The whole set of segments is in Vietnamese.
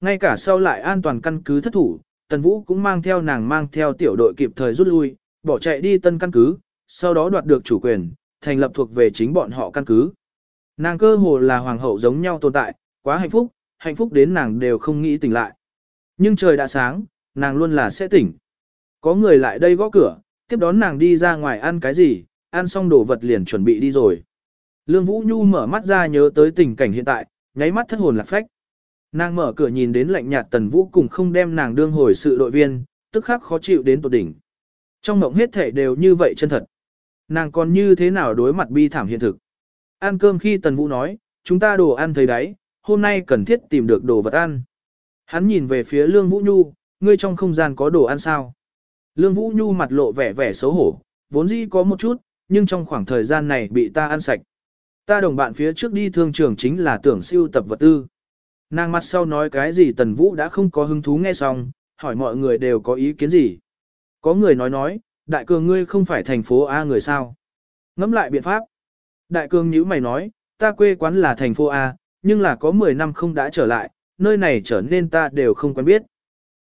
Ngay cả sau lại an toàn căn cứ thất thủ, Tần Vũ cũng mang theo nàng mang theo tiểu đội kịp thời rút lui, bỏ chạy đi tân căn cứ, sau đó đoạt được chủ quyền, thành lập thuộc về chính bọn họ căn cứ. Nàng cơ hồ là hoàng hậu giống nhau tồn tại, quá hạnh phúc, hạnh phúc đến nàng đều không nghĩ tỉnh lại. Nhưng trời đã sáng, nàng luôn là sẽ tỉnh. Có người lại đây gõ cửa, tiếp đón nàng đi ra ngoài ăn cái gì, ăn xong đồ vật liền chuẩn bị đi rồi. Lương Vũ Nhu mở mắt ra nhớ tới tình cảnh hiện tại, nháy mắt thất hồn lạc phách. Nàng mở cửa nhìn đến lạnh nhạt Tần Vũ cùng không đem nàng đương hồi sự đội viên, tức khắc khó chịu đến tột đỉnh. Trong mộng hết thể đều như vậy chân thật. Nàng còn như thế nào đối mặt bi thảm hiện thực. Ăn cơm khi Tần Vũ nói, chúng ta đồ ăn thấy đấy, hôm nay cần thiết tìm được đồ vật ăn. Hắn nhìn về phía Lương Vũ Nhu, ngươi trong không gian có đồ ăn sao? Lương Vũ Nhu mặt lộ vẻ vẻ xấu hổ, vốn dĩ có một chút, nhưng trong khoảng thời gian này bị ta ăn sạch. Ta đồng bạn phía trước đi thương trường chính là tưởng siêu tập vật tư. Nàng mặt sau nói cái gì Tần Vũ đã không có hứng thú nghe xong, hỏi mọi người đều có ý kiến gì. Có người nói nói, đại cường ngươi không phải thành phố A người sao. Ngắm lại biện pháp. Đại cường nhữ mày nói, ta quê quán là thành phố A, nhưng là có 10 năm không đã trở lại, nơi này trở nên ta đều không quen biết.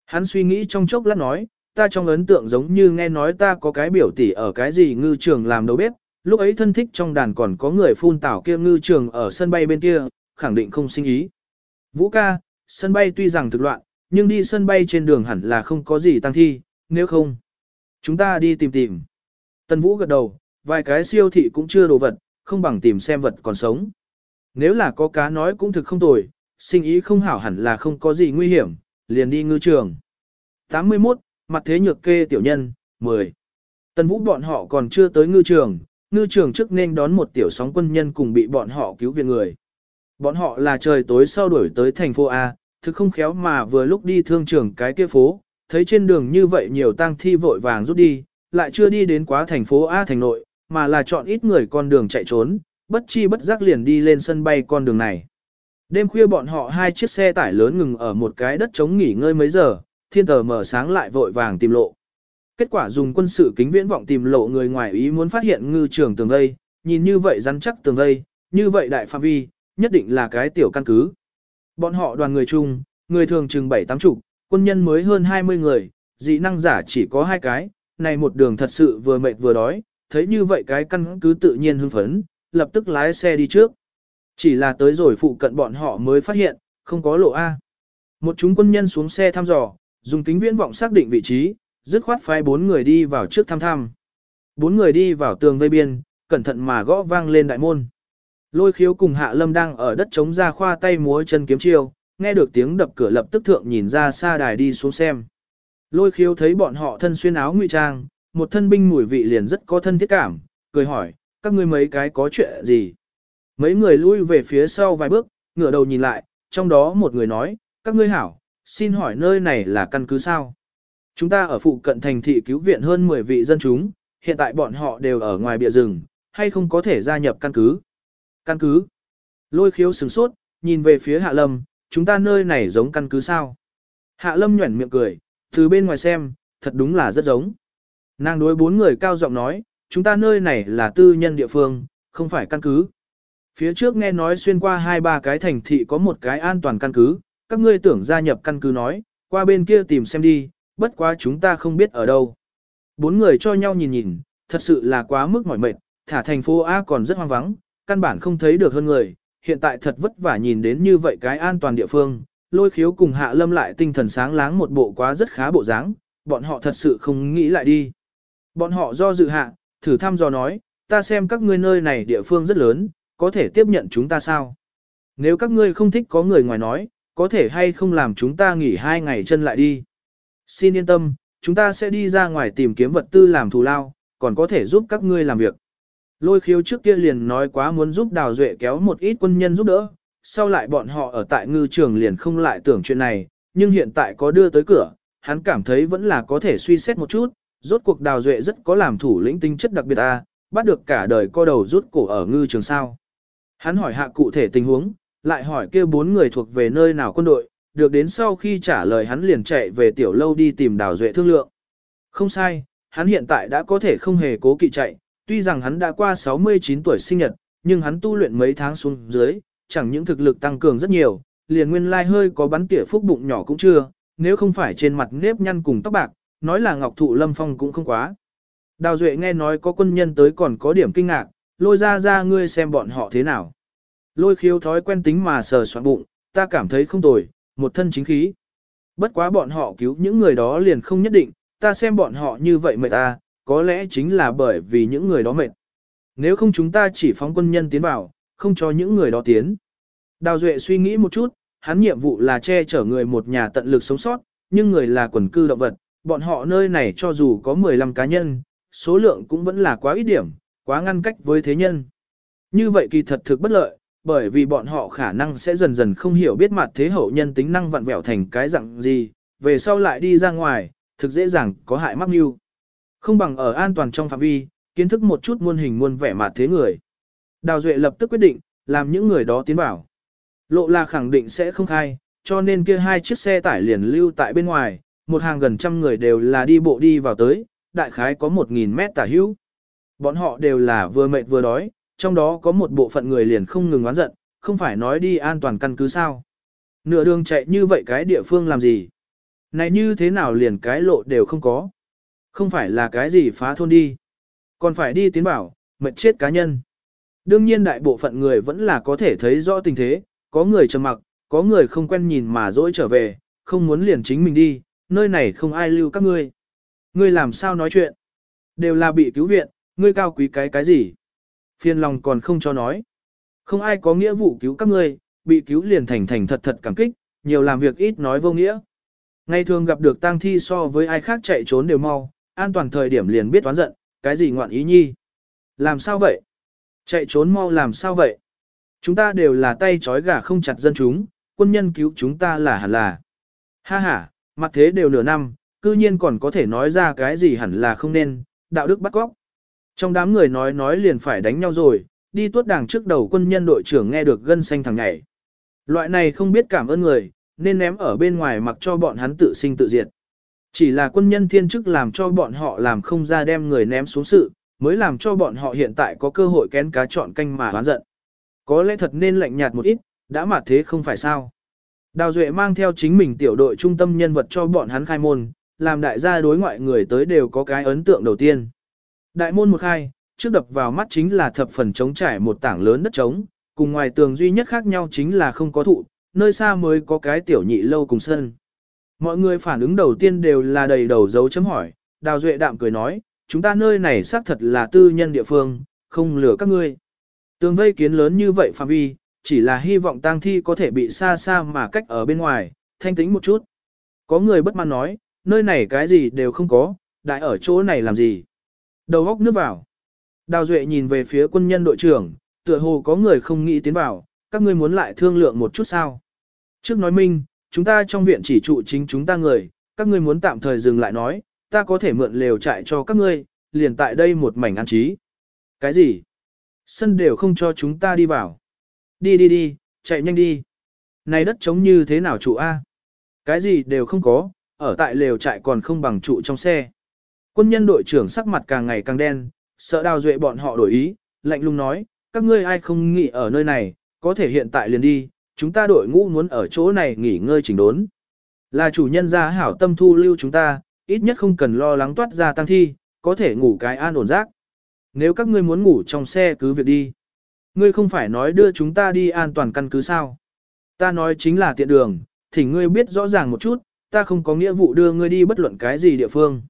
Hắn suy nghĩ trong chốc lát nói, ta trong ấn tượng giống như nghe nói ta có cái biểu tỷ ở cái gì ngư trường làm đầu bếp, lúc ấy thân thích trong đàn còn có người phun tảo kia ngư trường ở sân bay bên kia, khẳng định không sinh ý. Vũ ca, sân bay tuy rằng thực loạn, nhưng đi sân bay trên đường hẳn là không có gì tăng thi, nếu không, chúng ta đi tìm tìm. Tần Vũ gật đầu, vài cái siêu thị cũng chưa đồ vật, không bằng tìm xem vật còn sống. Nếu là có cá nói cũng thực không tồi, sinh ý không hảo hẳn là không có gì nguy hiểm, liền đi ngư trường. 81, mặt thế nhược kê tiểu nhân, 10. Tần Vũ bọn họ còn chưa tới ngư trường, ngư trường trước nên đón một tiểu sóng quân nhân cùng bị bọn họ cứu viện người. Bọn họ là trời tối sau đuổi tới thành phố A, thực không khéo mà vừa lúc đi thương trường cái kia phố, thấy trên đường như vậy nhiều tang thi vội vàng rút đi, lại chưa đi đến quá thành phố A thành nội, mà là chọn ít người con đường chạy trốn, bất chi bất giác liền đi lên sân bay con đường này. Đêm khuya bọn họ hai chiếc xe tải lớn ngừng ở một cái đất trống nghỉ ngơi mấy giờ, thiên tờ mở sáng lại vội vàng tìm lộ. Kết quả dùng quân sự kính viễn vọng tìm lộ người ngoài ý muốn phát hiện ngư trường tường vây, nhìn như vậy rắn chắc tường vây, như vậy đại phạm vi, nhất định là cái tiểu căn cứ. Bọn họ đoàn người chung, người thường chừng 7-8 chục, quân nhân mới hơn 20 người, dị năng giả chỉ có hai cái, này một đường thật sự vừa mệt vừa đói, thấy như vậy cái căn cứ tự nhiên hưng phấn, lập tức lái xe đi trước. Chỉ là tới rồi phụ cận bọn họ mới phát hiện, không có lộ A. Một chúng quân nhân xuống xe thăm dò, dùng kính viễn vọng xác định vị trí, dứt khoát phái bốn người đi vào trước thăm thăm. Bốn người đi vào tường vây biên, cẩn thận mà gõ vang lên đại môn. Lôi khiếu cùng hạ lâm đang ở đất chống ra khoa tay múa chân kiếm chiêu, nghe được tiếng đập cửa lập tức thượng nhìn ra xa đài đi xuống xem. Lôi khiếu thấy bọn họ thân xuyên áo ngụy trang, một thân binh mùi vị liền rất có thân thiết cảm, cười hỏi, các ngươi mấy cái có chuyện gì? Mấy người lui về phía sau vài bước, ngửa đầu nhìn lại, trong đó một người nói, các ngươi hảo, xin hỏi nơi này là căn cứ sao? Chúng ta ở phụ cận thành thị cứu viện hơn 10 vị dân chúng, hiện tại bọn họ đều ở ngoài bìa rừng, hay không có thể gia nhập căn cứ? Căn cứ? Lôi khiếu sửng sốt, nhìn về phía Hạ Lâm, chúng ta nơi này giống căn cứ sao? Hạ Lâm nhuẩn miệng cười, từ bên ngoài xem, thật đúng là rất giống. Nàng đối bốn người cao giọng nói, chúng ta nơi này là tư nhân địa phương, không phải căn cứ. Phía trước nghe nói xuyên qua hai ba cái thành thị có một cái an toàn căn cứ, các ngươi tưởng gia nhập căn cứ nói, qua bên kia tìm xem đi, bất quá chúng ta không biết ở đâu. Bốn người cho nhau nhìn nhìn, thật sự là quá mức mỏi mệt, thả thành phố A còn rất hoang vắng, căn bản không thấy được hơn người, hiện tại thật vất vả nhìn đến như vậy cái an toàn địa phương, lôi khiếu cùng hạ lâm lại tinh thần sáng láng một bộ quá rất khá bộ dáng, bọn họ thật sự không nghĩ lại đi. Bọn họ do dự hạ, thử thăm dò nói, ta xem các ngươi nơi này địa phương rất lớn, có thể tiếp nhận chúng ta sao? Nếu các ngươi không thích có người ngoài nói, có thể hay không làm chúng ta nghỉ hai ngày chân lại đi. Xin yên tâm, chúng ta sẽ đi ra ngoài tìm kiếm vật tư làm thù lao, còn có thể giúp các ngươi làm việc. Lôi khiếu trước kia liền nói quá muốn giúp đào duệ kéo một ít quân nhân giúp đỡ, sau lại bọn họ ở tại ngư trường liền không lại tưởng chuyện này, nhưng hiện tại có đưa tới cửa, hắn cảm thấy vẫn là có thể suy xét một chút, rốt cuộc đào duệ rất có làm thủ lĩnh tinh chất đặc biệt a, bắt được cả đời co đầu rút cổ ở ngư trường sao. Hắn hỏi hạ cụ thể tình huống, lại hỏi kia bốn người thuộc về nơi nào quân đội, được đến sau khi trả lời hắn liền chạy về tiểu lâu đi tìm đào duệ thương lượng. Không sai, hắn hiện tại đã có thể không hề cố kỵ chạy, tuy rằng hắn đã qua 69 tuổi sinh nhật, nhưng hắn tu luyện mấy tháng xuống dưới, chẳng những thực lực tăng cường rất nhiều, liền nguyên lai hơi có bắn tỉa phúc bụng nhỏ cũng chưa, nếu không phải trên mặt nếp nhăn cùng tóc bạc, nói là ngọc thụ lâm phong cũng không quá. Đào Duệ nghe nói có quân nhân tới còn có điểm kinh ngạc, lôi ra ra ngươi xem bọn họ thế nào. Lôi khiếu thói quen tính mà sờ soạn bụng, ta cảm thấy không tồi, một thân chính khí. Bất quá bọn họ cứu những người đó liền không nhất định, ta xem bọn họ như vậy mệt ta, có lẽ chính là bởi vì những người đó mệt. Nếu không chúng ta chỉ phóng quân nhân tiến vào, không cho những người đó tiến. Đào Duệ suy nghĩ một chút, hắn nhiệm vụ là che chở người một nhà tận lực sống sót, nhưng người là quần cư động vật, bọn họ nơi này cho dù có 15 cá nhân, số lượng cũng vẫn là quá ít điểm, quá ngăn cách với thế nhân. Như vậy kỳ thật thực bất lợi, bởi vì bọn họ khả năng sẽ dần dần không hiểu biết mặt thế hậu nhân tính năng vặn vẹo thành cái dạng gì, về sau lại đi ra ngoài, thực dễ dàng có hại mắc mưu. Không bằng ở an toàn trong phạm vi, kiến thức một chút muôn hình muôn vẻ mặt thế người. Đào Duệ lập tức quyết định, làm những người đó tiến vào. Lộ là khẳng định sẽ không khai, cho nên kia hai chiếc xe tải liền lưu tại bên ngoài, một hàng gần trăm người đều là đi bộ đi vào tới, đại khái có một nghìn mét tả hữu. Bọn họ đều là vừa mệt vừa đói, trong đó có một bộ phận người liền không ngừng oán giận, không phải nói đi an toàn căn cứ sao. Nửa đường chạy như vậy cái địa phương làm gì? Này như thế nào liền cái lộ đều không có? Không phải là cái gì phá thôn đi. Còn phải đi tiến bảo, mệt chết cá nhân. Đương nhiên đại bộ phận người vẫn là có thể thấy rõ tình thế, có người trầm mặc, có người không quen nhìn mà dỗi trở về, không muốn liền chính mình đi, nơi này không ai lưu các ngươi. Ngươi làm sao nói chuyện? Đều là bị cứu viện, ngươi cao quý cái cái gì? Phiên lòng còn không cho nói. Không ai có nghĩa vụ cứu các ngươi, bị cứu liền thành thành thật thật cảm kích, nhiều làm việc ít nói vô nghĩa. Ngày thường gặp được tang thi so với ai khác chạy trốn đều mau, an toàn thời điểm liền biết toán giận, cái gì ngoạn ý nhi. Làm sao vậy? Chạy trốn mau làm sao vậy? Chúng ta đều là tay trói gà không chặt dân chúng, quân nhân cứu chúng ta là hẳn là. Ha ha, mặt thế đều nửa năm, cư nhiên còn có thể nói ra cái gì hẳn là không nên, đạo đức bắt góc. Trong đám người nói nói liền phải đánh nhau rồi, đi tuốt đảng trước đầu quân nhân đội trưởng nghe được gân xanh thằng nhảy. Loại này không biết cảm ơn người, nên ném ở bên ngoài mặc cho bọn hắn tự sinh tự diệt. Chỉ là quân nhân thiên chức làm cho bọn họ làm không ra đem người ném xuống sự, mới làm cho bọn họ hiện tại có cơ hội kén cá chọn canh mà hoán giận. Có lẽ thật nên lạnh nhạt một ít, đã mà thế không phải sao. Đào Duệ mang theo chính mình tiểu đội trung tâm nhân vật cho bọn hắn khai môn, làm đại gia đối ngoại người tới đều có cái ấn tượng đầu tiên. Đại môn một khai, trước đập vào mắt chính là thập phần trống trải một tảng lớn đất trống, cùng ngoài tường duy nhất khác nhau chính là không có thụ, nơi xa mới có cái tiểu nhị lâu cùng sân. Mọi người phản ứng đầu tiên đều là đầy đầu dấu chấm hỏi, Đào Duệ đạm cười nói, chúng ta nơi này xác thật là tư nhân địa phương, không lừa các ngươi. Tường vây kiến lớn như vậy phạm vi, chỉ là hy vọng tang thi có thể bị xa xa mà cách ở bên ngoài, thanh tĩnh một chút. Có người bất mãn nói, nơi này cái gì đều không có, đại ở chỗ này làm gì. Đầu góc nước vào. Đào Duệ nhìn về phía quân nhân đội trưởng, tựa hồ có người không nghĩ tiến vào, các ngươi muốn lại thương lượng một chút sao. Trước nói minh, chúng ta trong viện chỉ trụ chính chúng ta người, các ngươi muốn tạm thời dừng lại nói, ta có thể mượn lều trại cho các ngươi, liền tại đây một mảnh an trí. Cái gì? Sân đều không cho chúng ta đi vào. Đi đi đi, chạy nhanh đi. Này đất trống như thế nào trụ A? Cái gì đều không có, ở tại lều trại còn không bằng trụ trong xe. Quân nhân đội trưởng sắc mặt càng ngày càng đen, sợ đào duệ bọn họ đổi ý, lạnh lùng nói, các ngươi ai không nghỉ ở nơi này, có thể hiện tại liền đi, chúng ta đội ngũ muốn ở chỗ này nghỉ ngơi chỉnh đốn. Là chủ nhân ra hảo tâm thu lưu chúng ta, ít nhất không cần lo lắng toát ra tăng thi, có thể ngủ cái an ổn giấc. Nếu các ngươi muốn ngủ trong xe cứ việc đi. Ngươi không phải nói đưa chúng ta đi an toàn căn cứ sao. Ta nói chính là tiện đường, thì ngươi biết rõ ràng một chút, ta không có nghĩa vụ đưa ngươi đi bất luận cái gì địa phương.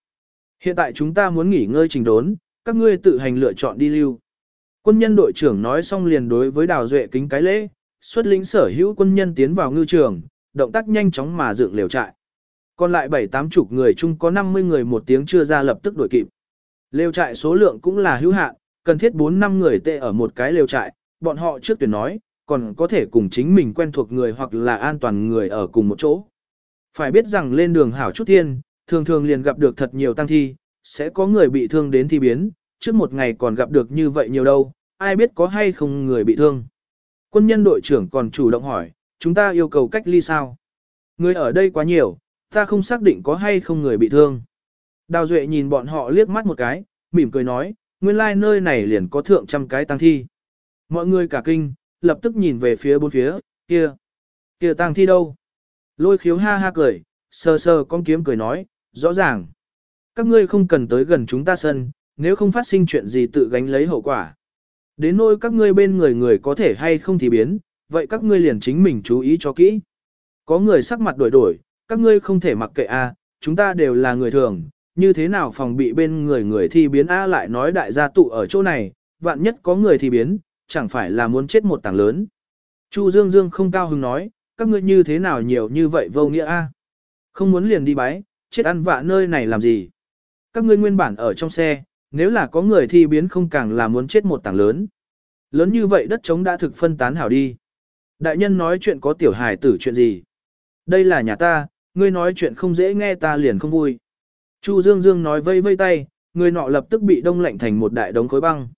Hiện tại chúng ta muốn nghỉ ngơi trình đốn, các ngươi tự hành lựa chọn đi lưu. Quân nhân đội trưởng nói xong liền đối với Đào Duệ kính cái lễ, xuất lính sở hữu quân nhân tiến vào ngư trường, động tác nhanh chóng mà dựng lều trại. Còn lại bảy tám chục người chung có 50 người một tiếng chưa ra lập tức đuổi kịp. Lều trại số lượng cũng là hữu hạn, cần thiết 4 năm người tệ ở một cái lều trại, bọn họ trước tuyển nói, còn có thể cùng chính mình quen thuộc người hoặc là an toàn người ở cùng một chỗ. Phải biết rằng lên đường hảo chút thiên, thường thường liền gặp được thật nhiều tăng thi, sẽ có người bị thương đến thi biến, trước một ngày còn gặp được như vậy nhiều đâu, ai biết có hay không người bị thương. Quân nhân đội trưởng còn chủ động hỏi, chúng ta yêu cầu cách ly sao? Người ở đây quá nhiều, ta không xác định có hay không người bị thương. Đào Duệ nhìn bọn họ liếc mắt một cái, mỉm cười nói, nguyên lai like nơi này liền có thượng trăm cái tăng thi. Mọi người cả kinh, lập tức nhìn về phía bốn phía, kia. kia tang thi đâu? Lôi khiếu ha ha cười, sờ sờ con kiếm cười nói, rõ ràng. Các ngươi không cần tới gần chúng ta sân, nếu không phát sinh chuyện gì tự gánh lấy hậu quả. Đến nỗi các ngươi bên người người có thể hay không thì biến, vậy các ngươi liền chính mình chú ý cho kỹ. Có người sắc mặt đổi đổi, các ngươi không thể mặc kệ a, chúng ta đều là người thường, như thế nào phòng bị bên người người thi biến a lại nói đại gia tụ ở chỗ này, vạn nhất có người thi biến, chẳng phải là muốn chết một tảng lớn. Chu Dương Dương không cao hứng nói, các ngươi như thế nào nhiều như vậy vô nghĩa a? Không muốn liền đi bái, chết ăn vạ nơi này làm gì? Các ngươi nguyên bản ở trong xe, nếu là có người thi biến không càng là muốn chết một tảng lớn. Lớn như vậy đất trống đã thực phân tán hảo đi. Đại nhân nói chuyện có tiểu hài tử chuyện gì? Đây là nhà ta, ngươi nói chuyện không dễ nghe ta liền không vui. Chu Dương Dương nói vây vây tay, người nọ lập tức bị đông lạnh thành một đại đống khối băng.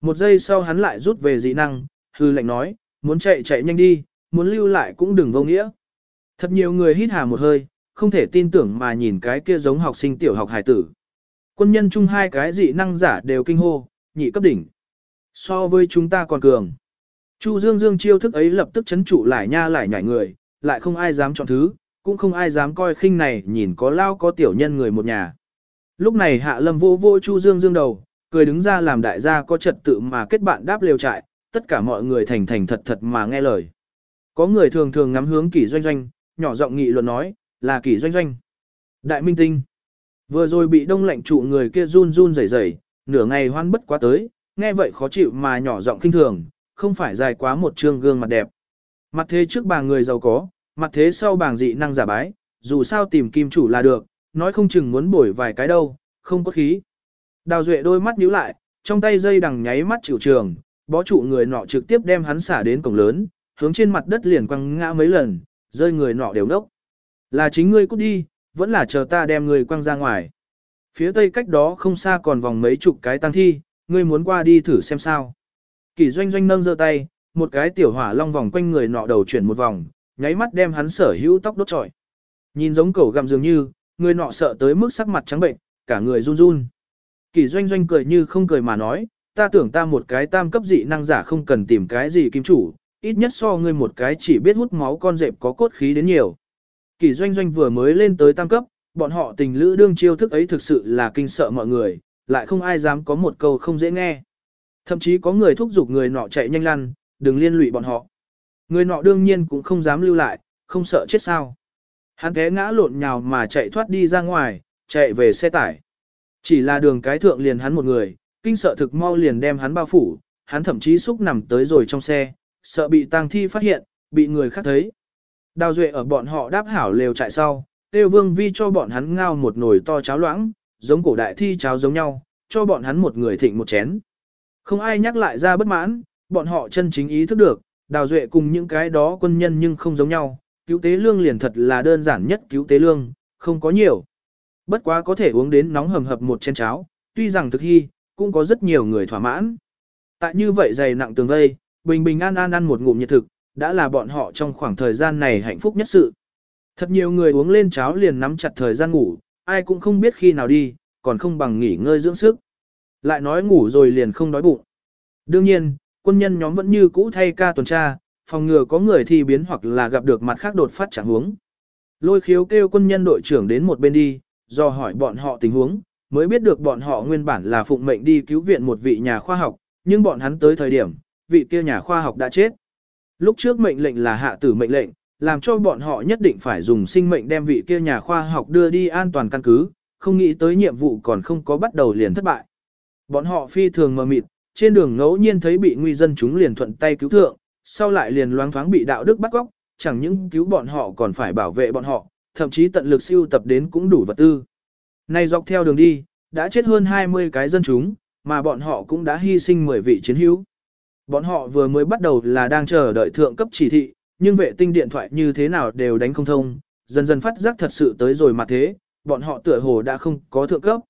Một giây sau hắn lại rút về dị năng, hư lệnh nói, muốn chạy chạy nhanh đi, muốn lưu lại cũng đừng vô nghĩa. Thật nhiều người hít hà một hơi, không thể tin tưởng mà nhìn cái kia giống học sinh tiểu học hải tử. Quân nhân chung hai cái dị năng giả đều kinh hô, nhị cấp đỉnh. So với chúng ta còn cường. Chu Dương Dương chiêu thức ấy lập tức chấn trụ lại nha lại nhảy người, lại không ai dám chọn thứ, cũng không ai dám coi khinh này nhìn có lao có tiểu nhân người một nhà. Lúc này hạ lâm vô vô Chu Dương Dương đầu, cười đứng ra làm đại gia có trật tự mà kết bạn đáp liều trại, tất cả mọi người thành thành thật thật mà nghe lời. Có người thường thường ngắm hướng kỷ doanh doanh, nhỏ giọng nghị luận nói, là kỷ doanh doanh. Đại minh tinh. Vừa rồi bị đông lạnh trụ người kia run run rẩy rẩy, nửa ngày hoan bất quá tới, nghe vậy khó chịu mà nhỏ giọng kinh thường, không phải dài quá một trương gương mặt đẹp. Mặt thế trước bà người giàu có, mặt thế sau bảng dị năng giả bái, dù sao tìm kim chủ là được, nói không chừng muốn bổi vài cái đâu, không có khí. Đào Duệ đôi mắt nhíu lại, trong tay dây đằng nháy mắt chịu trường, bó trụ người nọ trực tiếp đem hắn xả đến cổng lớn, hướng trên mặt đất liền quăng ngã mấy lần, rơi người nọ đều nốc Là chính ngươi cút đi, vẫn là chờ ta đem người quăng ra ngoài. Phía tây cách đó không xa còn vòng mấy chục cái tăng thi, ngươi muốn qua đi thử xem sao. Kỳ doanh doanh nâng giơ tay, một cái tiểu hỏa long vòng quanh người nọ đầu chuyển một vòng, nháy mắt đem hắn sở hữu tóc đốt trọi. Nhìn giống cẩu gặm dường như, người nọ sợ tới mức sắc mặt trắng bệnh, cả người run run. Kỳ doanh doanh cười như không cười mà nói, ta tưởng ta một cái tam cấp dị năng giả không cần tìm cái gì kim chủ, ít nhất so ngươi một cái chỉ biết hút máu con dẹp có cốt khí đến nhiều. Kỳ doanh doanh vừa mới lên tới tam cấp, bọn họ tình lữ đương chiêu thức ấy thực sự là kinh sợ mọi người, lại không ai dám có một câu không dễ nghe. Thậm chí có người thúc giục người nọ chạy nhanh lăn, đừng liên lụy bọn họ. Người nọ đương nhiên cũng không dám lưu lại, không sợ chết sao. Hắn té ngã lộn nhào mà chạy thoát đi ra ngoài, chạy về xe tải. Chỉ là đường cái thượng liền hắn một người, kinh sợ thực mau liền đem hắn bao phủ, hắn thậm chí xúc nằm tới rồi trong xe, sợ bị tang thi phát hiện, bị người khác thấy. Đào Duệ ở bọn họ đáp hảo lều chạy sau, Têu Vương Vi cho bọn hắn ngao một nồi to cháo loãng, giống cổ đại thi cháo giống nhau, cho bọn hắn một người thịnh một chén. Không ai nhắc lại ra bất mãn, bọn họ chân chính ý thức được, Đào Duệ cùng những cái đó quân nhân nhưng không giống nhau, cứu tế lương liền thật là đơn giản nhất cứu tế lương, không có nhiều. Bất quá có thể uống đến nóng hầm hập một chén cháo, tuy rằng thực hy, cũng có rất nhiều người thỏa mãn. Tại như vậy dày nặng tường vây, bình bình an an ăn một ngụm nhiệt thực, đã là bọn họ trong khoảng thời gian này hạnh phúc nhất sự. Thật nhiều người uống lên cháo liền nắm chặt thời gian ngủ, ai cũng không biết khi nào đi, còn không bằng nghỉ ngơi dưỡng sức. Lại nói ngủ rồi liền không đói bụng. Đương nhiên, quân nhân nhóm vẫn như cũ thay ca tuần tra, phòng ngừa có người thi biến hoặc là gặp được mặt khác đột phát chẳng huống. Lôi khiếu kêu quân nhân đội trưởng đến một bên đi, do hỏi bọn họ tình huống, mới biết được bọn họ nguyên bản là phụng mệnh đi cứu viện một vị nhà khoa học, nhưng bọn hắn tới thời điểm, vị kia nhà khoa học đã chết. Lúc trước mệnh lệnh là hạ tử mệnh lệnh, làm cho bọn họ nhất định phải dùng sinh mệnh đem vị kia nhà khoa học đưa đi an toàn căn cứ, không nghĩ tới nhiệm vụ còn không có bắt đầu liền thất bại. Bọn họ phi thường mờ mịt, trên đường ngẫu nhiên thấy bị nguy dân chúng liền thuận tay cứu thượng, sau lại liền loáng thoáng bị đạo đức bắt góc, chẳng những cứu bọn họ còn phải bảo vệ bọn họ, thậm chí tận lực siêu tập đến cũng đủ vật tư. Nay dọc theo đường đi, đã chết hơn 20 cái dân chúng, mà bọn họ cũng đã hy sinh 10 vị chiến hữu. Bọn họ vừa mới bắt đầu là đang chờ đợi thượng cấp chỉ thị, nhưng vệ tinh điện thoại như thế nào đều đánh không thông, dần dần phát giác thật sự tới rồi mà thế, bọn họ tựa hồ đã không có thượng cấp.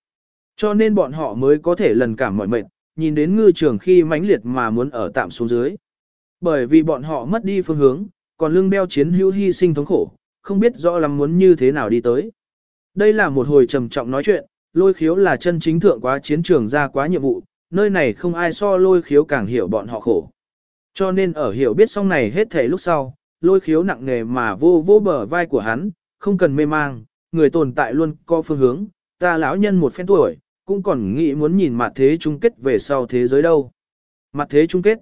Cho nên bọn họ mới có thể lần cảm mọi mệt, nhìn đến ngư trường khi mãnh liệt mà muốn ở tạm xuống dưới. Bởi vì bọn họ mất đi phương hướng, còn lưng đeo chiến hữu hy sinh thống khổ, không biết rõ lắm muốn như thế nào đi tới. Đây là một hồi trầm trọng nói chuyện, lôi khiếu là chân chính thượng quá chiến trường ra quá nhiệm vụ, nơi này không ai so lôi khiếu càng hiểu bọn họ khổ. Cho nên ở hiểu biết xong này hết thể lúc sau, lôi khiếu nặng nề mà vô vô bờ vai của hắn, không cần mê mang, người tồn tại luôn có phương hướng, ta lão nhân một phen tuổi, cũng còn nghĩ muốn nhìn mặt thế chung kết về sau thế giới đâu. Mặt thế chung kết.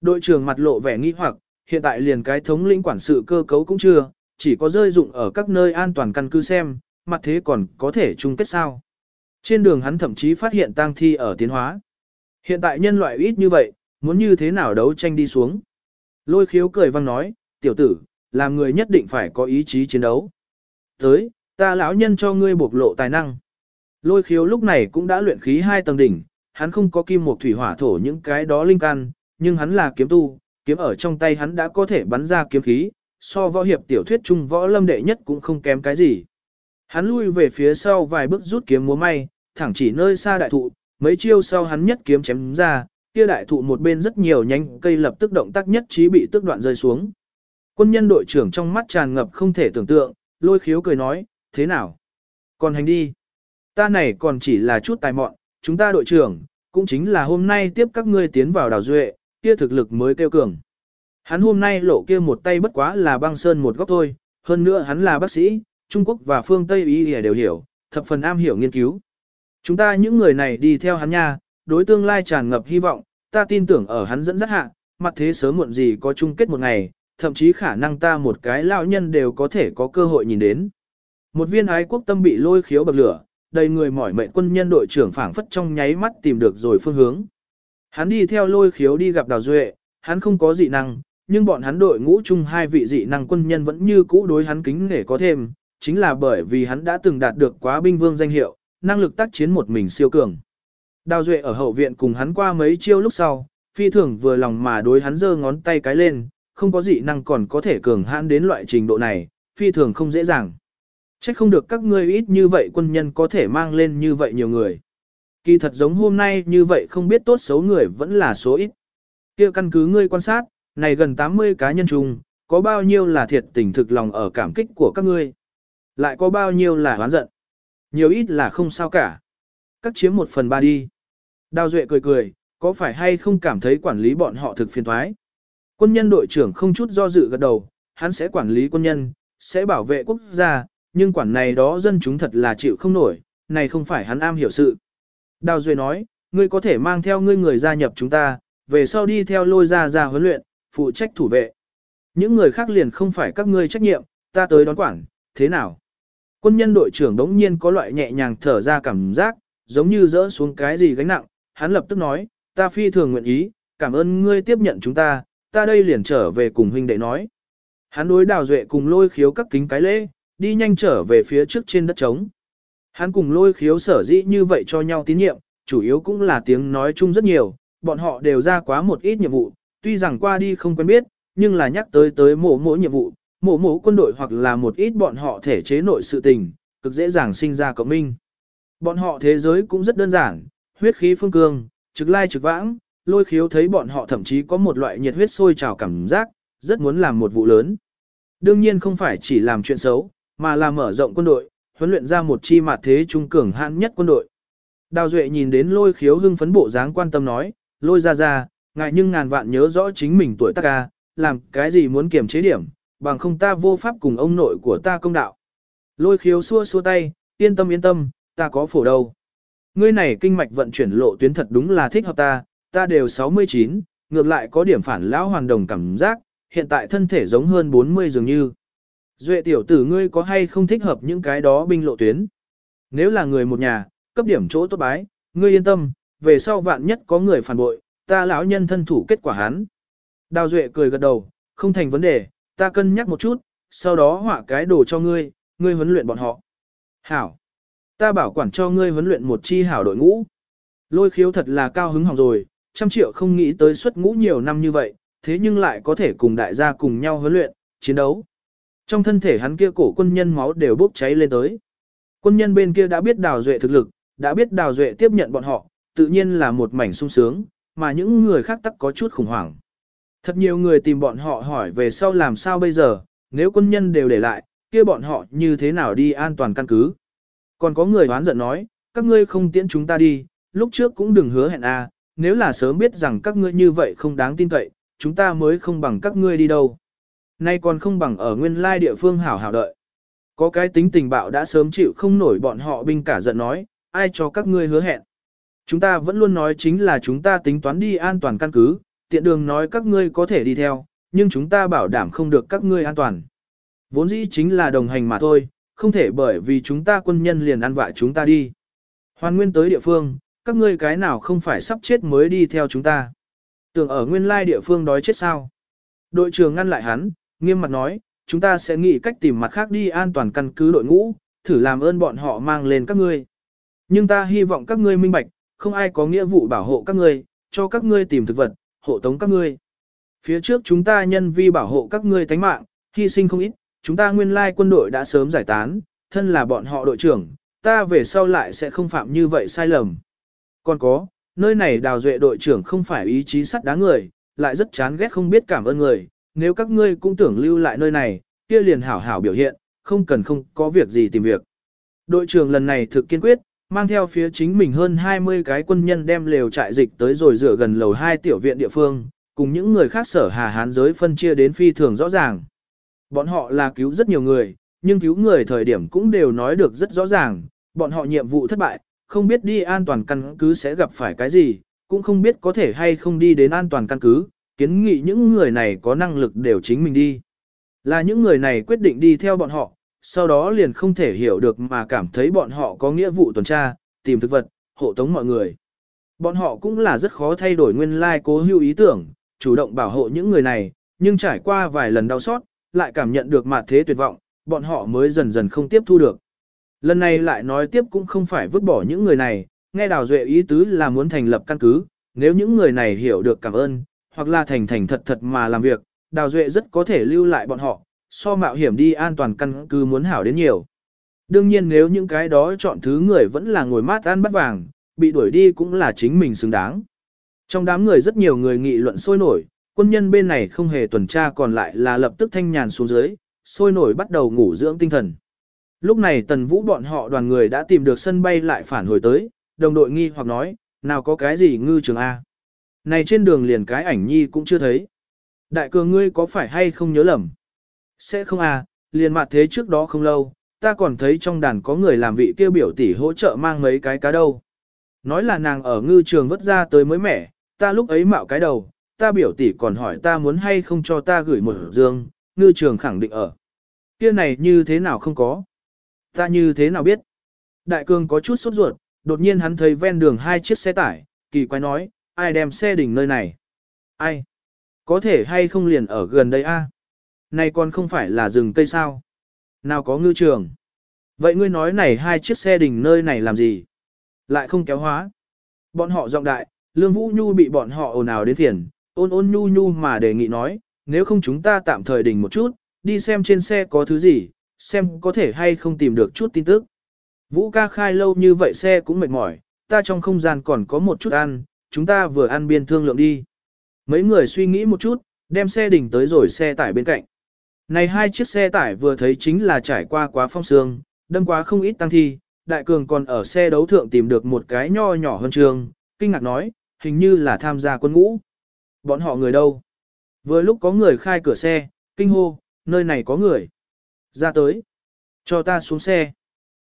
Đội trưởng mặt lộ vẻ nghi hoặc, hiện tại liền cái thống lĩnh quản sự cơ cấu cũng chưa, chỉ có rơi dụng ở các nơi an toàn căn cứ xem, mặt thế còn có thể chung kết sao. Trên đường hắn thậm chí phát hiện tang thi ở tiến hóa. Hiện tại nhân loại ít như vậy, muốn như thế nào đấu tranh đi xuống. Lôi khiếu cười văng nói, tiểu tử, làm người nhất định phải có ý chí chiến đấu. Tới, ta lão nhân cho ngươi bộc lộ tài năng. Lôi khiếu lúc này cũng đã luyện khí hai tầng đỉnh, hắn không có kim một thủy hỏa thổ những cái đó linh căn, nhưng hắn là kiếm tu, kiếm ở trong tay hắn đã có thể bắn ra kiếm khí, so võ hiệp tiểu thuyết trung võ lâm đệ nhất cũng không kém cái gì. Hắn lui về phía sau vài bước rút kiếm múa may, thẳng chỉ nơi xa đại thụ, mấy chiêu sau hắn nhất kiếm chém ra, kia đại thụ một bên rất nhiều nhánh cây lập tức động tác nhất trí bị tức đoạn rơi xuống. Quân nhân đội trưởng trong mắt tràn ngập không thể tưởng tượng, lôi khiếu cười nói, thế nào? Còn hành đi. Ta này còn chỉ là chút tài mọn, chúng ta đội trưởng, cũng chính là hôm nay tiếp các ngươi tiến vào đào duệ, kia thực lực mới kêu cường. Hắn hôm nay lộ kia một tay bất quá là băng sơn một góc thôi, hơn nữa hắn là bác sĩ, Trung Quốc và phương Tây y đều hiểu, thập phần am hiểu nghiên cứu. Chúng ta những người này đi theo hắn nha, đối tương lai tràn ngập hy vọng, ta tin tưởng ở hắn dẫn dắt hạ, mặt thế sớm muộn gì có chung kết một ngày, thậm chí khả năng ta một cái lão nhân đều có thể có cơ hội nhìn đến. Một viên ái quốc tâm bị lôi khiếu bậc lửa, đầy người mỏi mệnh quân nhân đội trưởng phảng phất trong nháy mắt tìm được rồi phương hướng. Hắn đi theo lôi khiếu đi gặp Đào Duệ, hắn không có dị năng, nhưng bọn hắn đội ngũ chung hai vị dị năng quân nhân vẫn như cũ đối hắn kính nể có thêm, chính là bởi vì hắn đã từng đạt được quá binh vương danh hiệu, năng lực tác chiến một mình siêu cường. Đào Duệ ở hậu viện cùng hắn qua mấy chiêu lúc sau, phi thường vừa lòng mà đối hắn giơ ngón tay cái lên, không có dị năng còn có thể cường hãn đến loại trình độ này, phi thường không dễ dàng. Chắc không được các ngươi ít như vậy quân nhân có thể mang lên như vậy nhiều người. Kỳ thật giống hôm nay như vậy không biết tốt xấu người vẫn là số ít. kia căn cứ ngươi quan sát, này gần 80 cá nhân chung, có bao nhiêu là thiệt tình thực lòng ở cảm kích của các ngươi. Lại có bao nhiêu là hoán giận. Nhiều ít là không sao cả. Các chiếm một phần ba đi. Đào Duệ cười cười, có phải hay không cảm thấy quản lý bọn họ thực phiền thoái. Quân nhân đội trưởng không chút do dự gật đầu, hắn sẽ quản lý quân nhân, sẽ bảo vệ quốc gia, nhưng quản này đó dân chúng thật là chịu không nổi, này không phải hắn am hiểu sự. Đào Duệ nói, ngươi có thể mang theo ngươi người gia nhập chúng ta, về sau đi theo lôi ra ra huấn luyện, phụ trách thủ vệ. Những người khác liền không phải các ngươi trách nhiệm, ta tới đón quản, thế nào? Quân nhân đội trưởng đống nhiên có loại nhẹ nhàng thở ra cảm giác, giống như dỡ xuống cái gì gánh nặng, hắn lập tức nói, ta phi thường nguyện ý, cảm ơn ngươi tiếp nhận chúng ta, ta đây liền trở về cùng huynh đệ nói. Hắn đối đào duệ cùng lôi khiếu các kính cái lễ, đi nhanh trở về phía trước trên đất trống. Hắn cùng lôi khiếu sở dĩ như vậy cho nhau tín nhiệm, chủ yếu cũng là tiếng nói chung rất nhiều, bọn họ đều ra quá một ít nhiệm vụ, tuy rằng qua đi không quen biết, nhưng là nhắc tới tới mổ mỗi nhiệm vụ, mổ mổ quân đội hoặc là một ít bọn họ thể chế nội sự tình, cực dễ dàng sinh ra cộng minh. Bọn họ thế giới cũng rất đơn giản, huyết khí phương cương, trực lai trực vãng, lôi khiếu thấy bọn họ thậm chí có một loại nhiệt huyết sôi trào cảm giác, rất muốn làm một vụ lớn. Đương nhiên không phải chỉ làm chuyện xấu, mà là mở rộng quân đội, huấn luyện ra một chi mặt thế trung cường hãn nhất quân đội. Đào Duệ nhìn đến lôi khiếu hưng phấn bộ dáng quan tâm nói, lôi ra ra, ngại nhưng ngàn vạn nhớ rõ chính mình tuổi tác ca, làm cái gì muốn kiềm chế điểm, bằng không ta vô pháp cùng ông nội của ta công đạo. Lôi khiếu xua xua tay, yên tâm yên tâm, ta có phổ đâu. Ngươi này kinh mạch vận chuyển lộ tuyến thật đúng là thích hợp ta, ta đều 69, ngược lại có điểm phản lão hoàn đồng cảm giác, hiện tại thân thể giống hơn 40 dường như. Duệ tiểu tử ngươi có hay không thích hợp những cái đó binh lộ tuyến? Nếu là người một nhà, cấp điểm chỗ tốt bái, ngươi yên tâm, về sau vạn nhất có người phản bội, ta lão nhân thân thủ kết quả hắn. Đào Duệ cười gật đầu, không thành vấn đề, ta cân nhắc một chút, sau đó họa cái đồ cho ngươi, ngươi huấn luyện bọn họ. Hảo. Ta bảo quản cho ngươi huấn luyện một chi hảo đội ngũ. Lôi khiếu thật là cao hứng hỏng rồi, trăm triệu không nghĩ tới xuất ngũ nhiều năm như vậy, thế nhưng lại có thể cùng đại gia cùng nhau huấn luyện, chiến đấu. Trong thân thể hắn kia cổ quân nhân máu đều bốc cháy lên tới. Quân nhân bên kia đã biết đào duệ thực lực, đã biết đào duệ tiếp nhận bọn họ, tự nhiên là một mảnh sung sướng, mà những người khác tắc có chút khủng hoảng. Thật nhiều người tìm bọn họ hỏi về sau làm sao bây giờ, nếu quân nhân đều để lại, kia bọn họ như thế nào đi an toàn căn cứ. Còn có người hoán giận nói, các ngươi không tiễn chúng ta đi, lúc trước cũng đừng hứa hẹn a, à, nếu là sớm biết rằng các ngươi như vậy không đáng tin cậy, chúng ta mới không bằng các ngươi đi đâu. Nay còn không bằng ở nguyên lai địa phương hảo hảo đợi. Có cái tính tình bạo đã sớm chịu không nổi bọn họ binh cả giận nói, ai cho các ngươi hứa hẹn. Chúng ta vẫn luôn nói chính là chúng ta tính toán đi an toàn căn cứ, tiện đường nói các ngươi có thể đi theo, nhưng chúng ta bảo đảm không được các ngươi an toàn. Vốn dĩ chính là đồng hành mà thôi, không thể bởi vì chúng ta quân nhân liền ăn vạ chúng ta đi. Hoàn nguyên tới địa phương, các ngươi cái nào không phải sắp chết mới đi theo chúng ta. Tưởng ở nguyên lai địa phương đói chết sao. Đội trưởng ngăn lại hắn, nghiêm mặt nói, chúng ta sẽ nghĩ cách tìm mặt khác đi an toàn căn cứ đội ngũ, thử làm ơn bọn họ mang lên các ngươi. Nhưng ta hy vọng các ngươi minh bạch, không ai có nghĩa vụ bảo hộ các ngươi, cho các ngươi tìm thực vật, hộ tống các ngươi. Phía trước chúng ta nhân vi bảo hộ các ngươi tánh mạng, hy sinh không ít, chúng ta nguyên lai quân đội đã sớm giải tán, thân là bọn họ đội trưởng, ta về sau lại sẽ không phạm như vậy sai lầm. Còn có, nơi này đào duệ đội trưởng không phải ý chí sắt đá người, lại rất chán ghét không biết cảm ơn người, nếu các ngươi cũng tưởng lưu lại nơi này, kia liền hảo hảo biểu hiện, không cần không có việc gì tìm việc. Đội trưởng lần này thực kiên quyết, mang theo phía chính mình hơn 20 cái quân nhân đem lều trại dịch tới rồi rửa gần lầu 2 tiểu viện địa phương, cùng những người khác sở hà hán giới phân chia đến phi thường rõ ràng. Bọn họ là cứu rất nhiều người, nhưng cứu người thời điểm cũng đều nói được rất rõ ràng, bọn họ nhiệm vụ thất bại, không biết đi an toàn căn cứ sẽ gặp phải cái gì, cũng không biết có thể hay không đi đến an toàn căn cứ, kiến nghị những người này có năng lực đều chính mình đi. Là những người này quyết định đi theo bọn họ, sau đó liền không thể hiểu được mà cảm thấy bọn họ có nghĩa vụ tuần tra, tìm thực vật, hộ tống mọi người. Bọn họ cũng là rất khó thay đổi nguyên lai like cố hữu ý tưởng, chủ động bảo hộ những người này, nhưng trải qua vài lần đau xót, lại cảm nhận được mặt thế tuyệt vọng, bọn họ mới dần dần không tiếp thu được. Lần này lại nói tiếp cũng không phải vứt bỏ những người này, nghe Đào Duệ ý tứ là muốn thành lập căn cứ, nếu những người này hiểu được cảm ơn, hoặc là thành thành thật thật mà làm việc, Đào Duệ rất có thể lưu lại bọn họ, so mạo hiểm đi an toàn căn cứ muốn hảo đến nhiều. Đương nhiên nếu những cái đó chọn thứ người vẫn là ngồi mát ăn bắt vàng, bị đuổi đi cũng là chính mình xứng đáng. Trong đám người rất nhiều người nghị luận sôi nổi, quân nhân bên này không hề tuần tra còn lại là lập tức thanh nhàn xuống dưới, sôi nổi bắt đầu ngủ dưỡng tinh thần. Lúc này tần vũ bọn họ đoàn người đã tìm được sân bay lại phản hồi tới, đồng đội nghi hoặc nói, nào có cái gì ngư trường A. Này trên đường liền cái ảnh nhi cũng chưa thấy. Đại cường ngươi có phải hay không nhớ lầm? Sẽ không à, liền mặt thế trước đó không lâu, ta còn thấy trong đàn có người làm vị kêu biểu tỷ hỗ trợ mang mấy cái cá đâu. Nói là nàng ở ngư trường vất ra tới mới mẻ, ta lúc ấy mạo cái đầu, ta biểu tỷ còn hỏi ta muốn hay không cho ta gửi một dương, ngư trường khẳng định ở. Kia này như thế nào không có? Ta như thế nào biết? Đại cường có chút sốt ruột, đột nhiên hắn thấy ven đường hai chiếc xe tải, kỳ quái nói, ai đem xe đỉnh nơi này? Ai? Có thể hay không liền ở gần đây a? Này còn không phải là rừng cây sao? Nào có ngư trường? Vậy ngươi nói này hai chiếc xe đỉnh nơi này làm gì? Lại không kéo hóa. Bọn họ giọng đại, Lương Vũ Nhu bị bọn họ ồn ào đến phiền, ôn ôn nhu nhu mà đề nghị nói, nếu không chúng ta tạm thời đình một chút, đi xem trên xe có thứ gì, xem có thể hay không tìm được chút tin tức. Vũ ca khai lâu như vậy xe cũng mệt mỏi, ta trong không gian còn có một chút ăn, chúng ta vừa ăn biên thương lượng đi. Mấy người suy nghĩ một chút, đem xe đỉnh tới rồi xe tải bên cạnh. Này hai chiếc xe tải vừa thấy chính là trải qua quá phong sương, đâm quá không ít tăng thi, đại cường còn ở xe đấu thượng tìm được một cái nho nhỏ hơn trường, kinh ngạc nói, hình như là tham gia quân ngũ. Bọn họ người đâu? Vừa lúc có người khai cửa xe, kinh hô, nơi này có người. Ra tới. Cho ta xuống xe.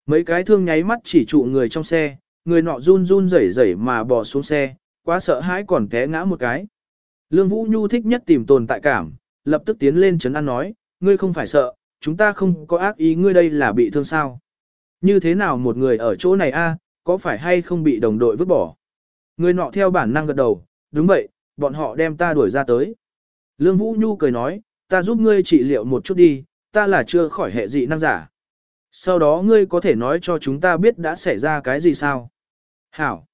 Mấy cái thương nháy mắt chỉ trụ người trong xe, người nọ run run rẩy rẩy mà bò xuống xe, quá sợ hãi còn té ngã một cái. Lương Vũ Nhu thích nhất tìm tồn tại cảm, lập tức tiến lên chấn an nói, ngươi không phải sợ, chúng ta không có ác ý ngươi đây là bị thương sao. Như thế nào một người ở chỗ này a, có phải hay không bị đồng đội vứt bỏ? Người nọ theo bản năng gật đầu, đúng vậy, bọn họ đem ta đuổi ra tới. Lương Vũ Nhu cười nói, ta giúp ngươi trị liệu một chút đi, ta là chưa khỏi hệ dị năng giả. Sau đó ngươi có thể nói cho chúng ta biết đã xảy ra cái gì sao? Hảo!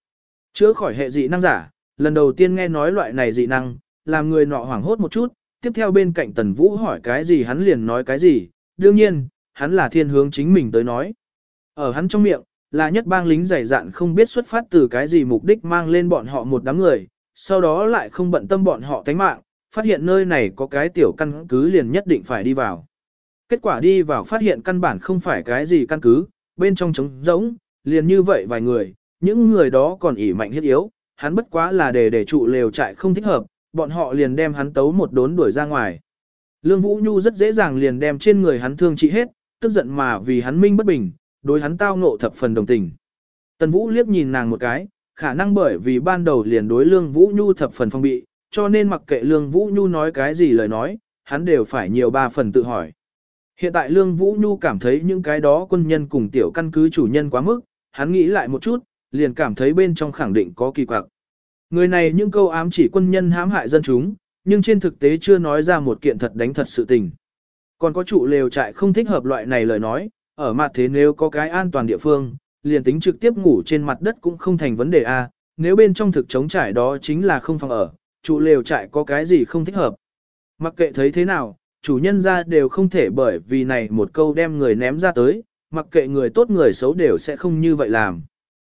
Chữa khỏi hệ dị năng giả, lần đầu tiên nghe nói loại này dị năng, làm người nọ hoảng hốt một chút, tiếp theo bên cạnh Tần Vũ hỏi cái gì hắn liền nói cái gì, đương nhiên, hắn là thiên hướng chính mình tới nói. Ở hắn trong miệng, là nhất bang lính dày dạn không biết xuất phát từ cái gì mục đích mang lên bọn họ một đám người, sau đó lại không bận tâm bọn họ tánh mạng, phát hiện nơi này có cái tiểu căn cứ liền nhất định phải đi vào. Kết quả đi vào phát hiện căn bản không phải cái gì căn cứ, bên trong trống rỗng, liền như vậy vài người, những người đó còn ỉ mạnh hiết yếu, hắn bất quá là để để trụ lều trại không thích hợp, bọn họ liền đem hắn tấu một đốn đuổi ra ngoài. Lương Vũ Nhu rất dễ dàng liền đem trên người hắn thương trị hết, tức giận mà vì hắn minh bất bình, đối hắn tao ngộ thập phần đồng tình. Tần Vũ liếc nhìn nàng một cái, khả năng bởi vì ban đầu liền đối Lương Vũ Nhu thập phần phong bị, cho nên mặc kệ Lương Vũ Nhu nói cái gì lời nói, hắn đều phải nhiều ba phần tự hỏi. Hiện tại Lương Vũ Nhu cảm thấy những cái đó quân nhân cùng tiểu căn cứ chủ nhân quá mức, hắn nghĩ lại một chút, liền cảm thấy bên trong khẳng định có kỳ quặc. Người này những câu ám chỉ quân nhân hãm hại dân chúng, nhưng trên thực tế chưa nói ra một kiện thật đánh thật sự tình. Còn có trụ lều trại không thích hợp loại này lời nói, ở mặt thế nếu có cái an toàn địa phương, liền tính trực tiếp ngủ trên mặt đất cũng không thành vấn đề a. nếu bên trong thực chống trải đó chính là không phòng ở, trụ lều trại có cái gì không thích hợp. Mặc kệ thấy thế nào, chủ nhân ra đều không thể bởi vì này một câu đem người ném ra tới, mặc kệ người tốt người xấu đều sẽ không như vậy làm.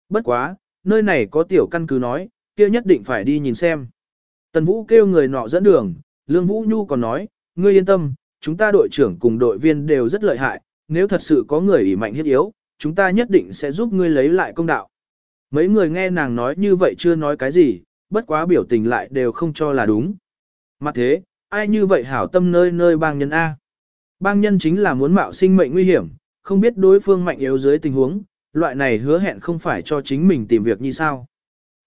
Bất quá, nơi này có tiểu căn cứ nói, kia nhất định phải đi nhìn xem. Tần Vũ kêu người nọ dẫn đường, Lương Vũ Nhu còn nói, ngươi yên tâm, chúng ta đội trưởng cùng đội viên đều rất lợi hại, nếu thật sự có người ủy mạnh hiết yếu, chúng ta nhất định sẽ giúp ngươi lấy lại công đạo. Mấy người nghe nàng nói như vậy chưa nói cái gì, bất quá biểu tình lại đều không cho là đúng. Mặt thế, ai như vậy hảo tâm nơi nơi bang nhân A. Bang nhân chính là muốn mạo sinh mệnh nguy hiểm, không biết đối phương mạnh yếu dưới tình huống, loại này hứa hẹn không phải cho chính mình tìm việc như sao.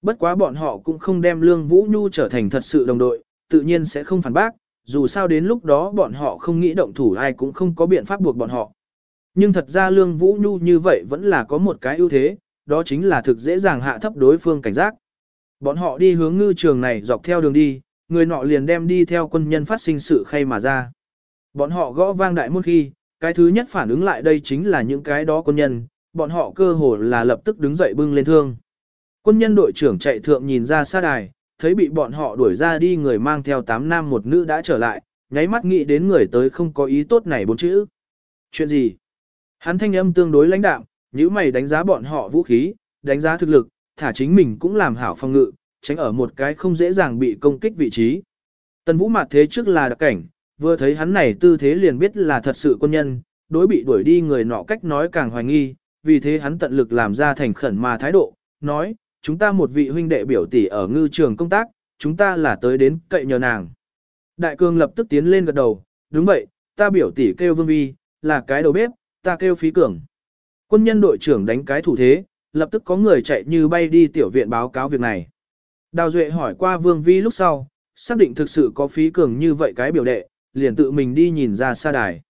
Bất quá bọn họ cũng không đem Lương Vũ Nhu trở thành thật sự đồng đội, tự nhiên sẽ không phản bác, dù sao đến lúc đó bọn họ không nghĩ động thủ ai cũng không có biện pháp buộc bọn họ. Nhưng thật ra Lương Vũ Nhu như vậy vẫn là có một cái ưu thế, đó chính là thực dễ dàng hạ thấp đối phương cảnh giác. Bọn họ đi hướng ngư trường này dọc theo đường đi, người nọ liền đem đi theo quân nhân phát sinh sự khay mà ra. Bọn họ gõ vang đại môn khi, cái thứ nhất phản ứng lại đây chính là những cái đó quân nhân, bọn họ cơ hồ là lập tức đứng dậy bưng lên thương. Quân nhân đội trưởng chạy thượng nhìn ra xa đài, thấy bị bọn họ đuổi ra đi người mang theo 8 nam một nữ đã trở lại, nháy mắt nghĩ đến người tới không có ý tốt này bốn chữ. Chuyện gì? Hắn thanh âm tương đối lãnh đạm, nếu mày đánh giá bọn họ vũ khí, đánh giá thực lực, thả chính mình cũng làm hảo phòng ngự, tránh ở một cái không dễ dàng bị công kích vị trí. Tần Vũ mặt thế trước là đặc cảnh, vừa thấy hắn này tư thế liền biết là thật sự quân nhân, đối bị đuổi đi người nọ cách nói càng hoài nghi, vì thế hắn tận lực làm ra thành khẩn mà thái độ, nói, chúng ta một vị huynh đệ biểu tỷ ở ngư trường công tác, chúng ta là tới đến cậy nhờ nàng. Đại cường lập tức tiến lên gật đầu, đúng vậy, ta biểu tỷ kêu vương vi, là cái đầu bếp, ta kêu phí cường. Quân nhân đội trưởng đánh cái thủ thế, lập tức có người chạy như bay đi tiểu viện báo cáo việc này. Đào Duệ hỏi qua vương vi lúc sau, xác định thực sự có phí cường như vậy cái biểu đệ, liền tự mình đi nhìn ra xa đài.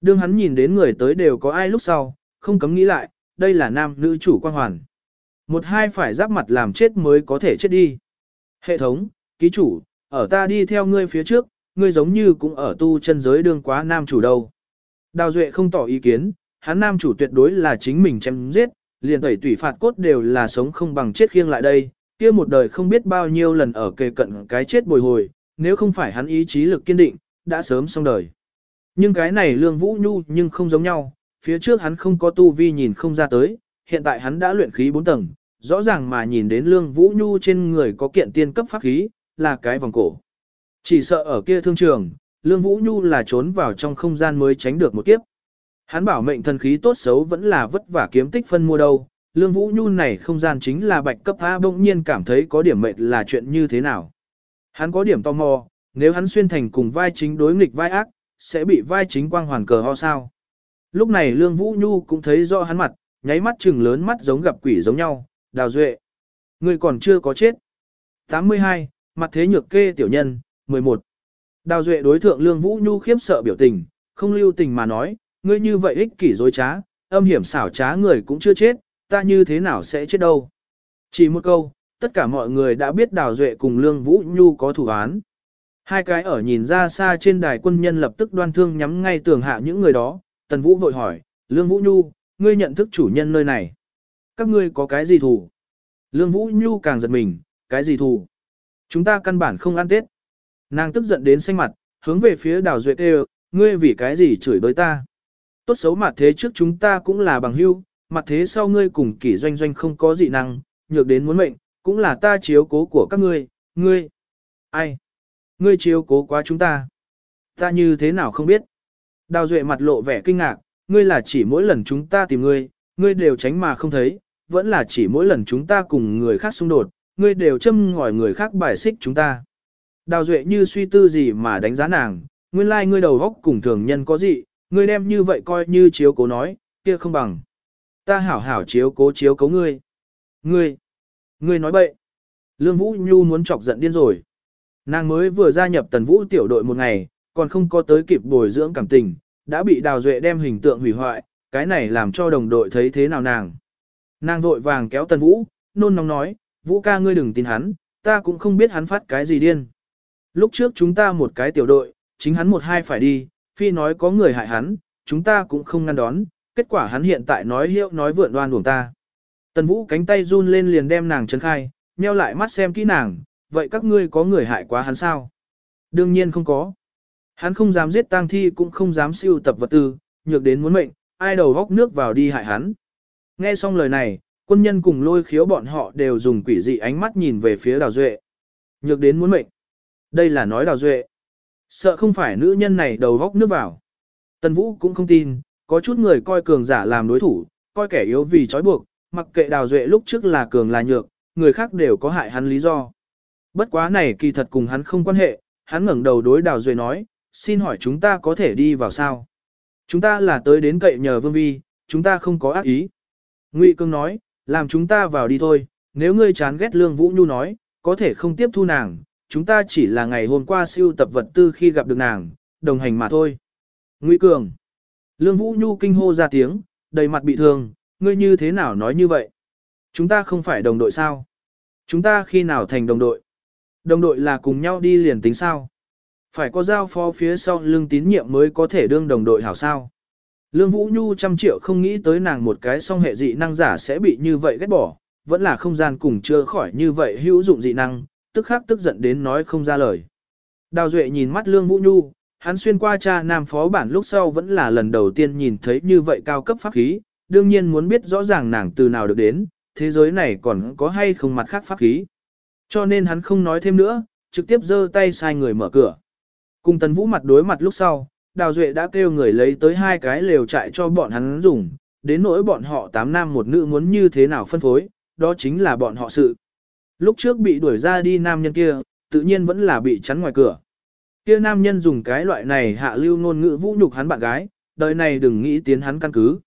Đương hắn nhìn đến người tới đều có ai lúc sau, không cấm nghĩ lại, đây là nam nữ chủ quan hoàn. Một hai phải giáp mặt làm chết mới có thể chết đi. Hệ thống, ký chủ, ở ta đi theo ngươi phía trước, ngươi giống như cũng ở tu chân giới đương quá nam chủ đâu. Đào Duệ không tỏ ý kiến, hắn nam chủ tuyệt đối là chính mình chém giết, liền tẩy tủy phạt cốt đều là sống không bằng chết khiêng lại đây, kia một đời không biết bao nhiêu lần ở kề cận cái chết bồi hồi, nếu không phải hắn ý chí lực kiên định, đã sớm xong đời. Nhưng cái này lương vũ nhu nhưng không giống nhau, phía trước hắn không có tu vi nhìn không ra tới, hiện tại hắn đã luyện khí 4 tầng, rõ ràng mà nhìn đến lương vũ nhu trên người có kiện tiên cấp pháp khí, là cái vòng cổ. Chỉ sợ ở kia thương trường, lương vũ nhu là trốn vào trong không gian mới tránh được một kiếp. Hắn bảo mệnh thần khí tốt xấu vẫn là vất vả kiếm tích phân mua đâu, lương vũ nhu này không gian chính là bạch cấp A bỗng nhiên cảm thấy có điểm mệnh là chuyện như thế nào. Hắn có điểm tò mò, nếu hắn xuyên thành cùng vai chính đối nghịch vai ác, sẽ bị vai chính quang hoàn cờ ho sao. Lúc này lương vũ nhu cũng thấy rõ hắn mặt, nháy mắt trừng lớn mắt giống gặp quỷ giống nhau, đào duệ. Người còn chưa có chết. 82, mặt thế nhược kê tiểu nhân, 11. Đào duệ đối thượng lương vũ nhu khiếp sợ biểu tình, không lưu tình mà nói, ngươi như vậy ích kỷ dối trá, âm hiểm xảo trá người cũng chưa chết, ta như thế nào sẽ chết đâu. Chỉ một câu, tất cả mọi người đã biết đào duệ cùng lương vũ nhu có thủ án. Hai cái ở nhìn ra xa trên đài quân nhân lập tức đoan thương nhắm ngay tường hạ những người đó, tần vũ vội hỏi, lương vũ nhu, ngươi nhận thức chủ nhân nơi này. Các ngươi có cái gì thù? Lương Vũ Nhu càng giật mình, cái gì thù? Chúng ta căn bản không ăn Tết. Nàng tức giận đến xanh mặt, hướng về phía đào duệ kêu, ngươi vì cái gì chửi bới ta? Tốt xấu mặt thế trước chúng ta cũng là bằng hưu, mặt thế sau ngươi cùng kỷ doanh doanh không có dị năng, nhược đến muốn mệnh, cũng là ta chiếu cố của các ngươi, ngươi. Ai? Ngươi chiếu cố quá chúng ta. Ta như thế nào không biết. Đào duệ mặt lộ vẻ kinh ngạc, ngươi là chỉ mỗi lần chúng ta tìm ngươi, ngươi đều tránh mà không thấy, vẫn là chỉ mỗi lần chúng ta cùng người khác xung đột, ngươi đều châm ngòi người khác bài xích chúng ta. Đào Duệ như suy tư gì mà đánh giá nàng, nguyên lai like ngươi đầu góc cùng thường nhân có gì, ngươi đem như vậy coi như chiếu cố nói, kia không bằng. Ta hảo hảo chiếu cố chiếu cố ngươi. Ngươi, ngươi nói bậy. Lương Vũ Nhu muốn chọc giận điên rồi. Nàng mới vừa gia nhập tần vũ tiểu đội một ngày, còn không có tới kịp bồi dưỡng cảm tình, đã bị đào duệ đem hình tượng hủy hoại, cái này làm cho đồng đội thấy thế nào nàng. Nàng vội vàng kéo tần vũ, nôn nóng nói, vũ ca ngươi đừng tin hắn, ta cũng không biết hắn phát cái gì điên. Lúc trước chúng ta một cái tiểu đội, chính hắn một hai phải đi, phi nói có người hại hắn, chúng ta cũng không ngăn đón, kết quả hắn hiện tại nói hiệu nói vượn đoan uổng ta. Tần vũ cánh tay run lên liền đem nàng trấn khai, nheo lại mắt xem kỹ nàng, vậy các ngươi có người hại quá hắn sao? Đương nhiên không có. Hắn không dám giết tang thi cũng không dám siêu tập vật tư, nhược đến muốn mệnh, ai đầu góc nước vào đi hại hắn. Nghe xong lời này, quân nhân cùng lôi khiếu bọn họ đều dùng quỷ dị ánh mắt nhìn về phía đào duệ. Nhược đến muốn mệnh. Đây là nói đào duệ. Sợ không phải nữ nhân này đầu góc nước vào. Tần Vũ cũng không tin, có chút người coi cường giả làm đối thủ, coi kẻ yếu vì trói buộc, mặc kệ đào duệ lúc trước là cường là nhược, người khác đều có hại hắn lý do. Bất quá này kỳ thật cùng hắn không quan hệ, hắn ngẩng đầu đối đào duệ nói, xin hỏi chúng ta có thể đi vào sao? Chúng ta là tới đến cậy nhờ vương vi, chúng ta không có ác ý. Ngụy Cương nói, làm chúng ta vào đi thôi, nếu ngươi chán ghét Lương Vũ Nhu nói, có thể không tiếp thu nàng, chúng ta chỉ là ngày hôm qua siêu tập vật tư khi gặp được nàng, đồng hành mà thôi. Ngụy Cường. Lương Vũ Nhu kinh hô ra tiếng, đầy mặt bị thương, ngươi như thế nào nói như vậy? Chúng ta không phải đồng đội sao? Chúng ta khi nào thành đồng đội? Đồng đội là cùng nhau đi liền tính sao? Phải có giao phó phía sau lương tín nhiệm mới có thể đương đồng đội hảo sao? Lương Vũ Nhu trăm triệu không nghĩ tới nàng một cái song hệ dị năng giả sẽ bị như vậy ghét bỏ, vẫn là không gian cùng chưa khỏi như vậy hữu dụng dị năng, tức khắc tức giận đến nói không ra lời. Đào Duệ nhìn mắt Lương Vũ Nhu, hắn xuyên qua cha nam phó bản lúc sau vẫn là lần đầu tiên nhìn thấy như vậy cao cấp pháp khí, đương nhiên muốn biết rõ ràng nàng từ nào được đến, thế giới này còn có hay không mặt khác pháp khí. Cho nên hắn không nói thêm nữa, trực tiếp giơ tay sai người mở cửa. Cùng tần vũ mặt đối mặt lúc sau, Đào Duệ đã kêu người lấy tới hai cái lều trại cho bọn hắn dùng, đến nỗi bọn họ tám nam một nữ muốn như thế nào phân phối, đó chính là bọn họ sự. Lúc trước bị đuổi ra đi nam nhân kia, tự nhiên vẫn là bị chắn ngoài cửa. Kia nam nhân dùng cái loại này hạ lưu ngôn ngữ vũ nhục hắn bạn gái, đời này đừng nghĩ tiến hắn căn cứ.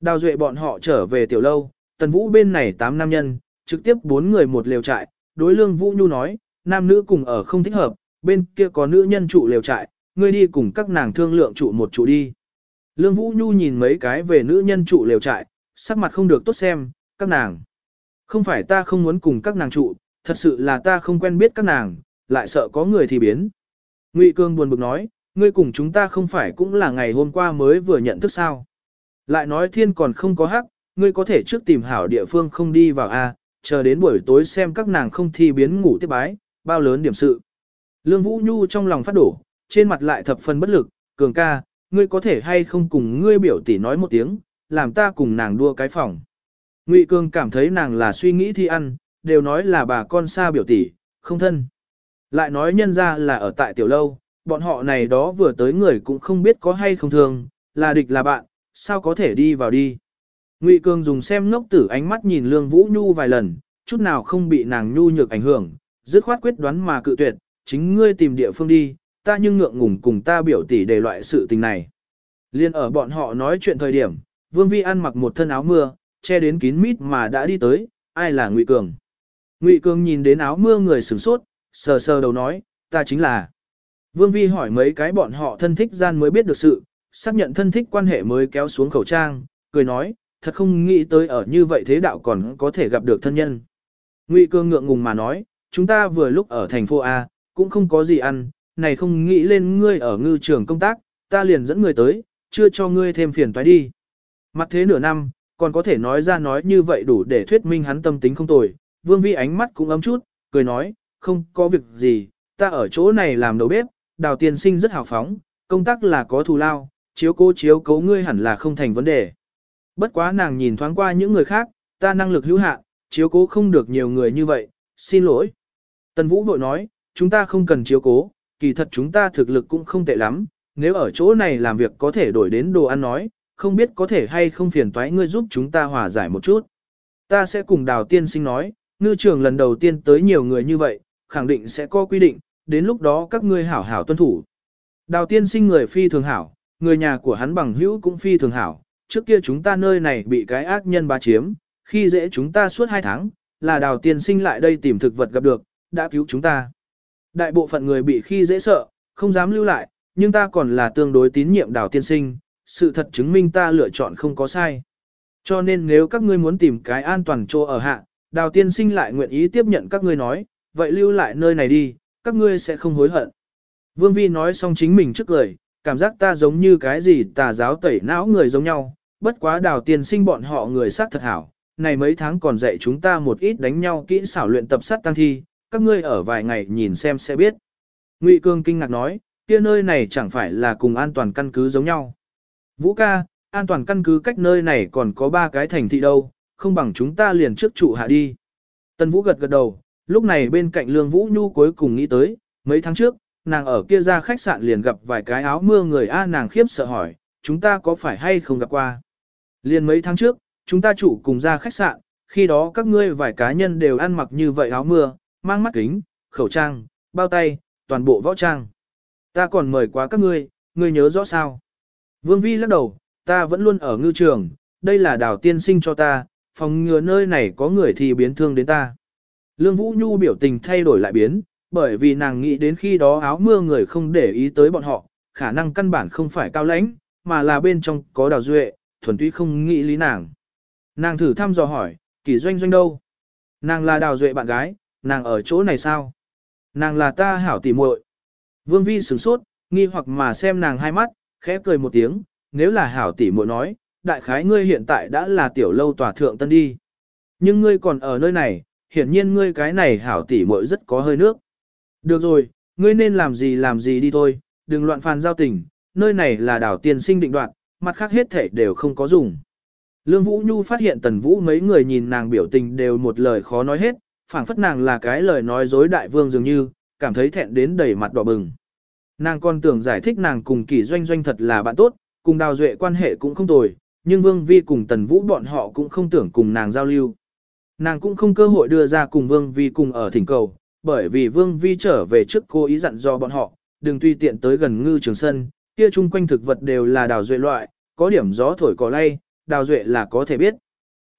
Đào Duệ bọn họ trở về tiểu lâu, tần vũ bên này tám nam nhân, trực tiếp bốn người một lều trại, đối lương vũ nhu nói, nam nữ cùng ở không thích hợp, bên kia có nữ nhân trụ lều trại, ngươi đi cùng các nàng thương lượng trụ một trụ đi. Lương Vũ Nhu nhìn mấy cái về nữ nhân trụ lều trại, sắc mặt không được tốt xem, các nàng. Không phải ta không muốn cùng các nàng trụ, thật sự là ta không quen biết các nàng, lại sợ có người thì biến. Ngụy Cương buồn bực nói, ngươi cùng chúng ta không phải cũng là ngày hôm qua mới vừa nhận thức sao. Lại nói thiên còn không có hắc, ngươi có thể trước tìm hảo địa phương không đi vào a, chờ đến buổi tối xem các nàng không thi biến ngủ tiếp bái, bao lớn điểm sự. Lương Vũ Nhu trong lòng phát đổ, trên mặt lại thập phần bất lực, cường ca, ngươi có thể hay không cùng ngươi biểu tỷ nói một tiếng, làm ta cùng nàng đua cái phòng. Ngụy Cường cảm thấy nàng là suy nghĩ thi ăn, đều nói là bà con xa biểu tỷ, không thân. Lại nói nhân ra là ở tại tiểu lâu, bọn họ này đó vừa tới người cũng không biết có hay không thường, là địch là bạn, sao có thể đi vào đi. Ngụy Cường dùng xem ngốc tử ánh mắt nhìn Lương Vũ Nhu vài lần, chút nào không bị nàng nhu nhược ảnh hưởng, dứt khoát quyết đoán mà cự tuyệt, chính ngươi tìm địa phương đi, ta nhưng ngượng ngùng cùng ta biểu tỷ để loại sự tình này. Liên ở bọn họ nói chuyện thời điểm, Vương Vi ăn mặc một thân áo mưa, che đến kín mít mà đã đi tới, ai là Ngụy Cường. Ngụy Cường nhìn đến áo mưa người sửng sốt, sờ sờ đầu nói, ta chính là. Vương Vi hỏi mấy cái bọn họ thân thích gian mới biết được sự, xác nhận thân thích quan hệ mới kéo xuống khẩu trang, cười nói, thật không nghĩ tới ở như vậy thế đạo còn có thể gặp được thân nhân. Ngụy Cường ngượng ngùng mà nói, chúng ta vừa lúc ở thành phố A, cũng không có gì ăn, này không nghĩ lên ngươi ở ngư trường công tác, ta liền dẫn người tới, chưa cho ngươi thêm phiền toái đi. Mặt thế nửa năm, còn có thể nói ra nói như vậy đủ để thuyết minh hắn tâm tính không tồi. Vương Vi ánh mắt cũng ấm chút, cười nói, không có việc gì, ta ở chỗ này làm đầu bếp, đào tiên sinh rất hào phóng, công tác là có thù lao, chiếu cố chiếu cố ngươi hẳn là không thành vấn đề. Bất quá nàng nhìn thoáng qua những người khác, ta năng lực hữu hạn, chiếu cố không được nhiều người như vậy, xin lỗi. Tần Vũ vội nói, chúng ta không cần chiếu cố, kỳ thật chúng ta thực lực cũng không tệ lắm, nếu ở chỗ này làm việc có thể đổi đến đồ ăn nói, không biết có thể hay không phiền toái ngươi giúp chúng ta hòa giải một chút. Ta sẽ cùng đào tiên sinh nói, ngư trường lần đầu tiên tới nhiều người như vậy, khẳng định sẽ có quy định, đến lúc đó các ngươi hảo hảo tuân thủ. Đào tiên sinh người phi thường hảo, người nhà của hắn bằng hữu cũng phi thường hảo, trước kia chúng ta nơi này bị cái ác nhân bá chiếm, khi dễ chúng ta suốt hai tháng, là đào tiên sinh lại đây tìm thực vật gặp được, đã cứu chúng ta. Đại bộ phận người bị khi dễ sợ, không dám lưu lại, nhưng ta còn là tương đối tín nhiệm đào tiên sinh, sự thật chứng minh ta lựa chọn không có sai. Cho nên nếu các ngươi muốn tìm cái an toàn chỗ ở hạ, đào tiên sinh lại nguyện ý tiếp nhận các ngươi nói, vậy lưu lại nơi này đi, các ngươi sẽ không hối hận. Vương Vi nói xong chính mình trước lời, cảm giác ta giống như cái gì tà giáo tẩy não người giống nhau, bất quá đào tiên sinh bọn họ người sát thật hảo, này mấy tháng còn dạy chúng ta một ít đánh nhau kỹ xảo luyện tập sát tăng thi, các ngươi ở vài ngày nhìn xem sẽ biết. Ngụy Cương kinh ngạc nói, kia nơi này chẳng phải là cùng an toàn căn cứ giống nhau. Vũ ca, an toàn căn cứ cách nơi này còn có ba cái thành thị đâu, không bằng chúng ta liền trước trụ hạ đi. Tân Vũ gật gật đầu, lúc này bên cạnh Lương Vũ Nhu cuối cùng nghĩ tới, mấy tháng trước, nàng ở kia ra khách sạn liền gặp vài cái áo mưa người A nàng khiếp sợ hỏi, chúng ta có phải hay không gặp qua. Liền mấy tháng trước, chúng ta chủ cùng ra khách sạn, khi đó các ngươi vài cá nhân đều ăn mặc như vậy áo mưa, mang mắt kính, khẩu trang, bao tay, toàn bộ võ trang. Ta còn mời quá các ngươi, ngươi nhớ rõ sao. Vương Vi lắc đầu, ta vẫn luôn ở ngư trường, đây là đào tiên sinh cho ta, phòng ngừa nơi này có người thì biến thương đến ta. Lương Vũ Nhu biểu tình thay đổi lại biến, bởi vì nàng nghĩ đến khi đó áo mưa người không để ý tới bọn họ, khả năng căn bản không phải cao lãnh, mà là bên trong có đào duệ, thuần túy không nghĩ lý nàng. Nàng thử thăm dò hỏi, kỳ doanh doanh đâu? Nàng là đào duệ bạn gái, nàng ở chỗ này sao? Nàng là ta hảo tỉ muội. Vương Vi sửng sốt, nghi hoặc mà xem nàng hai mắt, khẽ cười một tiếng, nếu là hảo tỉ muội nói, đại khái ngươi hiện tại đã là tiểu lâu tòa thượng tân đi. Nhưng ngươi còn ở nơi này, hiển nhiên ngươi cái này hảo tỉ muội rất có hơi nước. Được rồi, ngươi nên làm gì làm gì đi thôi, đừng loạn phàn giao tình, nơi này là đảo tiền sinh định đoạn, mặt khác hết thể đều không có dùng. Lương Vũ Nhu phát hiện Tần Vũ mấy người nhìn nàng biểu tình đều một lời khó nói hết, phảng phất nàng là cái lời nói dối đại vương dường như, cảm thấy thẹn đến đầy mặt đỏ bừng. Nàng còn tưởng giải thích nàng cùng kỳ doanh doanh thật là bạn tốt, cùng đào duệ quan hệ cũng không tồi, nhưng Vương Vi cùng Tần Vũ bọn họ cũng không tưởng cùng nàng giao lưu. Nàng cũng không cơ hội đưa ra cùng Vương Vi cùng ở thỉnh cầu, bởi vì Vương Vi trở về trước cô ý dặn do bọn họ, đừng tùy tiện tới gần ngư trường sân, kia chung quanh thực vật đều là đào duệ loại, có điểm gió thổi cỏ lay, đào duệ là có thể biết.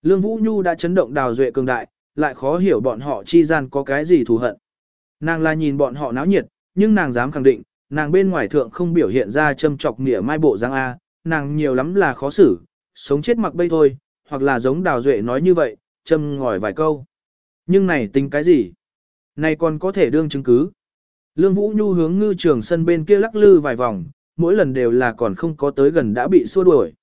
Lương Vũ Nhu đã chấn động đào duệ cường đại, lại khó hiểu bọn họ chi gian có cái gì thù hận. Nàng là nhìn bọn họ náo nhiệt, nhưng nàng dám khẳng định, nàng bên ngoài thượng không biểu hiện ra châm chọc nghĩa mai bộ giang A, nàng nhiều lắm là khó xử, sống chết mặc bây thôi, hoặc là giống đào duệ nói như vậy, châm ngòi vài câu. Nhưng này tính cái gì? Này còn có thể đương chứng cứ. Lương Vũ Nhu hướng ngư trường sân bên kia lắc lư vài vòng, mỗi lần đều là còn không có tới gần đã bị xua đuổi.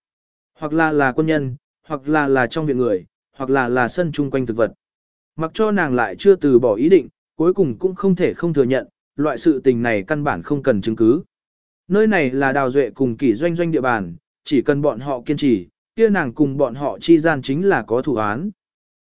Hoặc là là quân nhân, hoặc là là trong viện người, hoặc là là sân chung quanh thực vật. Mặc cho nàng lại chưa từ bỏ ý định, cuối cùng cũng không thể không thừa nhận, loại sự tình này căn bản không cần chứng cứ. Nơi này là đào duệ cùng kỷ doanh doanh địa bàn, chỉ cần bọn họ kiên trì, kia nàng cùng bọn họ chi gian chính là có thủ án.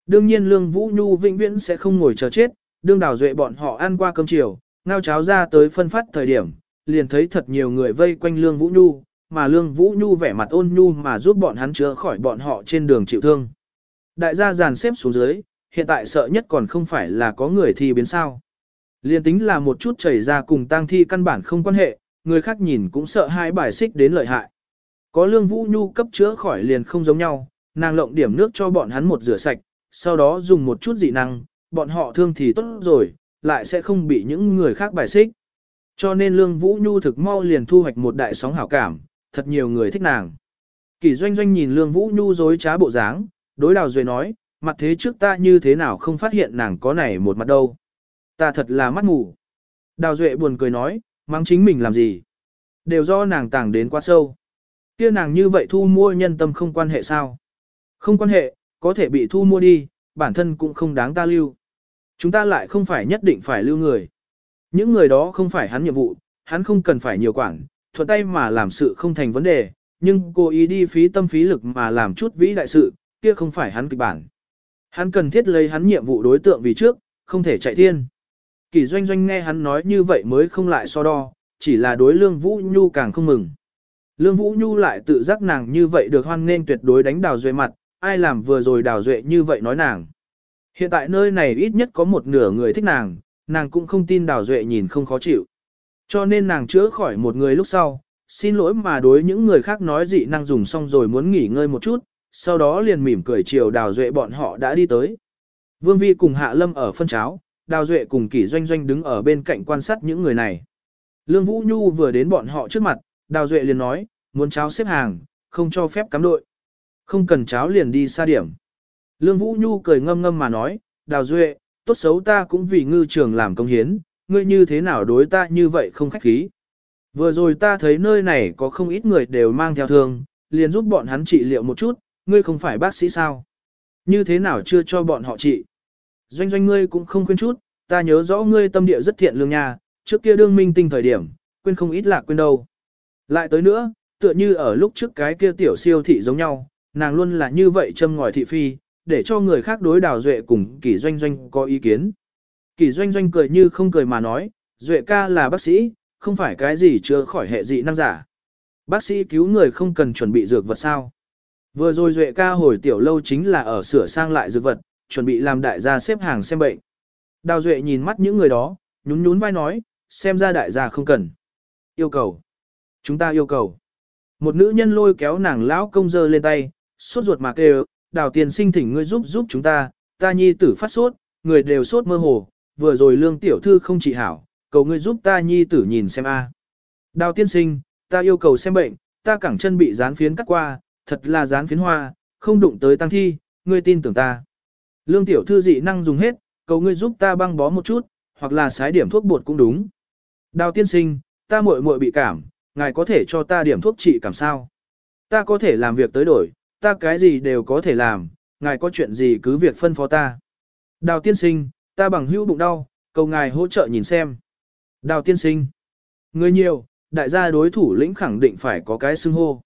Đương nhiên Lương Vũ Nhu vĩnh viễn sẽ không ngồi chờ chết, đương đào duệ bọn họ ăn qua cơm chiều, ngao cháo ra tới phân phát thời điểm, liền thấy thật nhiều người vây quanh Lương Vũ Nhu, mà Lương Vũ Nhu vẻ mặt ôn nhu mà giúp bọn hắn chữa khỏi bọn họ trên đường chịu thương. Đại gia dàn xếp xuống dưới, hiện tại sợ nhất còn không phải là có người thi biến sao. Liên tính là một chút chảy ra cùng tang thi căn bản không quan hệ, người khác nhìn cũng sợ hai bài xích đến lợi hại. Có lương vũ nhu cấp chữa khỏi liền không giống nhau, nàng lộng điểm nước cho bọn hắn một rửa sạch, sau đó dùng một chút dị năng, bọn họ thương thì tốt rồi, lại sẽ không bị những người khác bài xích. Cho nên lương vũ nhu thực mau liền thu hoạch một đại sóng hảo cảm, thật nhiều người thích nàng. Kỳ doanh doanh nhìn lương vũ nhu dối trá bộ dáng, đối đào duệ nói, mặt thế trước ta như thế nào không phát hiện nàng có này một mặt đâu. Ta thật là mắt ngủ. Đào duệ buồn cười nói, mang chính mình làm gì. Đều do nàng tàng đến quá sâu. kia nàng như vậy thu mua nhân tâm không quan hệ sao. Không quan hệ, có thể bị thu mua đi, bản thân cũng không đáng ta lưu. Chúng ta lại không phải nhất định phải lưu người. Những người đó không phải hắn nhiệm vụ, hắn không cần phải nhiều quản, thuận tay mà làm sự không thành vấn đề, nhưng cô ý đi phí tâm phí lực mà làm chút vĩ đại sự, kia không phải hắn kịch bản. Hắn cần thiết lấy hắn nhiệm vụ đối tượng vì trước, không thể chạy thiên. Kỳ doanh doanh nghe hắn nói như vậy mới không lại so đo, chỉ là đối lương vũ nhu càng không mừng. Lương vũ nhu lại tự giác nàng như vậy được hoan nên tuyệt đối đánh đào duệ mặt, ai làm vừa rồi đào duệ như vậy nói nàng. Hiện tại nơi này ít nhất có một nửa người thích nàng, nàng cũng không tin đào duệ nhìn không khó chịu. Cho nên nàng chữa khỏi một người lúc sau, xin lỗi mà đối những người khác nói dị năng dùng xong rồi muốn nghỉ ngơi một chút, sau đó liền mỉm cười chiều đào duệ bọn họ đã đi tới. Vương Vi cùng Hạ Lâm ở phân cháo, đào duệ cùng kỷ doanh doanh đứng ở bên cạnh quan sát những người này. Lương Vũ Nhu vừa đến bọn họ trước mặt, đào duệ liền nói, muốn cháo xếp hàng, không cho phép cắm đội. Không cần cháo liền đi xa điểm. Lương Vũ Nhu cười ngâm ngâm mà nói, đào duệ, tốt xấu ta cũng vì ngư trường làm công hiến, ngươi như thế nào đối ta như vậy không khách khí. Vừa rồi ta thấy nơi này có không ít người đều mang theo thương, liền giúp bọn hắn trị liệu một chút, ngươi không phải bác sĩ sao? Như thế nào chưa cho bọn họ trị? Doanh doanh ngươi cũng không khuyên chút, ta nhớ rõ ngươi tâm địa rất thiện lương nha, trước kia đương minh tinh thời điểm, quên không ít là quên đâu. Lại tới nữa, tựa như ở lúc trước cái kia tiểu siêu thị giống nhau, nàng luôn là như vậy châm ngòi thị phi, để cho người khác đối đào duệ cùng kỷ doanh doanh có ý kiến. Kỷ doanh doanh cười như không cười mà nói, duệ ca là bác sĩ, không phải cái gì chưa khỏi hệ dị năng giả. Bác sĩ cứu người không cần chuẩn bị dược vật sao. Vừa rồi duệ ca hồi tiểu lâu chính là ở sửa sang lại dược vật, chuẩn bị làm đại gia xếp hàng xem bệnh. Đào duệ nhìn mắt những người đó, nhún nhún vai nói, xem ra đại gia không cần. Yêu cầu. Chúng ta yêu cầu. Một nữ nhân lôi kéo nàng lão công dơ lên tay, sốt ruột mà kêu, đào tiền sinh thỉnh ngươi giúp giúp chúng ta, ta nhi tử phát sốt, người đều sốt mơ hồ, vừa rồi lương tiểu thư không trị hảo, cầu ngươi giúp ta nhi tử nhìn xem a. Đào tiên sinh, ta yêu cầu xem bệnh, ta cẳng chân bị dán phiến cắt qua, thật là dán phiến hoa, không đụng tới tăng thi, ngươi tin tưởng ta. Lương tiểu thư dị năng dùng hết, cầu ngươi giúp ta băng bó một chút, hoặc là xái điểm thuốc bột cũng đúng. Đào tiên sinh, ta muội muội bị cảm, ngài có thể cho ta điểm thuốc trị cảm sao? Ta có thể làm việc tới đổi, ta cái gì đều có thể làm, ngài có chuyện gì cứ việc phân phó ta. Đào tiên sinh, ta bằng hữu bụng đau, cầu ngài hỗ trợ nhìn xem. Đào tiên sinh. Người nhiều, đại gia đối thủ lĩnh khẳng định phải có cái xưng hô.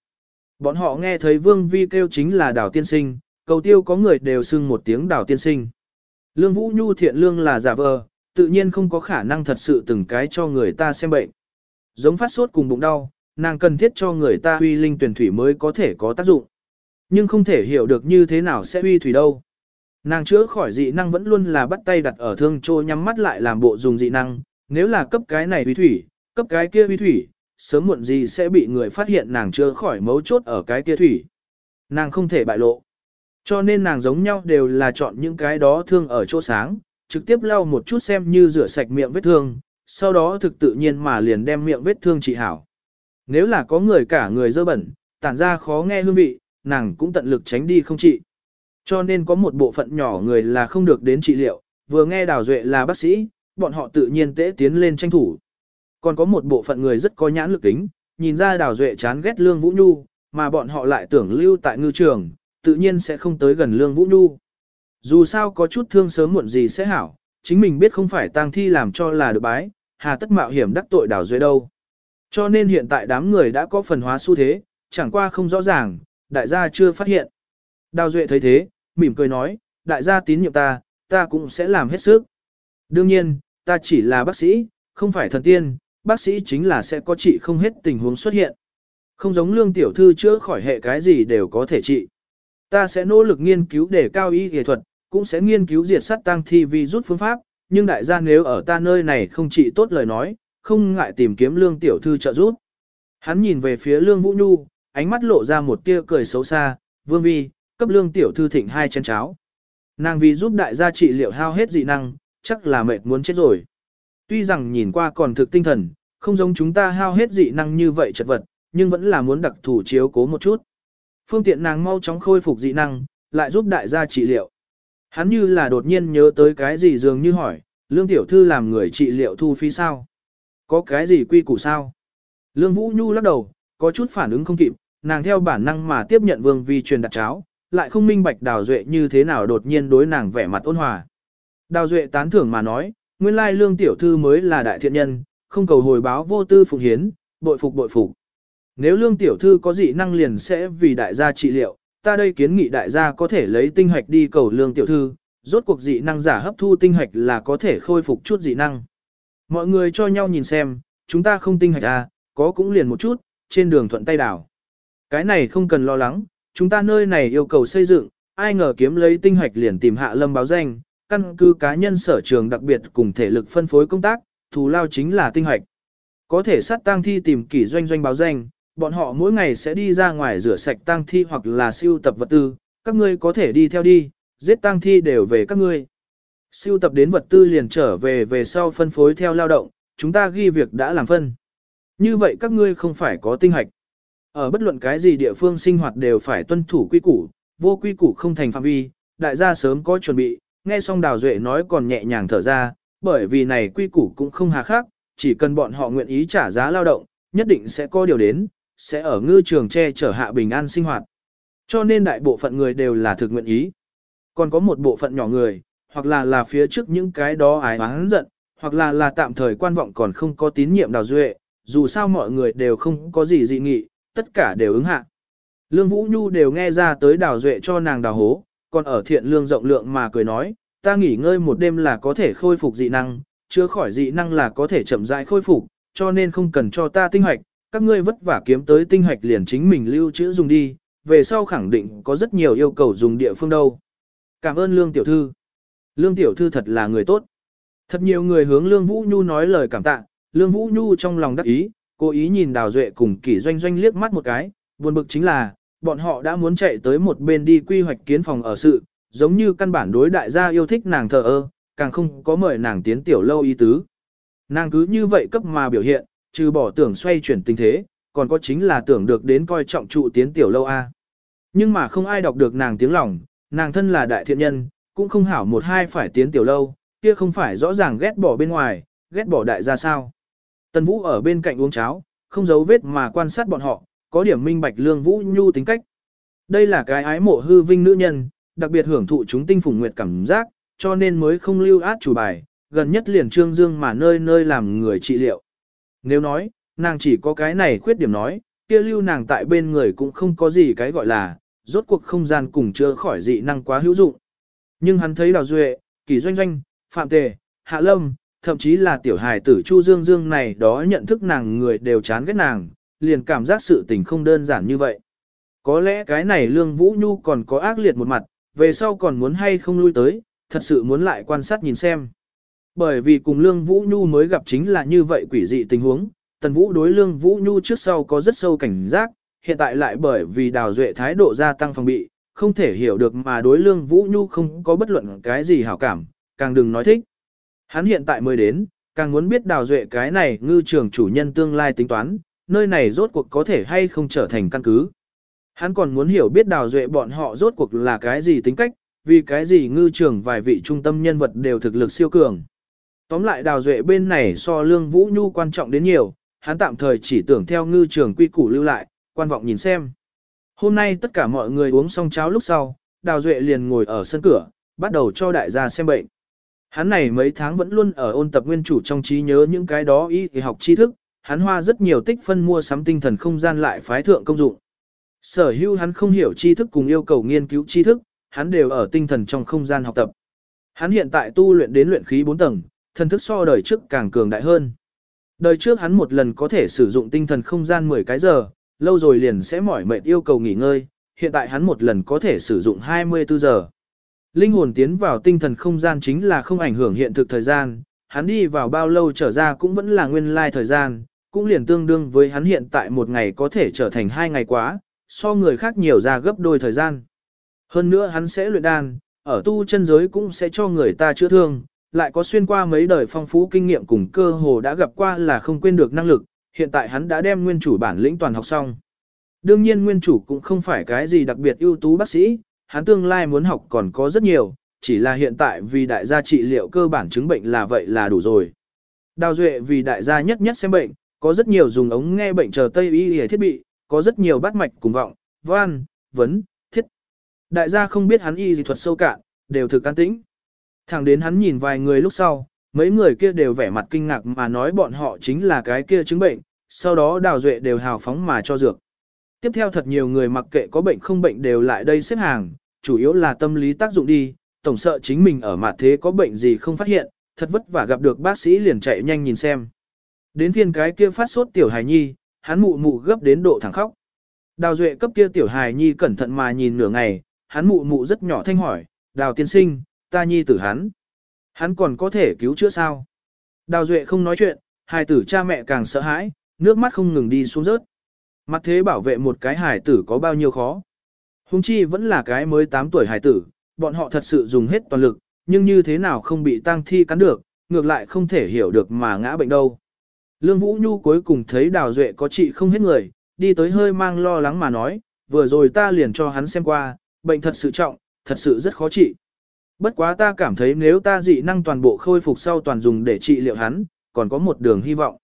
Bọn họ nghe thấy Vương Vi kêu chính là đào tiên sinh, cầu tiêu có người đều xưng một tiếng đào tiên sinh. Lương Vũ Nhu thiện lương là giả vờ, tự nhiên không có khả năng thật sự từng cái cho người ta xem bệnh. Giống phát sốt cùng bụng đau, nàng cần thiết cho người ta huy linh tuyển thủy mới có thể có tác dụng. Nhưng không thể hiểu được như thế nào sẽ huy thủy đâu. Nàng chữa khỏi dị năng vẫn luôn là bắt tay đặt ở thương trô nhắm mắt lại làm bộ dùng dị năng, nếu là cấp cái này huy thủy, cấp cái kia huy thủy, sớm muộn gì sẽ bị người phát hiện nàng chưa khỏi mấu chốt ở cái kia thủy. Nàng không thể bại lộ. Cho nên nàng giống nhau đều là chọn những cái đó thương ở chỗ sáng, trực tiếp lau một chút xem như rửa sạch miệng vết thương, sau đó thực tự nhiên mà liền đem miệng vết thương trị hảo. Nếu là có người cả người dơ bẩn, tản ra khó nghe hương vị, nàng cũng tận lực tránh đi không trị. Cho nên có một bộ phận nhỏ người là không được đến trị liệu, vừa nghe Đào Duệ là bác sĩ, bọn họ tự nhiên tễ tiến lên tranh thủ. Còn có một bộ phận người rất có nhãn lực kính, nhìn ra Đào Duệ chán ghét Lương Vũ Nhu, mà bọn họ lại tưởng lưu tại ngư trường, tự nhiên sẽ không tới gần Lương Vũ Nhu. Dù sao có chút thương sớm muộn gì sẽ hảo, chính mình biết không phải tang thi làm cho là được bái, hà tất mạo hiểm đắc tội Đào Duệ đâu. Cho nên hiện tại đám người đã có phần hóa xu thế, chẳng qua không rõ ràng, đại gia chưa phát hiện. Đào Duệ thấy thế, mỉm cười nói, đại gia tín nhiệm ta, ta cũng sẽ làm hết sức. Đương nhiên, ta chỉ là bác sĩ, không phải thần tiên, bác sĩ chính là sẽ có trị không hết tình huống xuất hiện. Không giống lương tiểu thư chữa khỏi hệ cái gì đều có thể trị. Ta sẽ nỗ lực nghiên cứu để cao y y thuật, cũng sẽ nghiên cứu diệt sát tăng thi vi rút phương pháp, nhưng đại gia nếu ở ta nơi này không trị tốt lời nói, không ngại tìm kiếm lương tiểu thư trợ giúp. Hắn nhìn về phía lương vũ nhu, ánh mắt lộ ra một tia cười xấu xa, vương vi, cấp lương tiểu thư thịnh hai chén cháo. Nàng vì giúp đại gia trị liệu hao hết dị năng, chắc là mệt muốn chết rồi. Tuy rằng nhìn qua còn thực tinh thần, không giống chúng ta hao hết dị năng như vậy chật vật, nhưng vẫn là muốn đặc thủ chiếu cố một chút. Phương tiện nàng mau chóng khôi phục dị năng, lại giúp đại gia trị liệu. Hắn như là đột nhiên nhớ tới cái gì dường như hỏi, lương tiểu thư làm người trị liệu thu phí sao? Có cái gì quy củ sao? Lương Vũ Nhu lắc đầu, có chút phản ứng không kịp, nàng theo bản năng mà tiếp nhận vương vi truyền đặt cháo, lại không minh bạch đào duệ như thế nào đột nhiên đối nàng vẻ mặt ôn hòa. Đào duệ tán thưởng mà nói, nguyên lai lương tiểu thư mới là đại thiện nhân, không cầu hồi báo vô tư phụng hiến, bội phục bội phục. Nếu lương tiểu thư có dị năng liền sẽ vì đại gia trị liệu, ta đây kiến nghị đại gia có thể lấy tinh hoạch đi cầu lương tiểu thư, rốt cuộc dị năng giả hấp thu tinh hoạch là có thể khôi phục chút dị năng. Mọi người cho nhau nhìn xem, chúng ta không tinh hoạch à, có cũng liền một chút, trên đường thuận tay đảo. Cái này không cần lo lắng, chúng ta nơi này yêu cầu xây dựng, ai ngờ kiếm lấy tinh hoạch liền tìm hạ lâm báo danh, căn cứ cá nhân sở trường đặc biệt cùng thể lực phân phối công tác, thù lao chính là tinh hoạch. Có thể sát tang thi tìm kỷ doanh doanh báo danh, bọn họ mỗi ngày sẽ đi ra ngoài rửa sạch tang thi hoặc là siêu tập vật tư, các ngươi có thể đi theo đi, giết tang thi đều về các ngươi. Siêu tập đến vật tư liền trở về về sau phân phối theo lao động, chúng ta ghi việc đã làm phân. Như vậy các ngươi không phải có tinh hoạch. Ở bất luận cái gì địa phương sinh hoạt đều phải tuân thủ quy củ, vô quy củ không thành phạm vi, đại gia sớm có chuẩn bị, nghe xong Đào Duệ nói còn nhẹ nhàng thở ra, bởi vì này quy củ cũng không hà khắc, chỉ cần bọn họ nguyện ý trả giá lao động, nhất định sẽ có điều đến, sẽ ở ngư trường che chở hạ bình an sinh hoạt. Cho nên đại bộ phận người đều là thực nguyện ý. Còn có một bộ phận nhỏ người, hoặc là là phía trước những cái đó ái oán giận, hoặc là là tạm thời quan vọng còn không có tín nhiệm đào duệ, dù sao mọi người đều không có gì dị nghị, tất cả đều ứng hạ. Lương Vũ Nhu đều nghe ra tới đào duệ cho nàng đào hố, còn ở thiện lương rộng lượng mà cười nói, ta nghỉ ngơi một đêm là có thể khôi phục dị năng, chữa khỏi dị năng là có thể chậm rãi khôi phục, cho nên không cần cho ta tinh hoạch, các ngươi vất vả kiếm tới tinh hoạch liền chính mình lưu trữ dùng đi, về sau khẳng định có rất nhiều yêu cầu dùng địa phương đâu. Cảm ơn Lương Tiểu Thư. Lương Tiểu Thư thật là người tốt. Thật nhiều người hướng Lương Vũ Nhu nói lời cảm tạ, Lương Vũ Nhu trong lòng đắc ý, cố ý nhìn Đào Duệ cùng kỷ doanh doanh liếc mắt một cái, buồn bực chính là, bọn họ đã muốn chạy tới một bên đi quy hoạch kiến phòng ở sự, giống như căn bản đối đại gia yêu thích nàng thờ ơ, càng không có mời nàng tiến tiểu lâu ý tứ. Nàng cứ như vậy cấp mà biểu hiện, trừ bỏ tưởng xoay chuyển tình thế, còn có chính là tưởng được đến coi trọng trụ tiến tiểu lâu A. Nhưng mà không ai đọc được nàng tiếng lòng, nàng thân là đại thiện nhân, cũng không hảo một hai phải tiến tiểu lâu, kia không phải rõ ràng ghét bỏ bên ngoài, ghét bỏ đại gia sao. Tần Vũ ở bên cạnh uống cháo, không giấu vết mà quan sát bọn họ, có điểm minh bạch lương Vũ Nhu tính cách. Đây là cái ái mộ hư vinh nữ nhân, đặc biệt hưởng thụ chúng tinh phùng nguyệt cảm giác, cho nên mới không lưu át chủ bài, gần nhất liền trương dương mà nơi nơi làm người trị liệu. Nếu nói, nàng chỉ có cái này khuyết điểm nói, kia lưu nàng tại bên người cũng không có gì cái gọi là, rốt cuộc không gian cùng chưa khỏi dị năng quá hữu dụng. Nhưng hắn thấy Đào Duệ, Kỳ Doanh Doanh, Phạm Tề, Hạ Lâm, thậm chí là tiểu hài tử Chu Dương Dương này đó nhận thức nàng người đều chán ghét nàng, liền cảm giác sự tình không đơn giản như vậy. Có lẽ cái này Lương Vũ Nhu còn có ác liệt một mặt, về sau còn muốn hay không lui tới, thật sự muốn lại quan sát nhìn xem. Bởi vì cùng Lương Vũ Nhu mới gặp chính là như vậy quỷ dị tình huống, Tần Vũ đối Lương Vũ Nhu trước sau có rất sâu cảnh giác, hiện tại lại bởi vì đào duệ thái độ gia tăng phòng bị, không thể hiểu được mà đối Lương Vũ Nhu không có bất luận cái gì hảo cảm, càng đừng nói thích. Hắn hiện tại mới đến, càng muốn biết đào duệ cái này ngư trường chủ nhân tương lai tính toán, nơi này rốt cuộc có thể hay không trở thành căn cứ. Hắn còn muốn hiểu biết đào duệ bọn họ rốt cuộc là cái gì tính cách, vì cái gì ngư trưởng vài vị trung tâm nhân vật đều thực lực siêu cường. Tóm lại đào duệ bên này so lương vũ nhu quan trọng đến nhiều, hắn tạm thời chỉ tưởng theo ngư trưởng quy củ lưu lại, quan vọng nhìn xem. Hôm nay tất cả mọi người uống xong cháo lúc sau, đào duệ liền ngồi ở sân cửa, bắt đầu cho đại gia xem bệnh. Hắn này mấy tháng vẫn luôn ở ôn tập nguyên chủ trong trí nhớ những cái đó y học tri thức, hắn hoa rất nhiều tích phân mua sắm tinh thần không gian lại phái thượng công dụng. Sở hữu hắn không hiểu tri thức cùng yêu cầu nghiên cứu tri thức, hắn đều ở tinh thần trong không gian học tập. Hắn hiện tại tu luyện đến luyện khí 4 tầng, thần thức so đời trước càng cường đại hơn. Đời trước hắn một lần có thể sử dụng tinh thần không gian 10 cái giờ, lâu rồi liền sẽ mỏi mệt yêu cầu nghỉ ngơi, hiện tại hắn một lần có thể sử dụng 24 giờ. Linh hồn tiến vào tinh thần không gian chính là không ảnh hưởng hiện thực thời gian, hắn đi vào bao lâu trở ra cũng vẫn là nguyên lai thời gian, cũng liền tương đương với hắn hiện tại một ngày có thể trở thành hai ngày quá, so người khác nhiều ra gấp đôi thời gian. Hơn nữa hắn sẽ luyện đan, ở tu chân giới cũng sẽ cho người ta chữa thương, lại có xuyên qua mấy đời phong phú kinh nghiệm cùng cơ hồ đã gặp qua là không quên được năng lực, hiện tại hắn đã đem nguyên chủ bản lĩnh toàn học xong. Đương nhiên nguyên chủ cũng không phải cái gì đặc biệt ưu tú bác sĩ, hắn tương lai muốn học còn có rất nhiều, chỉ là hiện tại vì đại gia trị liệu cơ bản chứng bệnh là vậy là đủ rồi. Đào Duệ vì đại gia nhất nhất xem bệnh, có rất nhiều dùng ống nghe bệnh chờ Tây y y thiết bị, có rất nhiều bát mạch cùng vọng, văn, vấn, thiết. Đại gia không biết hắn y gì thuật sâu cạn, đều thực can tĩnh. Thẳng đến hắn nhìn vài người lúc sau, mấy người kia đều vẻ mặt kinh ngạc mà nói bọn họ chính là cái kia chứng bệnh, sau đó đào duệ đều hào phóng mà cho dược. Tiếp theo thật nhiều người mặc kệ có bệnh không bệnh đều lại đây xếp hàng, chủ yếu là tâm lý tác dụng đi, tổng sợ chính mình ở mặt thế có bệnh gì không phát hiện, thật vất vả gặp được bác sĩ liền chạy nhanh nhìn xem. Đến phiên cái kia phát sốt tiểu hài nhi, hắn mụ mụ gấp đến độ thẳng khóc. Đào duệ cấp kia tiểu hài nhi cẩn thận mà nhìn nửa ngày, hắn mụ mụ rất nhỏ thanh hỏi, đào tiên sinh, ta nhi tử hắn. Hắn còn có thể cứu chữa sao? Đào duệ không nói chuyện, hài tử cha mẹ càng sợ hãi, nước mắt không ngừng đi xuống rớt. Mặt thế bảo vệ một cái hài tử có bao nhiêu khó. Hùng chi vẫn là cái mới 8 tuổi hài tử, bọn họ thật sự dùng hết toàn lực, nhưng như thế nào không bị tang thi cắn được, ngược lại không thể hiểu được mà ngã bệnh đâu. Lương Vũ Nhu cuối cùng thấy Đào Duệ có trị không hết người, đi tới hơi mang lo lắng mà nói, vừa rồi ta liền cho hắn xem qua, bệnh thật sự trọng, thật sự rất khó trị. Bất quá ta cảm thấy nếu ta dị năng toàn bộ khôi phục sau toàn dùng để trị liệu hắn, còn có một đường hy vọng.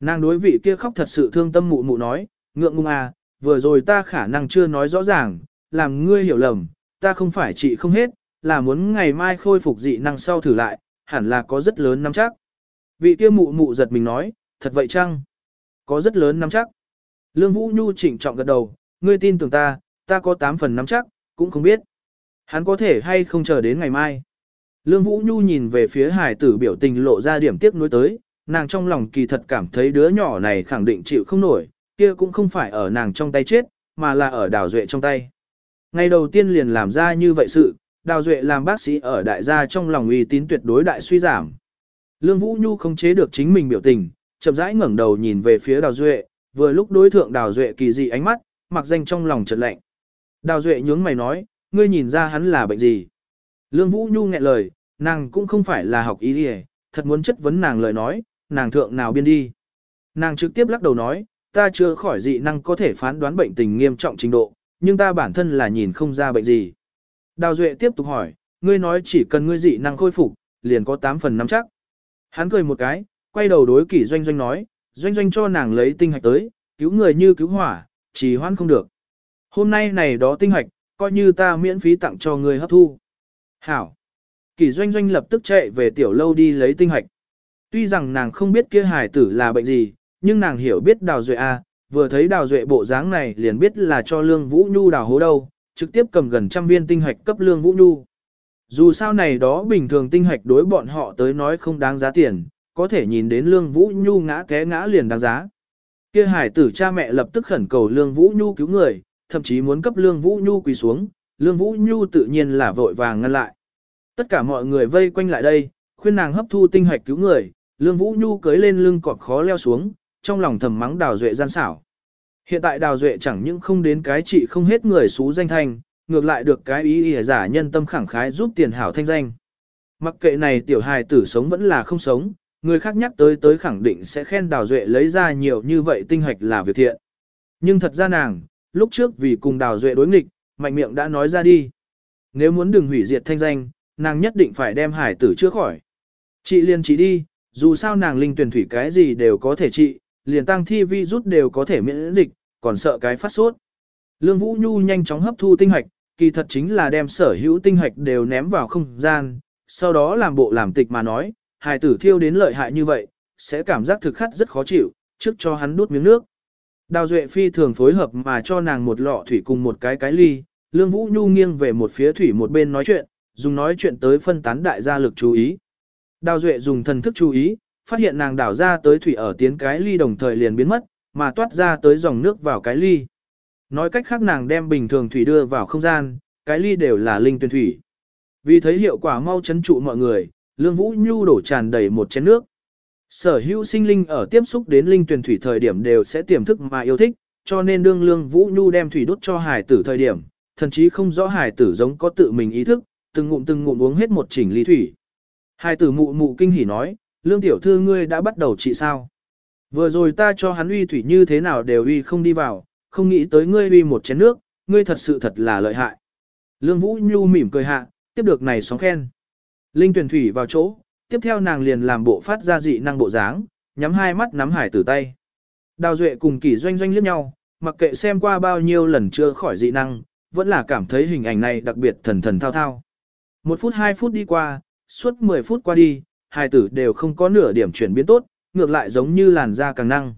Nàng đối vị kia khóc thật sự thương tâm mụ mụ nói, ngượng ngung à, vừa rồi ta khả năng chưa nói rõ ràng, làm ngươi hiểu lầm, ta không phải trị không hết, là muốn ngày mai khôi phục dị năng sau thử lại, hẳn là có rất lớn nắm chắc. Vị kia mụ mụ giật mình nói, thật vậy chăng? Có rất lớn nắm chắc. Lương Vũ Nhu chỉnh trọng gật đầu, ngươi tin tưởng ta, ta có 8 phần nắm chắc, cũng không biết. Hắn có thể hay không chờ đến ngày mai. Lương Vũ Nhu nhìn về phía hải tử biểu tình lộ ra điểm tiếc nuối tới, nàng trong lòng kỳ thật cảm thấy đứa nhỏ này khẳng định chịu không nổi, kia cũng không phải ở nàng trong tay chết, mà là ở đào duệ trong tay. Ngày đầu tiên liền làm ra như vậy sự, đào duệ làm bác sĩ ở đại gia trong lòng uy tín tuyệt đối đại suy giảm. Lương Vũ Nhu không chế được chính mình biểu tình, chậm rãi ngẩng đầu nhìn về phía đào duệ, vừa lúc đối thượng đào duệ kỳ dị ánh mắt, mặc danh trong lòng chợt lạnh. Đào duệ nhướng mày nói, ngươi nhìn ra hắn là bệnh gì? Lương Vũ Nhu nghẹn lời, nàng cũng không phải là học y đi thật muốn chất vấn nàng lời nói, nàng thượng nào biên đi. Nàng trực tiếp lắc đầu nói, ta chưa khỏi dị năng có thể phán đoán bệnh tình nghiêm trọng trình độ, nhưng ta bản thân là nhìn không ra bệnh gì. Đào Duệ tiếp tục hỏi, ngươi nói chỉ cần ngươi dị năng khôi phục, liền có 8 phần nắm chắc. Hắn cười một cái, quay đầu đối kỷ doanh doanh nói, doanh doanh cho nàng lấy tinh hạch tới, cứu người như cứu hỏa, chỉ hoan không được. Hôm nay này đó tinh hạch, coi như ta miễn phí tặng cho ngươi hấp thu. Hảo. Kỷ doanh doanh lập tức chạy về tiểu lâu đi lấy tinh hạch. Tuy rằng nàng không biết kia hải tử là bệnh gì, nhưng nàng hiểu biết đào duệ A, vừa thấy đào duệ bộ dáng này liền biết là cho lương vũ nhu đào hố đâu, trực tiếp cầm gần trăm viên tinh hạch cấp lương vũ nhu. Dù sao này đó bình thường tinh hạch đối bọn họ tới nói không đáng giá tiền, có thể nhìn đến lương vũ nhu ngã té ngã liền đáng giá. Kia hải tử cha mẹ lập tức khẩn cầu lương vũ nhu cứu người, thậm chí muốn cấp lương vũ nhu quỳ xuống, lương vũ nhu tự nhiên là vội vàng ngăn lại. Tất cả mọi người vây quanh lại đây, khuyên nàng hấp thu tinh hạch cứu người, lương vũ nhu cưới lên lưng cọp khó leo xuống, trong lòng thầm mắng đào duệ gian xảo. Hiện tại đào duệ chẳng những không đến cái trị không hết người xú danh thanh, ngược lại được cái ý ỉa giả nhân tâm khẳng khái giúp tiền hảo thanh danh. Mặc kệ này tiểu hài tử sống vẫn là không sống, người khác nhắc tới tới khẳng định sẽ khen đào duệ lấy ra nhiều như vậy tinh hạch là việc thiện. Nhưng thật ra nàng, lúc trước vì cùng đào duệ đối nghịch, mạnh miệng đã nói ra đi. Nếu muốn đừng hủy diệt thanh danh, nàng nhất định phải đem hải tử chữa khỏi. Chị liền chỉ đi, dù sao nàng linh tuyển thủy cái gì đều có thể trị, liền tăng thi vi rút đều có thể miễn dịch, còn sợ cái phát sốt. Lương Vũ Nhu nhanh chóng hấp thu tinh hạch, kỳ thật chính là đem sở hữu tinh hạch đều ném vào không gian, sau đó làm bộ làm tịch mà nói, hài tử thiêu đến lợi hại như vậy, sẽ cảm giác thực khát rất khó chịu, trước cho hắn đút miếng nước. Đào Duệ Phi thường phối hợp mà cho nàng một lọ thủy cùng một cái cái ly, Lương Vũ Nhu nghiêng về một phía thủy một bên nói chuyện, dùng nói chuyện tới phân tán đại gia lực chú ý. Đào Duệ dùng thần thức chú ý, phát hiện nàng đảo ra tới thủy ở tiến cái ly đồng thời liền biến mất, mà toát ra tới dòng nước vào cái ly. Nói cách khác nàng đem bình thường thủy đưa vào không gian, cái ly đều là linh tuyển thủy. Vì thấy hiệu quả mau chấn trụ mọi người, Lương Vũ Nhu đổ tràn đầy một chén nước. Sở hữu sinh linh ở tiếp xúc đến linh tuyển thủy thời điểm đều sẽ tiềm thức mà yêu thích, cho nên đương Lương Vũ Nhu đem thủy đốt cho hải tử thời điểm, thậm chí không rõ hải tử giống có tự mình ý thức, từng ngụm từng ngụm uống hết một chỉnh ly thủy. Hải tử mụ mụ kinh hỉ nói, Lương tiểu thư ngươi đã bắt đầu trị sao? Vừa rồi ta cho hắn uy thủy như thế nào đều uy không đi vào, không nghĩ tới ngươi uy một chén nước, ngươi thật sự thật là lợi hại. Lương Vũ Nhu mỉm cười hạ, tiếp được này sóng khen. Linh tuyển thủy vào chỗ, tiếp theo nàng liền làm bộ phát ra dị năng bộ dáng, nhắm hai mắt nắm hải tử tay. Đào Duệ cùng kỷ doanh doanh liếc nhau, mặc kệ xem qua bao nhiêu lần chưa khỏi dị năng, vẫn là cảm thấy hình ảnh này đặc biệt thần thần thao thao. Một phút hai phút đi qua, suốt 10 phút qua đi, Hải tử đều không có nửa điểm chuyển biến tốt, ngược lại giống như làn da càng năng.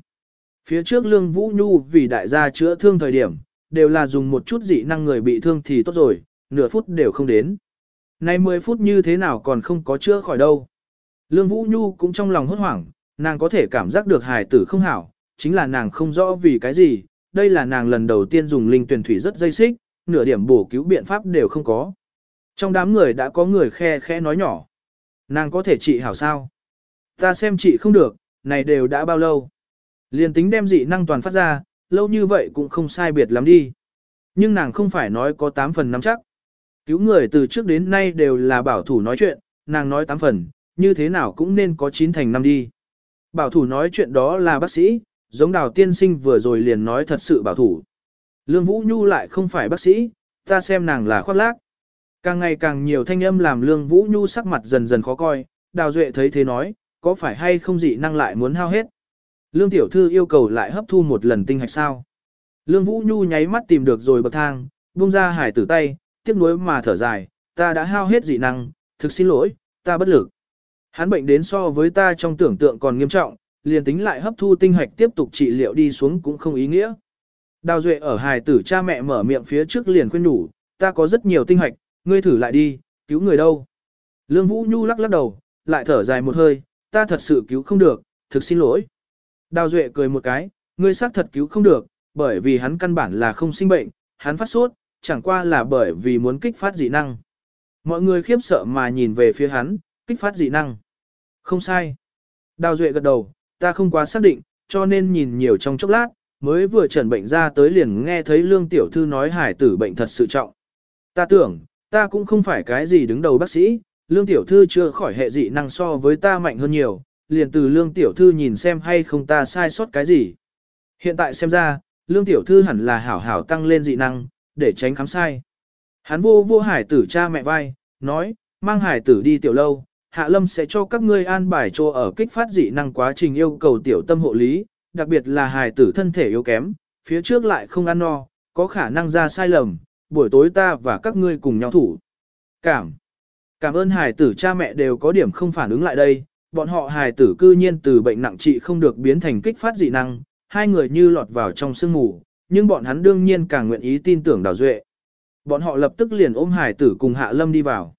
Phía trước Lương Vũ Nhu vì đại gia chữa thương thời điểm, đều là dùng một chút dị năng người bị thương thì tốt rồi, nửa phút đều không đến. Nay 10 phút như thế nào còn không có chữa khỏi đâu. Lương Vũ Nhu cũng trong lòng hốt hoảng, nàng có thể cảm giác được hài tử không hảo, chính là nàng không rõ vì cái gì, đây là nàng lần đầu tiên dùng linh tuyển thủy rất dây xích, nửa điểm bổ cứu biện pháp đều không có. Trong đám người đã có người khe khẽ nói nhỏ. Nàng có thể trị hảo sao? Ta xem trị không được, này đều đã bao lâu. Liền tính đem dị năng toàn phát ra, lâu như vậy cũng không sai biệt lắm đi. Nhưng nàng không phải nói có 8 phần nắm chắc. Cứu người từ trước đến nay đều là bảo thủ nói chuyện, nàng nói 8 phần, như thế nào cũng nên có 9 thành năm đi. Bảo thủ nói chuyện đó là bác sĩ, giống đào tiên sinh vừa rồi liền nói thật sự bảo thủ. Lương Vũ Nhu lại không phải bác sĩ, ta xem nàng là khoác lác. Càng ngày càng nhiều thanh âm làm Lương Vũ Nhu sắc mặt dần dần khó coi, Đào Duệ thấy thế nói, có phải hay không dị năng lại muốn hao hết. Lương Tiểu Thư yêu cầu lại hấp thu một lần tinh hạch sao. Lương Vũ Nhu nháy mắt tìm được rồi bậc thang, buông ra hải tử tay, tiếc nuối mà thở dài, ta đã hao hết dị năng, thực xin lỗi, ta bất lực. Hắn bệnh đến so với ta trong tưởng tượng còn nghiêm trọng, liền tính lại hấp thu tinh hạch tiếp tục trị liệu đi xuống cũng không ý nghĩa. Đào Duệ ở hài tử cha mẹ mở miệng phía trước liền khuyên nhủ, ta có rất nhiều tinh hạch, ngươi thử lại đi, cứu người đâu. Lương Vũ Nhu lắc lắc đầu, lại thở dài một hơi, ta thật sự cứu không được, thực xin lỗi. Đào Duệ cười một cái, ngươi xác thật cứu không được, bởi vì hắn căn bản là không sinh bệnh, hắn phát sốt, chẳng qua là bởi vì muốn kích phát dị năng. Mọi người khiếp sợ mà nhìn về phía hắn, kích phát dị năng. Không sai. Đào Duệ gật đầu, ta không quá xác định, cho nên nhìn nhiều trong chốc lát, mới vừa trần bệnh ra tới liền nghe thấy lương tiểu thư nói hải tử bệnh thật sự trọng. Ta tưởng, ta cũng không phải cái gì đứng đầu bác sĩ, lương tiểu thư chưa khỏi hệ dị năng so với ta mạnh hơn nhiều, liền từ lương tiểu thư nhìn xem hay không ta sai sót cái gì. Hiện tại xem ra, lương tiểu thư hẳn là hảo hảo tăng lên dị năng, để tránh khám sai. Hắn vô vô hải tử cha mẹ vai, nói, mang hải tử đi tiểu lâu, hạ lâm sẽ cho các ngươi an bài cho ở kích phát dị năng quá trình yêu cầu tiểu tâm hộ lý, đặc biệt là hải tử thân thể yếu kém, phía trước lại không ăn no, có khả năng ra sai lầm, buổi tối ta và các ngươi cùng nhau thủ. Cảm. Cảm ơn hải tử cha mẹ đều có điểm không phản ứng lại đây, bọn họ Hải tử cư nhiên từ bệnh nặng trị không được biến thành kích phát dị năng, hai người như lọt vào trong sương mù, nhưng bọn hắn đương nhiên càng nguyện ý tin tưởng Đào Duệ. Bọn họ lập tức liền ôm hải tử cùng Hạ Lâm đi vào.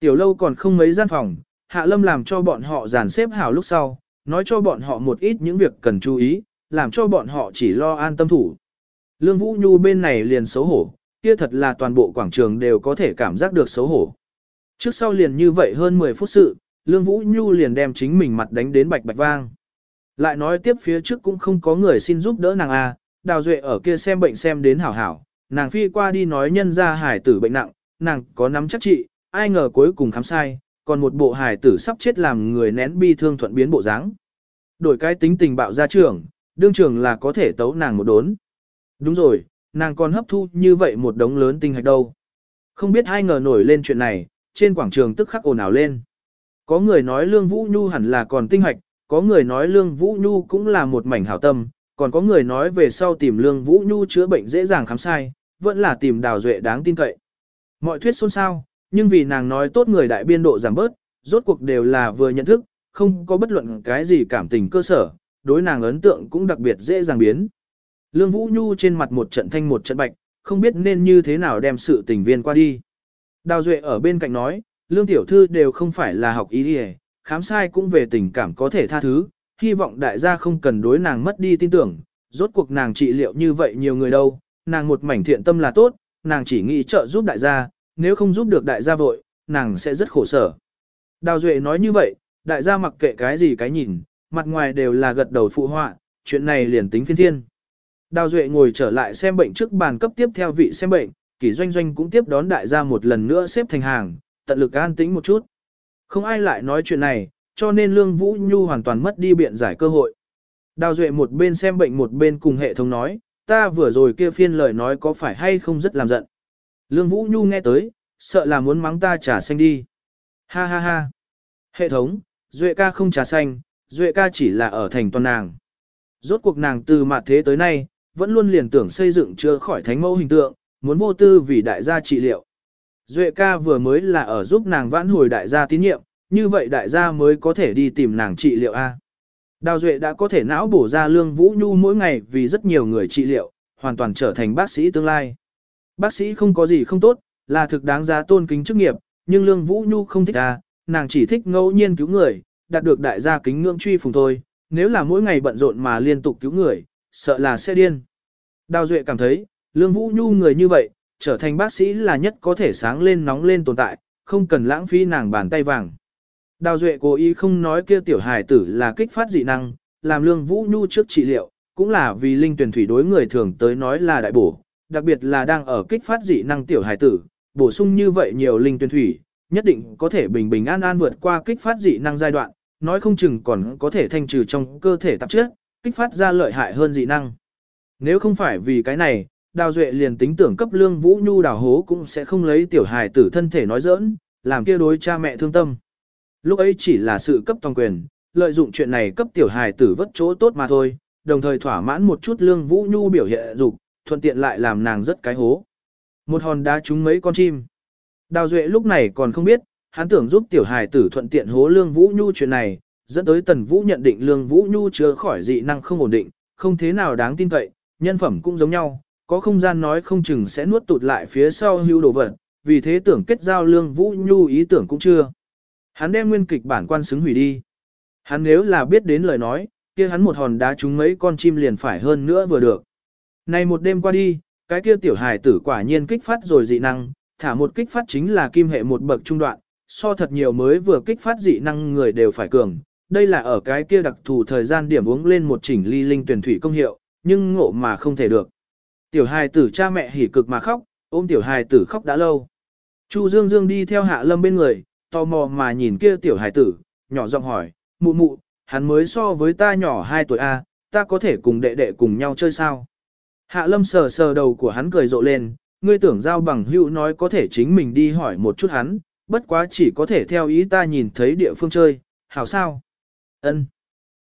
Tiểu lâu còn không mấy gian phòng, Hạ Lâm làm cho bọn họ dàn xếp hảo lúc sau, nói cho bọn họ một ít những việc cần chú ý, làm cho bọn họ chỉ lo an tâm thủ. Lương Vũ Nhu bên này liền xấu hổ, kia thật là toàn bộ quảng trường đều có thể cảm giác được xấu hổ. Trước sau liền như vậy hơn 10 phút sự, Lương Vũ Nhu liền đem chính mình mặt đánh đến bạch bạch vang. Lại nói tiếp phía trước cũng không có người xin giúp đỡ nàng a, à, Đào Duệ ở kia xem bệnh xem đến hảo hảo, nàng phi qua đi nói nhân ra hải tử bệnh nặng, nàng có nắm chắc trị, ai ngờ cuối cùng khám sai, còn một bộ hải tử sắp chết làm người nén bi thương thuận biến bộ dáng. Đổi cái tính tình bạo ra trường, đương trường là có thể tấu nàng một đốn. Đúng rồi, nàng còn hấp thu như vậy một đống lớn tinh hạch đâu. Không biết ai ngờ nổi lên chuyện này, trên quảng trường tức khắc ồn ào lên. Có người nói Lương Vũ Nhu hẳn là còn tinh hạch, có người nói Lương Vũ Nhu cũng là một mảnh hảo tâm, còn có người nói về sau tìm Lương Vũ Nhu chữa bệnh dễ dàng khám sai, vẫn là tìm Đào Duệ đáng tin cậy. Mọi thuyết xôn xao, nhưng vì nàng nói tốt người đại biên độ giảm bớt, rốt cuộc đều là vừa nhận thức, không có bất luận cái gì cảm tình cơ sở, đối nàng ấn tượng cũng đặc biệt dễ dàng biến. Lương Vũ Nhu trên mặt một trận thanh một trận bạch, không biết nên như thế nào đem sự tình viên qua đi. Đào Duệ ở bên cạnh nói, Lương Tiểu Thư đều không phải là học ý đi khám sai cũng về tình cảm có thể tha thứ, hy vọng đại gia không cần đối nàng mất đi tin tưởng, rốt cuộc nàng trị liệu như vậy nhiều người đâu, nàng một mảnh thiện tâm là tốt, nàng chỉ nghĩ trợ giúp đại gia, nếu không giúp được đại gia vội, nàng sẽ rất khổ sở. Đào Duệ nói như vậy, đại gia mặc kệ cái gì cái nhìn, mặt ngoài đều là gật đầu phụ họa, chuyện này liền tính phiên thiên. Đào Duệ ngồi trở lại xem bệnh trước bàn cấp tiếp theo vị xem bệnh, kỷ doanh doanh cũng tiếp đón đại gia một lần nữa xếp thành hàng, tận lực an tĩnh một chút. Không ai lại nói chuyện này, cho nên Lương Vũ Nhu hoàn toàn mất đi biện giải cơ hội. Đào Duệ một bên xem bệnh một bên cùng hệ thống nói, ta vừa rồi kia phiên lời nói có phải hay không rất làm giận. Lương Vũ Nhu nghe tới, sợ là muốn mắng ta trả xanh đi. Ha ha ha. Hệ thống, Duệ ca không trả xanh, Duệ ca chỉ là ở thành toàn nàng. Rốt cuộc nàng từ mặt thế tới nay, vẫn luôn liền tưởng xây dựng chưa khỏi thánh mẫu hình tượng, muốn vô tư vì đại gia trị liệu. Duệ ca vừa mới là ở giúp nàng vãn hồi đại gia tín nhiệm, như vậy đại gia mới có thể đi tìm nàng trị liệu A. Đào Duệ đã có thể não bổ ra lương Vũ Nhu mỗi ngày vì rất nhiều người trị liệu, hoàn toàn trở thành bác sĩ tương lai. Bác sĩ không có gì không tốt, là thực đáng giá tôn kính chức nghiệp, nhưng lương Vũ Nhu không thích A, nàng chỉ thích ngẫu nhiên cứu người, đạt được đại gia kính ngưỡng truy phùng thôi, nếu là mỗi ngày bận rộn mà liên tục cứu người, sợ là sẽ điên. Đào Duệ cảm thấy, lương Vũ Nhu người như vậy, trở thành bác sĩ là nhất có thể sáng lên nóng lên tồn tại, không cần lãng phí nàng bàn tay vàng. Đào Duệ cố ý không nói kia tiểu hài tử là kích phát dị năng, làm lương vũ nhu trước trị liệu, cũng là vì linh tuyển thủy đối người thường tới nói là đại bổ, đặc biệt là đang ở kích phát dị năng tiểu hài tử, bổ sung như vậy nhiều linh tuyển thủy, nhất định có thể bình bình an an vượt qua kích phát dị năng giai đoạn, nói không chừng còn có thể thanh trừ trong cơ thể tạp chất, kích phát ra lợi hại hơn dị năng. Nếu không phải vì cái này, Đào Duệ liền tính tưởng cấp lương Vũ Nhu đào hố cũng sẽ không lấy tiểu hài tử thân thể nói giỡn, làm kia đối cha mẹ thương tâm. Lúc ấy chỉ là sự cấp toàn quyền, lợi dụng chuyện này cấp tiểu hài tử vất chỗ tốt mà thôi, đồng thời thỏa mãn một chút lương Vũ Nhu biểu hiện dục, thuận tiện lại làm nàng rất cái hố. Một hòn đá trúng mấy con chim. Đào Duệ lúc này còn không biết, hắn tưởng giúp tiểu hài tử thuận tiện hố lương Vũ Nhu chuyện này, dẫn tới Tần Vũ nhận định lương Vũ Nhu chứa khỏi dị năng không ổn định, không thế nào đáng tin cậy, nhân phẩm cũng giống nhau, có không gian nói không chừng sẽ nuốt tụt lại phía sau hưu đồ vật, vì thế tưởng kết giao lương Vũ Nhu ý tưởng cũng chưa. Hắn đem nguyên kịch bản quan xứng hủy đi. Hắn nếu là biết đến lời nói, kia hắn một hòn đá trúng mấy con chim liền phải hơn nữa vừa được. Này một đêm qua đi, cái kia tiểu hài tử quả nhiên kích phát rồi dị năng, thả một kích phát chính là kim hệ một bậc trung đoạn, so thật nhiều mới vừa kích phát dị năng người đều phải cường. Đây là ở cái kia đặc thù thời gian điểm uống lên một chỉnh ly linh tuyển thủy công hiệu, nhưng ngộ mà không thể được. Tiểu hài tử cha mẹ hỉ cực mà khóc, ôm tiểu hài tử khóc đã lâu. Chu Dương Dương đi theo hạ lâm bên người, tò mò mà nhìn kia tiểu hải tử, nhỏ giọng hỏi, mụ mụ, hắn mới so với ta nhỏ 2 tuổi A, ta có thể cùng đệ đệ cùng nhau chơi sao? Hạ lâm sờ sờ đầu của hắn cười rộ lên, ngươi tưởng giao bằng hữu nói có thể chính mình đi hỏi một chút hắn, bất quá chỉ có thể theo ý ta nhìn thấy địa phương chơi, hảo sao? Ân.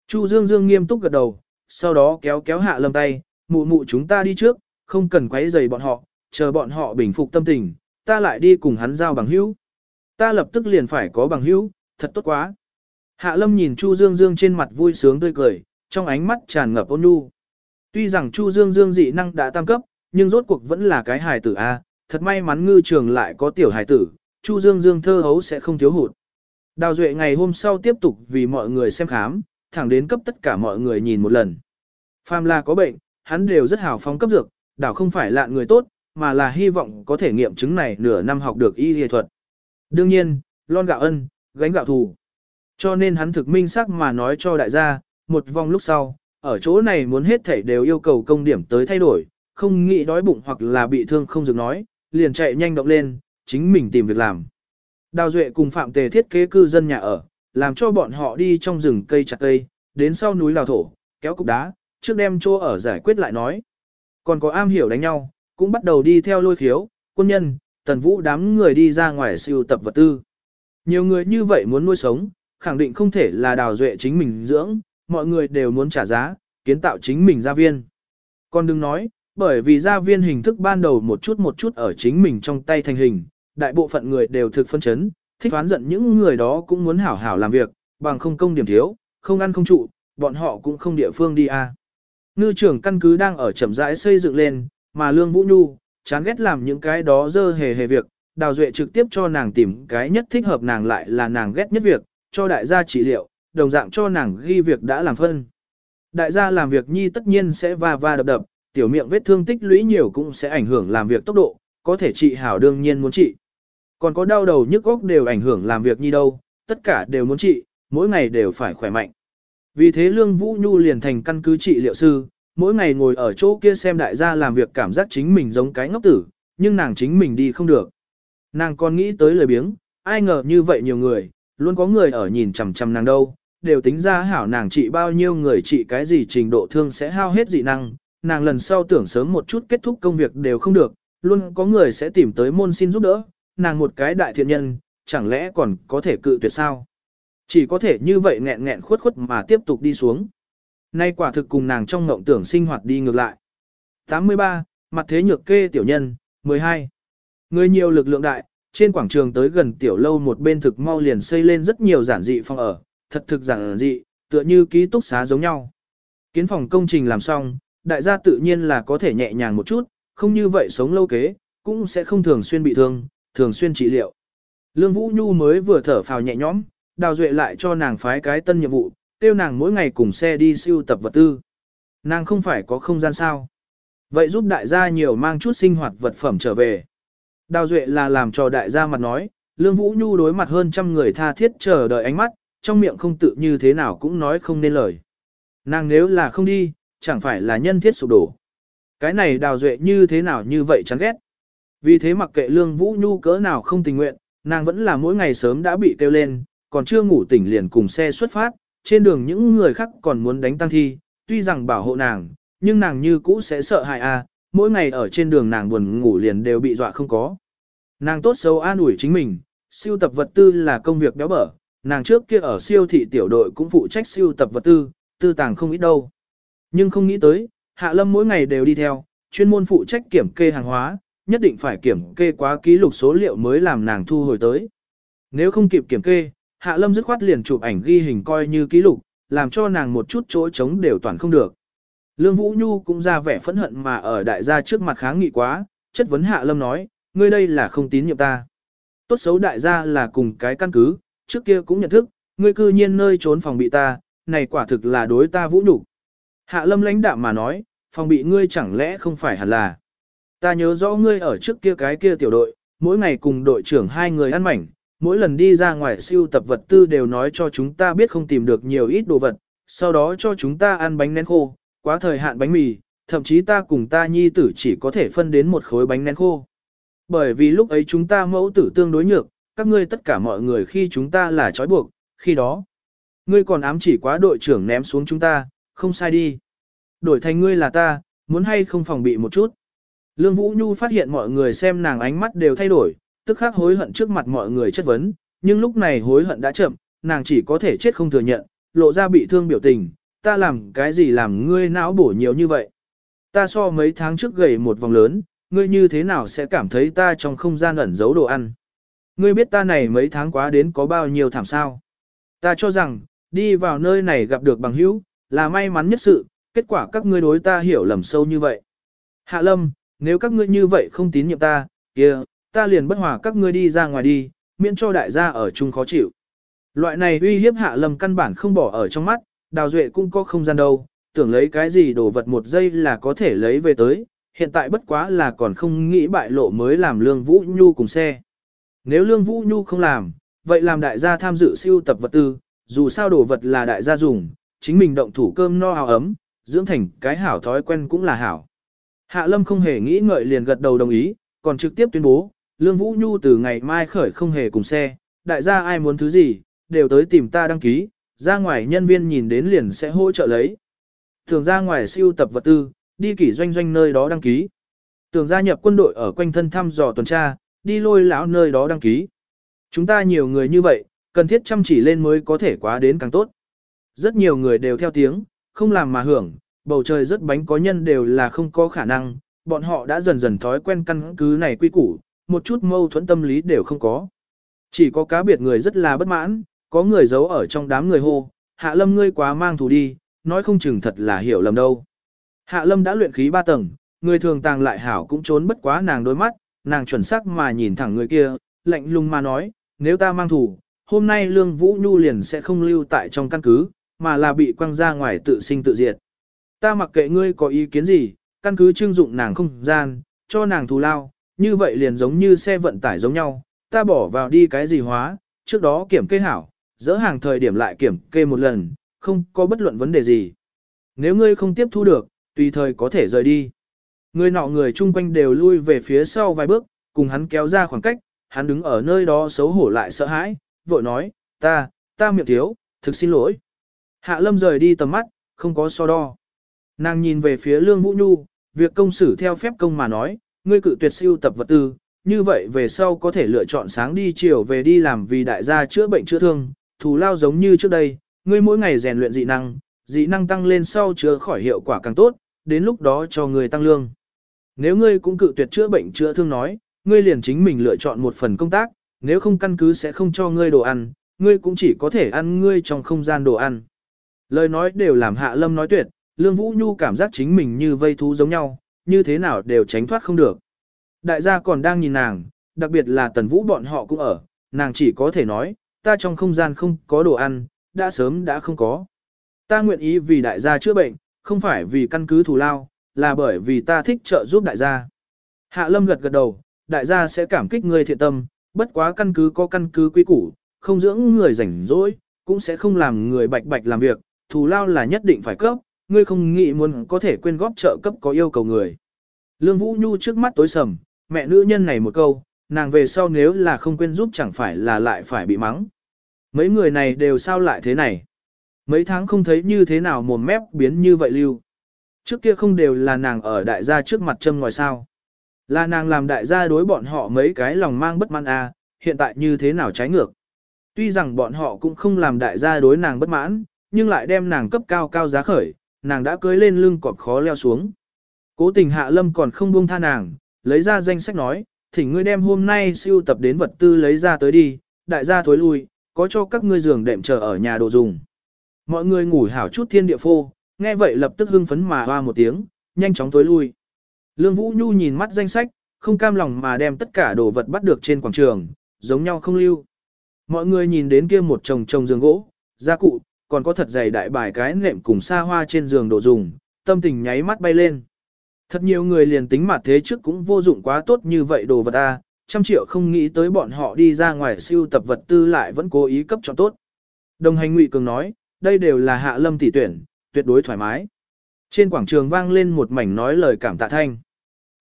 Chu Dương Dương nghiêm túc gật đầu, sau đó kéo kéo hạ lâm tay, mụ mụ chúng ta đi trước, không cần quấy rầy bọn họ, chờ bọn họ bình phục tâm tình, ta lại đi cùng hắn giao bằng hữu. Ta lập tức liền phải có bằng hữu, thật tốt quá. Hạ lâm nhìn Chu Dương Dương trên mặt vui sướng tươi cười, trong ánh mắt tràn ngập ôn nhu. Tuy rằng Chu Dương Dương dị năng đã tam cấp, nhưng rốt cuộc vẫn là cái hài tử A, thật may mắn ngư trường lại có tiểu hài tử, Chu Dương Dương thơ hấu sẽ không thiếu hụt. Đào Duệ ngày hôm sau tiếp tục vì mọi người xem khám, thẳng đến cấp tất cả mọi người nhìn một lần. Phàm là có bệnh, hắn đều rất hào phóng cấp dược, đảo không phải lạ người tốt, mà là hy vọng có thể nghiệm chứng này nửa năm học được y y thuật. Đương nhiên, lon gạo ân, gánh gạo thù. Cho nên hắn thực minh xác mà nói cho đại gia, một vòng lúc sau, ở chỗ này muốn hết thảy đều yêu cầu công điểm tới thay đổi, không nghĩ đói bụng hoặc là bị thương không dừng nói, liền chạy nhanh động lên, chính mình tìm việc làm. Đào Duệ cùng Phạm Tề thiết kế cư dân nhà ở, làm cho bọn họ đi trong rừng cây chặt cây, đến sau núi đào thổ, kéo cục đá, trước đem chỗ ở giải quyết lại nói. Còn có am hiểu đánh nhau, cũng bắt đầu đi theo lôi khiếu, quân nhân, tần vũ đám người đi ra ngoài siêu tập vật tư. Nhiều người như vậy muốn nuôi sống, khẳng định không thể là đào duệ chính mình dưỡng, mọi người đều muốn trả giá, kiến tạo chính mình gia viên. Còn đừng nói, bởi vì gia viên hình thức ban đầu một chút một chút ở chính mình trong tay thành hình, đại bộ phận người đều thực phân chấn, thích oán giận những người đó cũng muốn hảo hảo làm việc, bằng không công điểm thiếu, không ăn không trụ, bọn họ cũng không địa phương đi a. À. Ngư trưởng căn cứ đang ở chậm rãi xây dựng lên, mà Lương Vũ Nhu, chán ghét làm những cái đó dơ hề hề việc, Đào Duệ trực tiếp cho nàng tìm cái nhất thích hợp nàng lại là nàng ghét nhất việc, cho đại gia trị liệu, đồng dạng cho nàng ghi việc đã làm phân. Đại gia làm việc nhi tất nhiên sẽ va va đập đập, tiểu miệng vết thương tích lũy nhiều cũng sẽ ảnh hưởng làm việc tốc độ, có thể trị hảo đương nhiên muốn trị. Còn có đau đầu nhức óc đều ảnh hưởng làm việc nhi đâu, tất cả đều muốn trị, mỗi ngày đều phải khỏe mạnh. Vì thế Lương Vũ Nhu liền thành căn cứ trị liệu sư, mỗi ngày ngồi ở chỗ kia xem đại gia làm việc cảm giác chính mình giống cái ngốc tử, nhưng nàng chính mình đi không được. Nàng còn nghĩ tới lời biếng, ai ngờ như vậy nhiều người, luôn có người ở nhìn chằm chằm nàng đâu, đều tính ra hảo nàng trị bao nhiêu người trị cái gì trình độ thương sẽ hao hết dị năng, nàng lần sau tưởng sớm một chút kết thúc công việc đều không được, luôn có người sẽ tìm tới môn xin giúp đỡ, nàng một cái đại thiện nhân, chẳng lẽ còn có thể cự tuyệt sao? Chỉ có thể như vậy nghẹn nghẹn khuất khuất mà tiếp tục đi xuống. Nay quả thực cùng nàng trong ngộng tưởng sinh hoạt đi ngược lại. 83. Mặt thế nhược kê tiểu nhân, 12. Người nhiều lực lượng đại, trên quảng trường tới gần tiểu lâu một bên thực mau liền xây lên rất nhiều giản dị phòng ở, thật thực giản dị, tựa như ký túc xá giống nhau. Kiến phòng công trình làm xong, đại gia tự nhiên là có thể nhẹ nhàng một chút, không như vậy sống lâu kế, cũng sẽ không thường xuyên bị thương, thường xuyên trị liệu. Lương Vũ Nhu mới vừa thở phào nhẹ nhõm, Đào Duệ lại cho nàng phái cái tân nhiệm vụ, tiêu nàng mỗi ngày cùng xe đi siêu tập vật tư. Nàng không phải có không gian sao. Vậy giúp đại gia nhiều mang chút sinh hoạt vật phẩm trở về. Đào Duệ là làm cho đại gia mặt nói, Lương Vũ Nhu đối mặt hơn trăm người tha thiết chờ đợi ánh mắt, trong miệng không tự như thế nào cũng nói không nên lời. Nàng nếu là không đi, chẳng phải là nhân thiết sụp đổ. Cái này đào duệ như thế nào như vậy chán ghét. Vì thế mặc kệ Lương Vũ Nhu cỡ nào không tình nguyện, nàng vẫn là mỗi ngày sớm đã bị kêu lên, còn chưa ngủ tỉnh liền cùng xe xuất phát, trên đường những người khác còn muốn đánh tăng thi, tuy rằng bảo hộ nàng, nhưng nàng như cũ sẽ sợ hại a, mỗi ngày ở trên đường nàng buồn ngủ liền đều bị dọa không có. Nàng tốt xấu an ủi chính mình, siêu tập vật tư là công việc béo bở, nàng trước kia ở siêu thị tiểu đội cũng phụ trách siêu tập vật tư, tư tàng không ít đâu. Nhưng không nghĩ tới, Hạ Lâm mỗi ngày đều đi theo, chuyên môn phụ trách kiểm kê hàng hóa, nhất định phải kiểm kê quá ký lục số liệu mới làm nàng thu hồi tới. Nếu không kịp kiểm kê, Hạ Lâm dứt khoát liền chụp ảnh ghi hình coi như ký lục, làm cho nàng một chút chỗ trống đều toàn không được. Lương Vũ Nhu cũng ra vẻ phẫn hận mà ở đại gia trước mặt kháng nghị quá, chất vấn Hạ Lâm nói, ngươi đây là không tín nhiệm ta. Tốt xấu đại gia là cùng cái căn cứ, trước kia cũng nhận thức, ngươi cư nhiên nơi trốn phòng bị ta, này quả thực là đối ta vũ nhục. Hạ Lâm lãnh đạm mà nói, phòng bị ngươi chẳng lẽ không phải hẳn là. Ta nhớ rõ ngươi ở trước kia cái kia tiểu đội, mỗi ngày cùng đội trưởng hai người ăn mảnh, mỗi lần đi ra ngoài siêu tập vật tư đều nói cho chúng ta biết không tìm được nhiều ít đồ vật, sau đó cho chúng ta ăn bánh nén khô, quá thời hạn bánh mì, thậm chí ta cùng ta nhi tử chỉ có thể phân đến một khối bánh nén khô. Bởi vì lúc ấy chúng ta mẫu tử tương đối nhược, các ngươi tất cả mọi người khi chúng ta là trói buộc, khi đó. Ngươi còn ám chỉ quá đội trưởng ném xuống chúng ta, không sai đi. Đổi thành ngươi là ta, muốn hay không phòng bị một chút. Lương Vũ Nhu phát hiện mọi người xem nàng ánh mắt đều thay đổi, tức khắc hối hận trước mặt mọi người chất vấn, nhưng lúc này hối hận đã chậm, nàng chỉ có thể chết không thừa nhận, lộ ra bị thương biểu tình, ta làm cái gì làm ngươi não bổ nhiều như vậy. Ta so mấy tháng trước gầy một vòng lớn, ngươi như thế nào sẽ cảm thấy ta trong không gian ẩn giấu đồ ăn. Ngươi biết ta này mấy tháng quá đến có bao nhiêu thảm sao. Ta cho rằng, đi vào nơi này gặp được bằng hữu, là may mắn nhất sự, kết quả các ngươi đối ta hiểu lầm sâu như vậy. Hạ Lâm, nếu các ngươi như vậy không tín nhiệm ta, kia, ta liền bất hòa các ngươi đi ra ngoài đi, miễn cho đại gia ở chung khó chịu. Loại này uy hiếp Hạ Lâm căn bản không bỏ ở trong mắt, Đào Duệ cũng có không gian đâu, tưởng lấy cái gì đồ vật một giây là có thể lấy về tới, hiện tại bất quá là còn không nghĩ bại lộ mới làm Lương Vũ Nhu cùng xe. Nếu Lương Vũ Nhu không làm, vậy làm đại gia tham dự siêu tập vật tư, dù sao đồ vật là đại gia dùng, chính mình động thủ cơm no áo ấm, dưỡng thành cái hảo thói quen cũng là hảo. Hạ Lâm không hề nghĩ ngợi liền gật đầu đồng ý, còn trực tiếp tuyên bố, Lương Vũ Nhu từ ngày mai khởi không hề cùng xe, đại gia ai muốn thứ gì, đều tới tìm ta đăng ký, ra ngoài nhân viên nhìn đến liền sẽ hỗ trợ lấy. Thường ra ngoài siêu tập vật tư, đi kỷ doanh doanh nơi đó đăng ký. Tưởng gia nhập quân đội ở quanh thân thăm dò tuần tra, đi lôi lão nơi đó đăng ký. Chúng ta nhiều người như vậy, cần thiết chăm chỉ lên mới có thể quá đến càng tốt. Rất nhiều người đều theo tiếng, không làm mà hưởng, bầu trời rất bánh có nhân đều là không có khả năng, bọn họ đã dần dần thói quen căn cứ này quy củ, một chút mâu thuẫn tâm lý đều không có. Chỉ có cá biệt người rất là bất mãn, có người giấu ở trong đám người hô, hạ lâm ngươi quá mang thù đi, nói không chừng thật là hiểu lầm đâu. Hạ lâm đã luyện khí ba tầng, người thường tàng lại hảo cũng trốn bất quá nàng đôi mắt, nàng chuẩn xác mà nhìn thẳng người kia, lạnh lùng mà nói, nếu ta mang thù, hôm nay Lương Vũ Nhu liền sẽ không lưu tại trong căn cứ, mà là bị quăng ra ngoài tự sinh tự diệt. Ta mặc kệ ngươi có ý kiến gì, căn cứ trưng dụng nàng không gian, cho nàng thù lao, như vậy liền giống như xe vận tải giống nhau, ta bỏ vào đi cái gì hóa, trước đó kiểm kê hảo, dỡ hàng thời điểm lại kiểm kê một lần, không có bất luận vấn đề gì. Nếu ngươi không tiếp thu được, tùy thời có thể rời đi. Người nọ người chung quanh đều lui về phía sau vài bước, cùng hắn kéo ra khoảng cách, hắn đứng ở nơi đó xấu hổ lại sợ hãi, vội nói, ta, ta miệng thiếu, thực xin lỗi. Hạ lâm rời đi tầm mắt, không có so đo. Nàng nhìn về phía Lương Vũ Nhu, việc công xử theo phép công mà nói, ngươi cự tuyệt siêu tập vật tư, như vậy về sau có thể lựa chọn sáng đi chiều về đi làm vì đại gia chữa bệnh chữa thương, thù lao giống như trước đây, ngươi mỗi ngày rèn luyện dị năng, dị năng tăng lên sau chữa khỏi hiệu quả càng tốt, đến lúc đó cho ngươi tăng lương. Nếu ngươi cũng cự tuyệt chữa bệnh chữa thương nói, ngươi liền chính mình lựa chọn một phần công tác, nếu không căn cứ sẽ không cho ngươi đồ ăn, ngươi cũng chỉ có thể ăn ngươi trong không gian đồ ăn. Lời nói đều làm Hạ Lâm nói tuyệt, Lương Vũ Nhu cảm giác chính mình như vây thú giống nhau, như thế nào đều tránh thoát không được. Đại gia còn đang nhìn nàng, đặc biệt là Tần Vũ bọn họ cũng ở, nàng chỉ có thể nói, ta trong không gian không có đồ ăn, đã sớm đã không có. Ta nguyện ý vì đại gia chữa bệnh, không phải vì căn cứ thù lao, là bởi vì ta thích trợ giúp đại gia. Hạ Lâm gật gật đầu, đại gia sẽ cảm kích ngươi thiện tâm, bất quá căn cứ có căn cứ quý củ, không dưỡng người rảnh rỗi, cũng sẽ không làm người bạch bạch làm việc, thù lao là nhất định phải cấp, ngươi không nghĩ muốn có thể quyên góp trợ cấp có yêu cầu người. Lương Vũ Nhu trước mắt tối sầm, mẹ nữ nhân này một câu, nàng về sau nếu là không quên giúp chẳng phải là lại phải bị mắng. Mấy người này đều sao lại thế này? Mấy tháng không thấy như thế nào mồm mép biến như vậy lưu. Trước kia không đều là nàng ở đại gia trước mặt châm ngoài sao. Là nàng làm đại gia đối bọn họ mấy cái lòng mang bất mãn à, hiện tại như thế nào trái ngược. Tuy rằng bọn họ cũng không làm đại gia đối nàng bất mãn, nhưng lại đem nàng cấp cao cao giá khởi, nàng đã cưới lên lưng cọp khó leo xuống. Cố tình hạ lâm còn không buông tha nàng, lấy ra danh sách nói, thỉnh ngươi đem hôm nay siêu tập đến vật tư lấy ra tới đi, đại gia thối lui, có cho các ngươi giường đệm chờ ở nhà đồ dùng. Mọi người ngủ hảo chút thiên địa phô, nghe vậy lập tức hưng phấn mà hoa một tiếng, nhanh chóng thối lui. Lương Vũ Nhu nhìn mắt danh sách, không cam lòng mà đem tất cả đồ vật bắt được trên quảng trường, giống nhau không lưu. Mọi người nhìn đến kia một chồng chồng giường gỗ, gia cụ, còn có thật dày đại bài cái nệm cùng xa hoa trên giường đồ dùng, tâm tình nháy mắt bay lên. Thật nhiều người liền tính mặt thế trước cũng vô dụng quá tốt như vậy đồ vật a, trăm triệu không nghĩ tới bọn họ đi ra ngoài siêu tập vật tư lại vẫn cố ý cấp cho tốt. Đồng hành Ngụy Cường nói, đây đều là hạ lâm tỷ tuyển, tuyệt đối thoải mái. Trên quảng trường vang lên một mảnh nói lời cảm tạ thanh.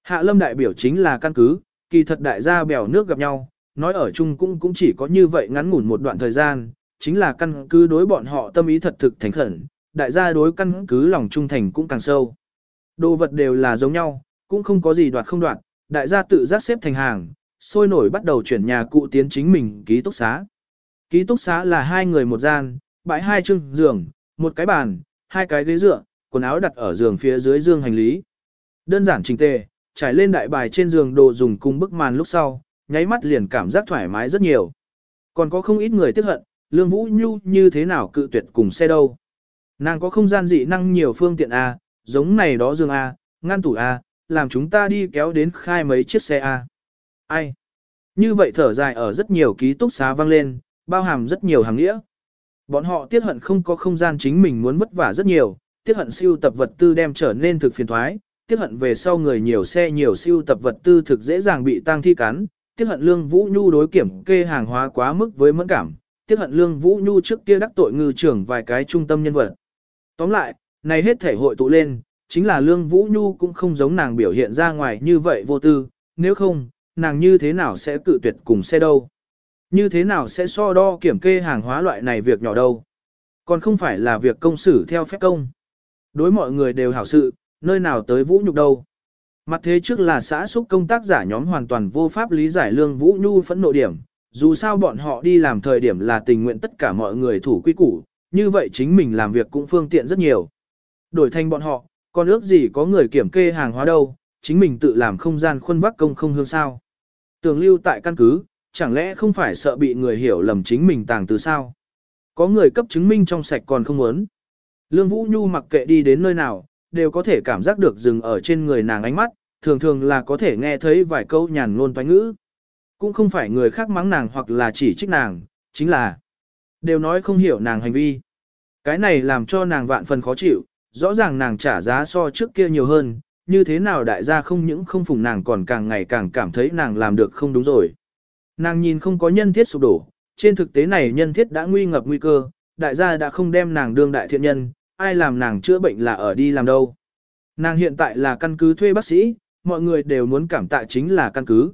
Hạ lâm đại biểu chính là căn cứ, kỳ thật đại gia bèo nước gặp nhau, nói ở chung cũng cũng chỉ có như vậy ngắn ngủn một đoạn thời gian, chính là căn cứ đối bọn họ tâm ý thật thực thành khẩn, đại gia đối căn cứ lòng trung thành cũng càng sâu. Đồ vật đều là giống nhau, cũng không có gì đoạt không đoạt, đại gia tự giác xếp thành hàng, sôi nổi bắt đầu chuyển nhà cụ tiến chính mình ký túc xá. Ký túc xá là hai người một gian, bãi hai chương giường, một cái bàn, hai cái ghế dựa, quần áo đặt ở giường phía dưới dương hành lý. Đơn giản trình tề, trải lên đại bài trên giường đồ dùng cùng bức màn lúc sau, nháy mắt liền cảm giác thoải mái rất nhiều. Còn có không ít người tiếc hận, Lương Vũ Nhu như thế nào cự tuyệt cùng xe đâu. Nàng có không gian dị năng nhiều phương tiện A, giống này đó dương A, à, ngăn tủ A, làm chúng ta đi kéo đến khai mấy chiếc xe A. Ai? Như vậy thở dài ở rất nhiều ký túc xá vang lên, bao hàm rất nhiều hàng nghĩa. Bọn họ tiết hận không có không gian chính mình muốn vất vả rất nhiều, Tiết hận siêu tập vật tư đem trở nên thực phiền thoái, Tiết hận về sau người nhiều xe nhiều siêu tập vật tư thực dễ dàng bị tăng thi cắn, Tiết hận lương vũ nhu đối kiểm kê hàng hóa quá mức với mẫn cảm, tiếc hận lương vũ nhu trước kia đắc tội ngư trưởng vài cái trung tâm nhân vật. Tóm lại, này hết thể hội tụ lên, chính là lương vũ nhu cũng không giống nàng biểu hiện ra ngoài như vậy vô tư, nếu không, nàng như thế nào sẽ cự tuyệt cùng xe đâu. Như thế nào sẽ so đo kiểm kê hàng hóa loại này việc nhỏ đâu. Còn không phải là việc công xử theo phép công. Đối mọi người đều hảo sự, nơi nào tới vũ nhục đâu. Mặt thế trước là xã xúc công tác giả nhóm hoàn toàn vô pháp lý giải lương vũ nhu phẫn nộ điểm, dù sao bọn họ đi làm thời điểm là tình nguyện tất cả mọi người thủ quy củ, như vậy chính mình làm việc cũng phương tiện rất nhiều. Đổi thành bọn họ, còn ước gì có người kiểm kê hàng hóa đâu, chính mình tự làm không gian khuôn vác công không hương sao. Tường lưu tại căn cứ, chẳng lẽ không phải sợ bị người hiểu lầm chính mình tàng từ sao? Có người cấp chứng minh trong sạch còn không muốn. Lương Vũ Nhu mặc kệ đi đến nơi nào, đều có thể cảm giác được dừng ở trên người nàng ánh mắt, thường thường là có thể nghe thấy vài câu nhàn ngôn toán ngữ. Cũng không phải người khác mắng nàng hoặc là chỉ trích nàng, chính là đều nói không hiểu nàng hành vi. Cái này làm cho nàng vạn phần khó chịu, rõ ràng nàng trả giá so trước kia nhiều hơn, như thế nào đại gia không những không phùng nàng còn càng ngày càng cảm thấy nàng làm được không đúng rồi. Nàng nhìn không có nhân thiết sụp đổ, trên thực tế này nhân thiết đã nguy ngập nguy cơ, đại gia đã không đem nàng đương đại thiện nhân, ai làm nàng chữa bệnh là ở đi làm đâu. Nàng hiện tại là căn cứ thuê bác sĩ, mọi người đều muốn cảm tạ chính là căn cứ.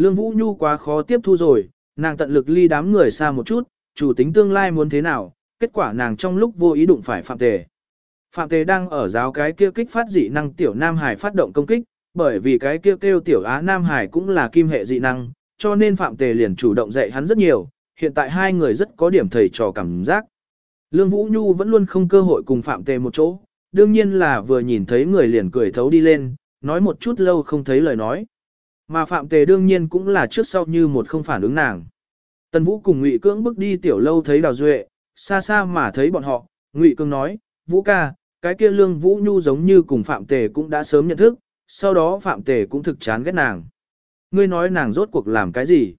Lương Vũ Nhu quá khó tiếp thu rồi, nàng tận lực ly đám người xa một chút, chủ tính tương lai muốn thế nào, kết quả nàng trong lúc vô ý đụng phải Phạm Tề. Phạm Tề đang ở giáo cái kia kích phát dị năng tiểu Nam Hải phát động công kích, bởi vì cái kia kêu tiểu Á Nam Hải cũng là kim hệ dị năng, cho nên Phạm Tề liền chủ động dạy hắn rất nhiều, hiện tại hai người rất có điểm thầy trò cảm giác. Lương Vũ Nhu vẫn luôn không cơ hội cùng Phạm Tề một chỗ, đương nhiên là vừa nhìn thấy người liền cười thấu đi lên, nói một chút lâu không thấy lời nói. Mà Phạm Tề đương nhiên cũng là trước sau như một không phản ứng nàng. Tần Vũ cùng Ngụy Cưỡng bước đi tiểu lâu thấy Đào Duệ, xa xa mà thấy bọn họ, Ngụy Cưỡng nói, Vũ ca, cái kia Lương Vũ Nhu giống như cùng Phạm Tề cũng đã sớm nhận thức, sau đó Phạm Tề cũng thực chán ghét nàng. Ngươi nói nàng rốt cuộc làm cái gì?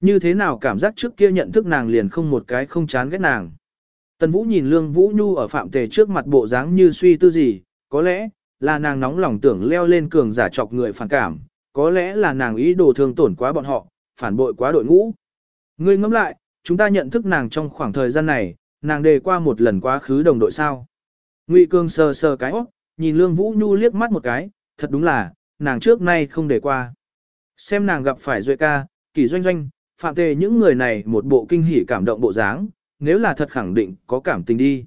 Như thế nào cảm giác trước kia nhận thức nàng liền không một cái không chán ghét nàng? Tần Vũ nhìn Lương Vũ Nhu ở Phạm Tề trước mặt bộ dáng như suy tư gì, có lẽ là nàng nóng lòng tưởng leo lên cường giả chọc người phản cảm, có lẽ là nàng ý đồ thương tổn quá bọn họ, phản bội quá đội ngũ. Ngươi ngẫm lại, chúng ta nhận thức nàng trong khoảng thời gian này, nàng đề qua một lần quá khứ đồng đội sao. Ngụy Cương sờ sờ cái óc, nhìn Lương Vũ Nhu liếc mắt một cái, thật đúng là, nàng trước nay không đề qua. Xem nàng gặp phải Duệ ca, kỳ doanh doanh, phạm tề những người này một bộ kinh hỉ cảm động bộ dáng, nếu là thật khẳng định có cảm tình đi.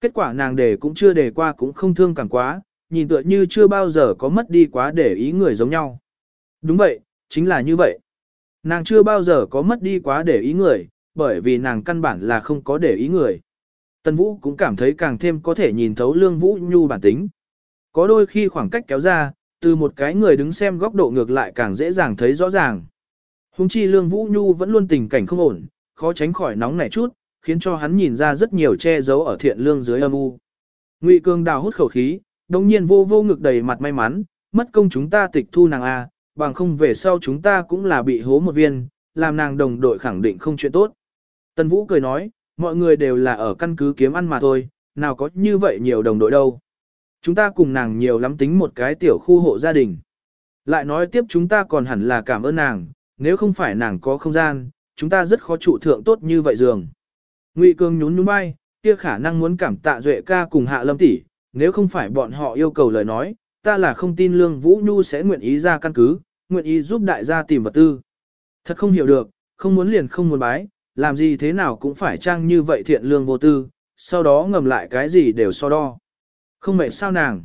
Kết quả nàng đề cũng chưa đề qua cũng không thương cảm quá, nhìn tựa như chưa bao giờ có mất đi quá để ý người giống nhau. Đúng vậy, chính là như vậy. Nàng chưa bao giờ có mất đi quá để ý người, bởi vì nàng căn bản là không có để ý người. Tần Vũ cũng cảm thấy càng thêm có thể nhìn thấu Lương Vũ Nhu bản tính. Có đôi khi khoảng cách kéo ra, từ một cái người đứng xem góc độ ngược lại càng dễ dàng thấy rõ ràng. Hùng chi Lương Vũ Nhu vẫn luôn tình cảnh không ổn, khó tránh khỏi nóng nảy chút, khiến cho hắn nhìn ra rất nhiều che giấu ở thiện lương dưới âm u. Ngụy Cương đào hút khẩu khí, đồng nhiên vô vô ngực đầy mặt may mắn, mất công chúng ta tịch thu nàng A, bằng không về sau chúng ta cũng là bị hố một viên, làm nàng đồng đội khẳng định không chuyện tốt. Tần Vũ cười nói, mọi người đều là ở căn cứ kiếm ăn mà thôi, nào có như vậy nhiều đồng đội đâu. Chúng ta cùng nàng nhiều lắm tính một cái tiểu khu hộ gia đình. Lại nói tiếp chúng ta còn hẳn là cảm ơn nàng, nếu không phải nàng có không gian, chúng ta rất khó trụ thượng tốt như vậy giường. Ngụy Cương nhún nhún vai, kia khả năng muốn cảm tạ Duệ ca cùng Hạ Lâm tỷ, nếu không phải bọn họ yêu cầu lời nói, ta là không tin Lương Vũ Nhu sẽ nguyện ý ra căn cứ, nguyện ý giúp đại gia tìm vật tư. Thật không hiểu được, không muốn liền không muốn bái, làm gì thế nào cũng phải trang như vậy thiện lương vô tư, sau đó ngầm lại cái gì đều so đo. Không mệt sao nàng?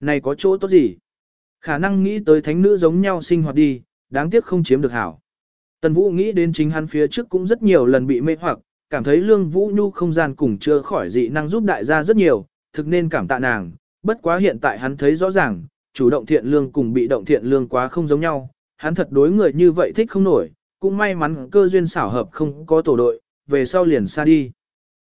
Này có chỗ tốt gì? Khả năng nghĩ tới thánh nữ giống nhau sinh hoạt đi, đáng tiếc không chiếm được hảo. Tần Vũ nghĩ đến chính hắn phía trước cũng rất nhiều lần bị mê hoặc, cảm thấy Lương Vũ Nhu không gian cùng chưa khỏi dị năng giúp đại gia rất nhiều, thực nên cảm tạ nàng, bất quá hiện tại hắn thấy rõ ràng, chủ động thiện lương cùng bị động thiện lương quá không giống nhau, hắn thật đối người như vậy thích không nổi, cũng may mắn cơ duyên xảo hợp không có tổ đội, về sau liền xa đi.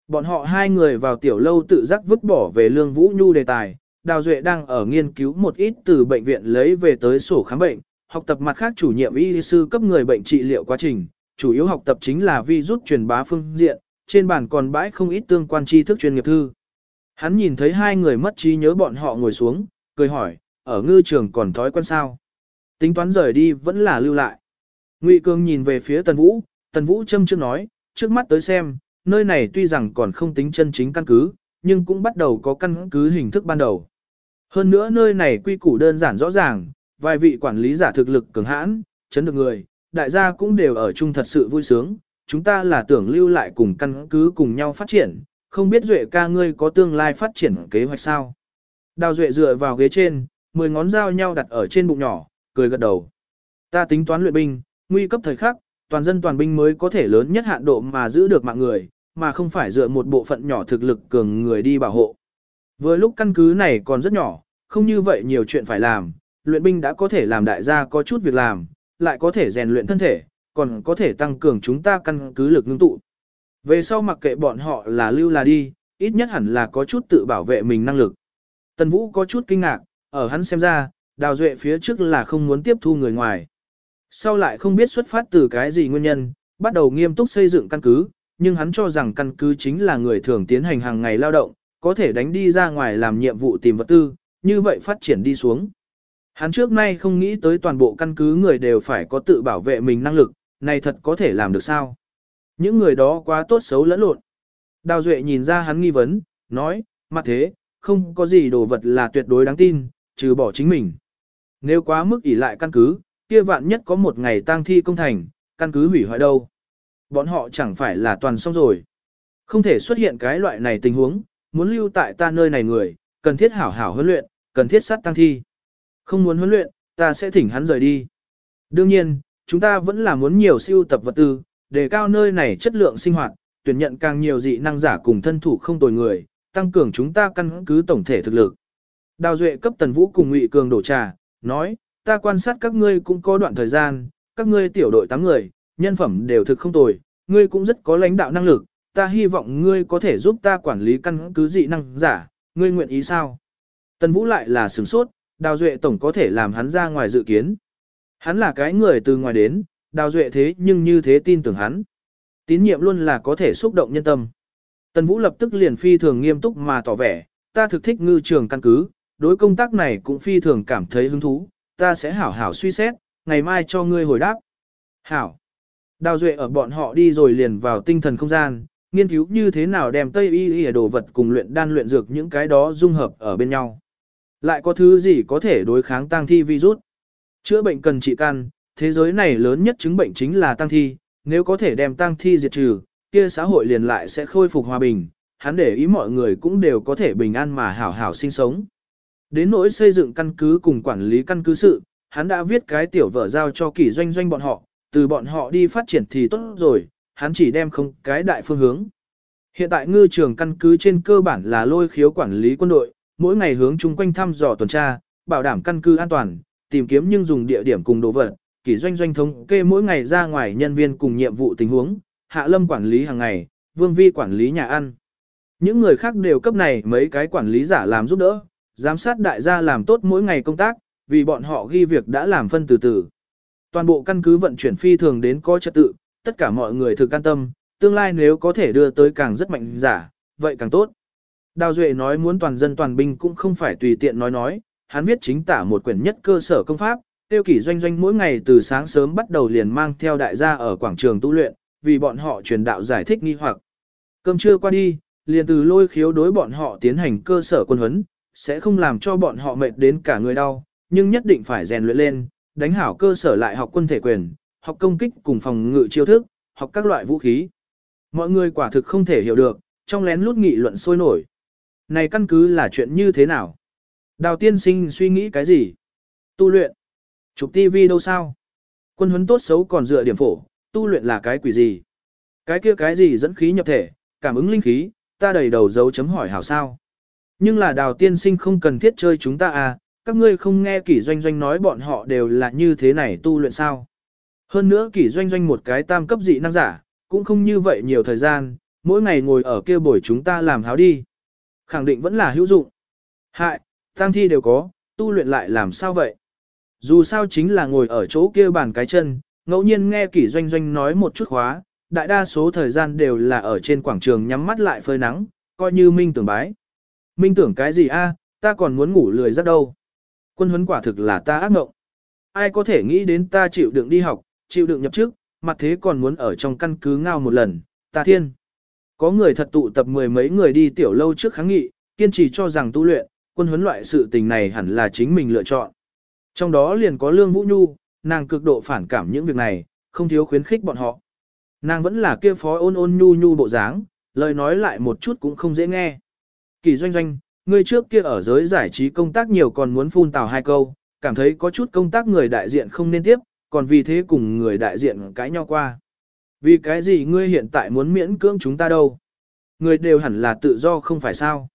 Bọn họ hai người vào tiểu lâu tự giác vứt bỏ về Lương Vũ Nhu đề tài, Đào Duệ đang ở nghiên cứu một ít từ bệnh viện lấy về tới sổ khám bệnh, học tập mặt khác chủ nhiệm y sư cấp người bệnh trị liệu quá trình, chủ yếu học tập chính là vi rút truyền bá phương diện, trên bàn còn bãi không ít tương quan tri thức chuyên nghiệp thư. Hắn nhìn thấy hai người mất trí nhớ bọn họ ngồi xuống, cười hỏi, ở ngư trường còn thói quen sao? Tính toán rời đi vẫn là lưu lại. Ngụy Cương nhìn về phía Tần Vũ, Tần Vũ châm trước nói, trước mắt tới xem, nơi này tuy rằng còn không tính chân chính căn cứ, nhưng cũng bắt đầu có căn cứ hình thức ban đầu. Hơn nữa nơi này quy củ đơn giản rõ ràng, vài vị quản lý giả thực lực cường hãn, chấn được người, đại gia cũng đều ở chung thật sự vui sướng, chúng ta là tưởng lưu lại cùng căn cứ cùng nhau phát triển, không biết Duệ ca ngươi có tương lai phát triển kế hoạch sao. Đào Duệ dựa vào ghế trên, mười ngón dao nhau đặt ở trên bụng nhỏ, cười gật đầu. Ta tính toán luyện binh, nguy cấp thời khắc, toàn dân toàn binh mới có thể lớn nhất hạn độ mà giữ được mạng người, mà không phải dựa một bộ phận nhỏ thực lực cường người đi bảo hộ. Vừa lúc căn cứ này còn rất nhỏ, không như vậy nhiều chuyện phải làm, luyện binh đã có thể làm đại gia có chút việc làm, lại có thể rèn luyện thân thể, còn có thể tăng cường chúng ta căn cứ lực ngưng tụ. Về sau mặc kệ bọn họ là lưu là đi, ít nhất hẳn là có chút tự bảo vệ mình năng lực. Tần Vũ có chút kinh ngạc, ở hắn xem ra, đào duệ phía trước là không muốn tiếp thu người ngoài. Sau lại không biết xuất phát từ cái gì nguyên nhân, bắt đầu nghiêm túc xây dựng căn cứ, nhưng hắn cho rằng căn cứ chính là người thường tiến hành hàng ngày lao động, có thể đánh đi ra ngoài làm nhiệm vụ tìm vật tư, như vậy phát triển đi xuống. Hắn trước nay không nghĩ tới toàn bộ căn cứ người đều phải có tự bảo vệ mình năng lực, này thật có thể làm được sao? Những người đó quá tốt xấu lẫn lộn. Đào Duệ nhìn ra hắn nghi vấn, nói, mặt thế, không có gì đồ vật là tuyệt đối đáng tin, trừ bỏ chính mình. Nếu quá mức ỷ lại căn cứ, kia vạn nhất có một ngày tang thi công thành, căn cứ hủy hoại đâu. Bọn họ chẳng phải là toàn xong rồi. Không thể xuất hiện cái loại này tình huống, muốn lưu tại ta nơi này người, cần thiết hảo hảo huấn luyện, cần thiết sát tăng thi. Không muốn huấn luyện, ta sẽ thỉnh hắn rời đi. Đương nhiên, chúng ta vẫn là muốn nhiều siêu tập vật tư, để cao nơi này chất lượng sinh hoạt, tuyển nhận càng nhiều dị năng giả cùng thân thủ không tồi người, tăng cường chúng ta căn cứ tổng thể thực lực. Đào Duệ cấp Tần Vũ cùng Ngụy Cường đổ trà, nói, ta quan sát các ngươi cũng có đoạn thời gian, các ngươi tiểu đội 8 người, nhân phẩm đều thực không tồi, ngươi cũng rất có lãnh đạo năng lực, ta hy vọng ngươi có thể giúp ta quản lý căn cứ dị năng giả, ngươi nguyện ý sao? Tần Vũ lại là sửng sốt, Đào Duệ tổng có thể làm hắn ra ngoài dự kiến. Hắn là cái người từ ngoài đến, Đào Duệ thế nhưng như thế tin tưởng hắn. Tín nhiệm luôn là có thể xúc động nhân tâm. Tần Vũ lập tức liền phi thường nghiêm túc mà tỏ vẻ, ta thực thích ngư trường căn cứ, đối công tác này cũng phi thường cảm thấy hứng thú, ta sẽ hảo hảo suy xét, ngày mai cho ngươi hồi đáp. Hảo, Đào Duệ ở bọn họ đi rồi liền vào tinh thần không gian, nghiên cứu như thế nào đem Tây y y đồ vật cùng luyện đan luyện dược những cái đó dung hợp ở bên nhau. Lại có thứ gì có thể đối kháng tăng thi virus. Chữa bệnh cần trị căn, thế giới này lớn nhất chứng bệnh chính là tăng thi, nếu có thể đem tăng thi diệt trừ, kia xã hội liền lại sẽ khôi phục hòa bình, hắn để ý mọi người cũng đều có thể bình an mà hảo hảo sinh sống. Đến nỗi xây dựng căn cứ cùng quản lý căn cứ sự, hắn đã viết cái tiểu vở giao cho kỷ doanh doanh bọn họ, từ bọn họ đi phát triển thì tốt rồi, hắn chỉ đem không cái đại phương hướng. Hiện tại ngư trường căn cứ trên cơ bản là lôi khiếu quản lý quân đội, mỗi ngày hướng chung quanh thăm dò tuần tra, bảo đảm căn cứ an toàn, tìm kiếm nhưng dùng địa điểm cùng đồ vật, kỷ doanh doanh thống kê mỗi ngày ra ngoài nhân viên cùng nhiệm vụ tình huống, hạ lâm quản lý hàng ngày, vương vi quản lý nhà ăn. Những người khác đều cấp này mấy cái quản lý giả làm giúp đỡ, giám sát đại gia làm tốt mỗi ngày công tác, vì bọn họ ghi việc đã làm phân từ từ. Toàn bộ căn cứ vận chuyển phi thường đến có trật tự, tất cả mọi người thực can tâm, tương lai nếu có thể đưa tới càng rất mạnh giả, vậy càng tốt. Đào Duệ nói muốn toàn dân toàn binh cũng không phải tùy tiện nói nói, hắn viết chính tả một quyển nhất cơ sở công pháp, tiêu kỷ doanh doanh mỗi ngày từ sáng sớm bắt đầu liền mang theo đại gia ở quảng trường tu luyện, vì bọn họ truyền đạo giải thích nghi hoặc. Cơm trưa qua đi, liền từ lôi khiếu đối bọn họ tiến hành cơ sở quân huấn, sẽ không làm cho bọn họ mệt đến cả người đau, nhưng nhất định phải rèn luyện lên, đánh hảo cơ sở lại học quân thể quyền, học công kích cùng phòng ngự chiêu thức, học các loại vũ khí. Mọi người quả thực không thể hiểu được, trong lén lút nghị luận sôi nổi. Này căn cứ là chuyện như thế nào? Đào tiên sinh suy nghĩ cái gì? Tu luyện. Chụp tivi đâu sao? Quân huấn tốt xấu còn dựa điểm phổ, tu luyện là cái quỷ gì? Cái kia cái gì dẫn khí nhập thể, cảm ứng linh khí, ta đầy đầu dấu chấm hỏi hảo sao? Nhưng là đào tiên sinh không cần thiết chơi chúng ta à, các ngươi không nghe kỷ doanh doanh nói bọn họ đều là như thế này tu luyện sao? Hơn nữa kỷ doanh doanh một cái tam cấp dị năng giả, cũng không như vậy nhiều thời gian, mỗi ngày ngồi ở kia buổi chúng ta làm háo đi. Khẳng định vẫn là hữu dụng. Hại, tăng thi đều có, tu luyện lại làm sao vậy? Dù sao chính là ngồi ở chỗ kia bàn cái chân, ngẫu nhiên nghe kỷ doanh doanh nói một chút khóa, đại đa số thời gian đều là ở trên quảng trường nhắm mắt lại phơi nắng, coi như minh tưởng bái. Minh tưởng cái gì a? ta còn muốn ngủ lười rất đâu. Quân huấn quả thực là ta ác mộng. Ai có thể nghĩ đến ta chịu đựng đi học, chịu đựng nhập chức, mặt thế còn muốn ở trong căn cứ ngao một lần, ta thiên. Có người thật tụ tập mười mấy người đi tiểu lâu trước kháng nghị, kiên trì cho rằng tu luyện, quân huấn loại sự tình này hẳn là chính mình lựa chọn. Trong đó liền có Lương Vũ Nhu, nàng cực độ phản cảm những việc này, không thiếu khuyến khích bọn họ. Nàng vẫn là kia phó ôn ôn nhu nhu bộ dáng, lời nói lại một chút cũng không dễ nghe. Kỳ doanh doanh, người trước kia ở giới giải trí công tác nhiều còn muốn phun tào hai câu, cảm thấy có chút công tác người đại diện không nên tiếp, còn vì thế cùng người đại diện cãi nhau qua. Vì cái gì ngươi hiện tại muốn miễn cưỡng chúng ta đâu? Người đều hẳn là tự do không phải sao?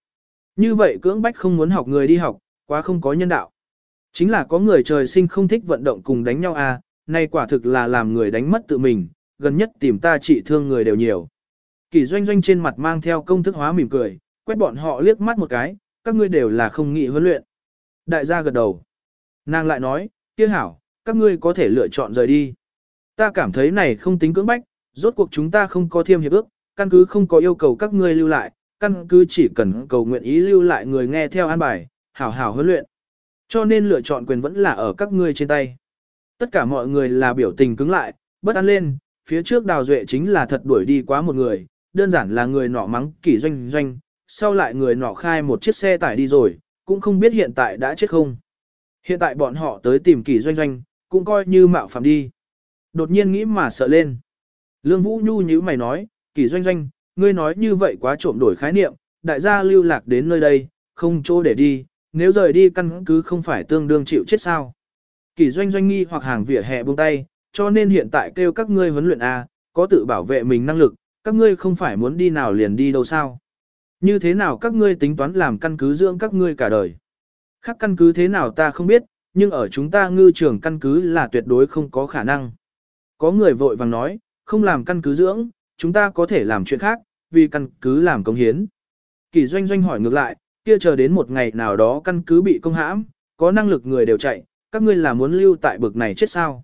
Như vậy cưỡng bách không muốn học người đi học, quá không có nhân đạo. Chính là có người trời sinh không thích vận động cùng đánh nhau à, nay quả thực là làm người đánh mất tự mình, gần nhất tìm ta trị thương người đều nhiều. Kỳ doanh doanh trên mặt mang theo công thức hóa mỉm cười, quét bọn họ liếc mắt một cái, các ngươi đều là không nghị huấn luyện. Đại gia gật đầu. Nàng lại nói, kia hảo, các ngươi có thể lựa chọn rời đi. Ta cảm thấy này không tính cưỡng bách, rốt cuộc chúng ta không có thiêm hiệp ước, căn cứ không có yêu cầu các ngươi lưu lại, căn cứ chỉ cần cầu nguyện ý lưu lại người nghe theo an bài, hảo hảo huấn luyện. Cho nên lựa chọn quyền vẫn là ở các ngươi trên tay. Tất cả mọi người là biểu tình cứng lại, bất an lên, phía trước đào duệ chính là thật đuổi đi quá một người, đơn giản là người nọ mắng kỷ doanh doanh, sau lại người nọ khai một chiếc xe tải đi rồi, cũng không biết hiện tại đã chết không. Hiện tại bọn họ tới tìm kỳ doanh doanh, cũng coi như mạo phạm đi. Đột nhiên nghĩ mà sợ lên. Lương Vũ Nhu như mày nói, kỳ doanh doanh, ngươi nói như vậy quá trộm đổi khái niệm, đại gia lưu lạc đến nơi đây, không chỗ để đi, nếu rời đi căn cứ không phải tương đương chịu chết sao. kỳ doanh doanh nghi hoặc hàng vỉa hè buông tay, cho nên hiện tại kêu các ngươi huấn luyện A, có tự bảo vệ mình năng lực, các ngươi không phải muốn đi nào liền đi đâu sao. Như thế nào các ngươi tính toán làm căn cứ dưỡng các ngươi cả đời. Khác căn cứ thế nào ta không biết, nhưng ở chúng ta ngư trường căn cứ là tuyệt đối không có khả năng. Có người vội vàng nói, không làm căn cứ dưỡng, chúng ta có thể làm chuyện khác, vì căn cứ làm công hiến. Kỳ doanh doanh hỏi ngược lại, kia chờ đến một ngày nào đó căn cứ bị công hãm, có năng lực người đều chạy, các ngươi là muốn lưu tại bực này chết sao.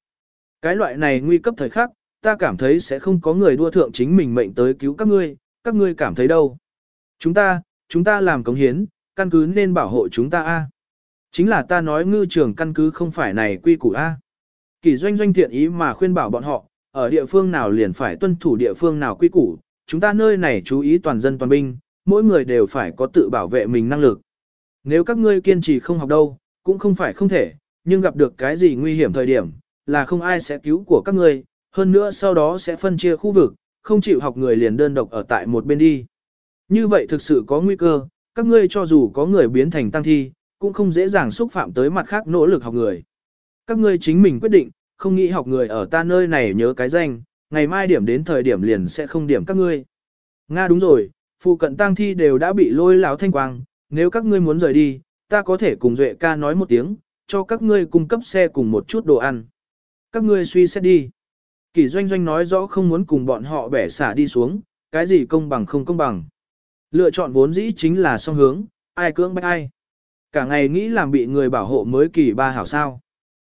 Cái loại này nguy cấp thời khắc, ta cảm thấy sẽ không có người đua thượng chính mình mệnh tới cứu các ngươi, các ngươi cảm thấy đâu. Chúng ta, chúng ta làm cống hiến, căn cứ nên bảo hộ chúng ta a. Chính là ta nói ngư trường căn cứ không phải này quy củ A. Kỳ doanh doanh thiện ý mà khuyên bảo bọn họ, ở địa phương nào liền phải tuân thủ địa phương nào quy củ, chúng ta nơi này chú ý toàn dân toàn binh, mỗi người đều phải có tự bảo vệ mình năng lực. Nếu các ngươi kiên trì không học đâu, cũng không phải không thể, nhưng gặp được cái gì nguy hiểm thời điểm, là không ai sẽ cứu của các ngươi, hơn nữa sau đó sẽ phân chia khu vực, không chịu học người liền đơn độc ở tại một bên đi. Như vậy thực sự có nguy cơ, các ngươi cho dù có người biến thành tăng thi, cũng không dễ dàng xúc phạm tới mặt khác nỗ lực học người. Các ngươi chính mình quyết định, không nghĩ học người ở ta nơi này nhớ cái danh, ngày mai điểm đến thời điểm liền sẽ không điểm các ngươi. Nga đúng rồi, phụ cận tăng thi đều đã bị lôi láo thanh quang, nếu các ngươi muốn rời đi, ta có thể cùng Duệ ca nói một tiếng, cho các ngươi cung cấp xe cùng một chút đồ ăn. Các ngươi suy xét đi. Kỷ doanh doanh nói rõ không muốn cùng bọn họ bẻ xả đi xuống, cái gì công bằng không công bằng. Lựa chọn vốn dĩ chính là song hướng, ai cưỡng bách ai. Cả ngày nghĩ làm bị người bảo hộ mới kỳ ba hảo sao.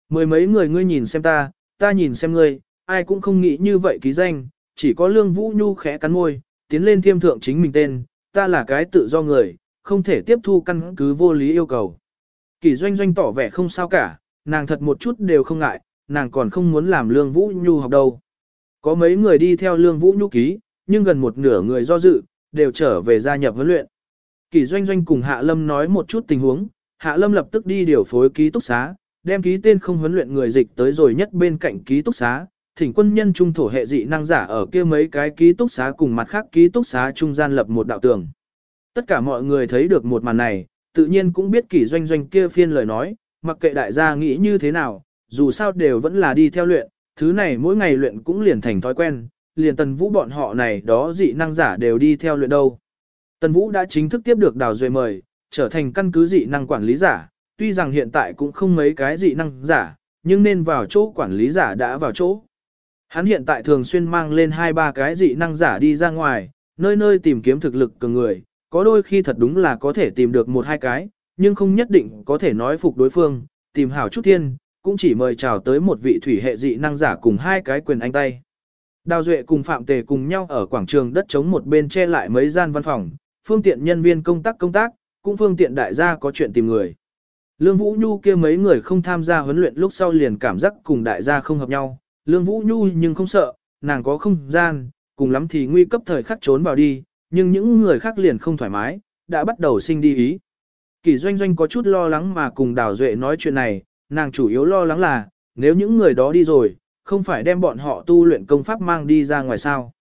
Mười mấy người ngươi nhìn xem ta, ta nhìn xem ngươi, ai cũng không nghĩ như vậy ký danh, chỉ có lương vũ nhu khẽ cắn môi, tiến lên thiêm thượng chính mình tên, ta là cái tự do người, không thể tiếp thu căn cứ vô lý yêu cầu. Kỳ doanh doanh tỏ vẻ không sao cả, nàng thật một chút đều không ngại, nàng còn không muốn làm lương vũ nhu học đâu. Có mấy người đi theo lương vũ nhu ký, nhưng gần một nửa người do dự, đều trở về gia nhập huấn luyện. Kỳ doanh doanh cùng Hạ Lâm nói một chút tình huống, Hạ Lâm lập tức đi điều phối ký túc xá, đem ký tên không huấn luyện người dịch tới rồi nhất bên cạnh ký túc xá, thỉnh quân nhân trung thổ hệ dị năng giả ở kia mấy cái ký túc xá cùng mặt khác ký túc xá trung gian lập một đạo tường. Tất cả mọi người thấy được một màn này, tự nhiên cũng biết kỷ doanh doanh kia phiên lời nói, mặc kệ đại gia nghĩ như thế nào, dù sao đều vẫn là đi theo luyện, thứ này mỗi ngày luyện cũng liền thành thói quen, liền tần vũ bọn họ này đó dị năng giả đều đi theo luyện đâu. Tần vũ đã chính thức tiếp được đào duệ mời, trở thành căn cứ dị năng quản lý giả, tuy rằng hiện tại cũng không mấy cái dị năng giả, nhưng nên vào chỗ quản lý giả đã vào chỗ. Hắn hiện tại thường xuyên mang lên hai ba cái dị năng giả đi ra ngoài, nơi nơi tìm kiếm thực lực cường người, có đôi khi thật đúng là có thể tìm được một hai cái, nhưng không nhất định có thể nói phục đối phương, tìm hảo chút thiên, cũng chỉ mời chào tới một vị thủy hệ dị năng giả cùng hai cái quyền anh tay. Đào Duệ cùng Phạm Tề cùng nhau ở quảng trường đất chống một bên che lại mấy gian văn phòng, phương tiện nhân viên công tác công tác, cũng phương tiện đại gia có chuyện tìm người. Lương Vũ Nhu kia mấy người không tham gia huấn luyện lúc sau liền cảm giác cùng đại gia không hợp nhau, Lương Vũ Nhu nhưng không sợ, nàng có không gian, cùng lắm thì nguy cấp thời khắc trốn vào đi, nhưng những người khác liền không thoải mái, đã bắt đầu sinh đi ý. Kỳ doanh doanh có chút lo lắng mà cùng Đào Duệ nói chuyện này, nàng chủ yếu lo lắng là, nếu những người đó đi rồi, không phải đem bọn họ tu luyện công pháp mang đi ra ngoài sao.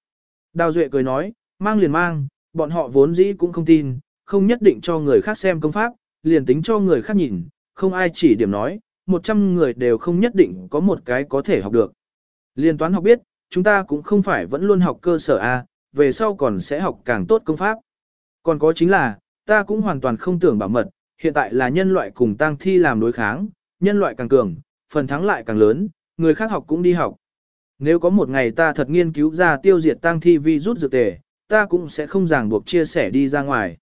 Đào Duệ cười nói, mang liền mang, bọn họ vốn dĩ cũng không tin, không nhất định cho người khác xem công pháp, liền tính cho người khác nhìn, không ai chỉ điểm nói, 100 người đều không nhất định có một cái có thể học được. Liên toán học biết, chúng ta cũng không phải vẫn luôn học cơ sở A, về sau còn sẽ học càng tốt công pháp. Còn có chính là, ta cũng hoàn toàn không tưởng bảo mật, hiện tại là nhân loại cùng tăng thi làm đối kháng, nhân loại càng cường, phần thắng lại càng lớn, người khác học cũng đi học. Nếu có một ngày ta thật nghiên cứu ra tiêu diệt tăng thi vi rút dược tề, ta cũng sẽ không ràng buộc chia sẻ đi ra ngoài.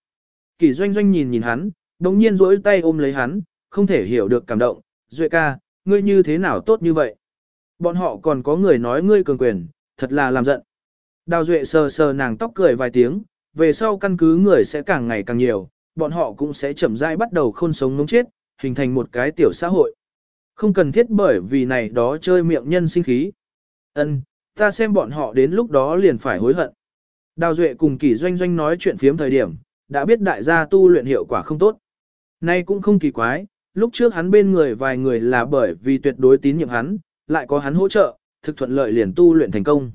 Kỳ doanh doanh nhìn nhìn hắn, đồng nhiên rỗi tay ôm lấy hắn, không thể hiểu được cảm động, Duệ ca, ngươi như thế nào tốt như vậy? Bọn họ còn có người nói ngươi cường quyền, thật là làm giận. Đào Duệ sờ sờ nàng tóc cười vài tiếng, về sau căn cứ người sẽ càng ngày càng nhiều, bọn họ cũng sẽ chậm rãi bắt đầu khôn sống ngống chết, hình thành một cái tiểu xã hội. Không cần thiết bởi vì này đó chơi miệng nhân sinh khí. Ân, ta xem bọn họ đến lúc đó liền phải hối hận. Đào Duệ cùng Kỷ Doanh Doanh nói chuyện phiếm thời điểm, đã biết đại gia tu luyện hiệu quả không tốt. Nay cũng không kỳ quái, lúc trước hắn bên người vài người là bởi vì tuyệt đối tín nhiệm hắn, lại có hắn hỗ trợ, thực thuận lợi liền tu luyện thành công.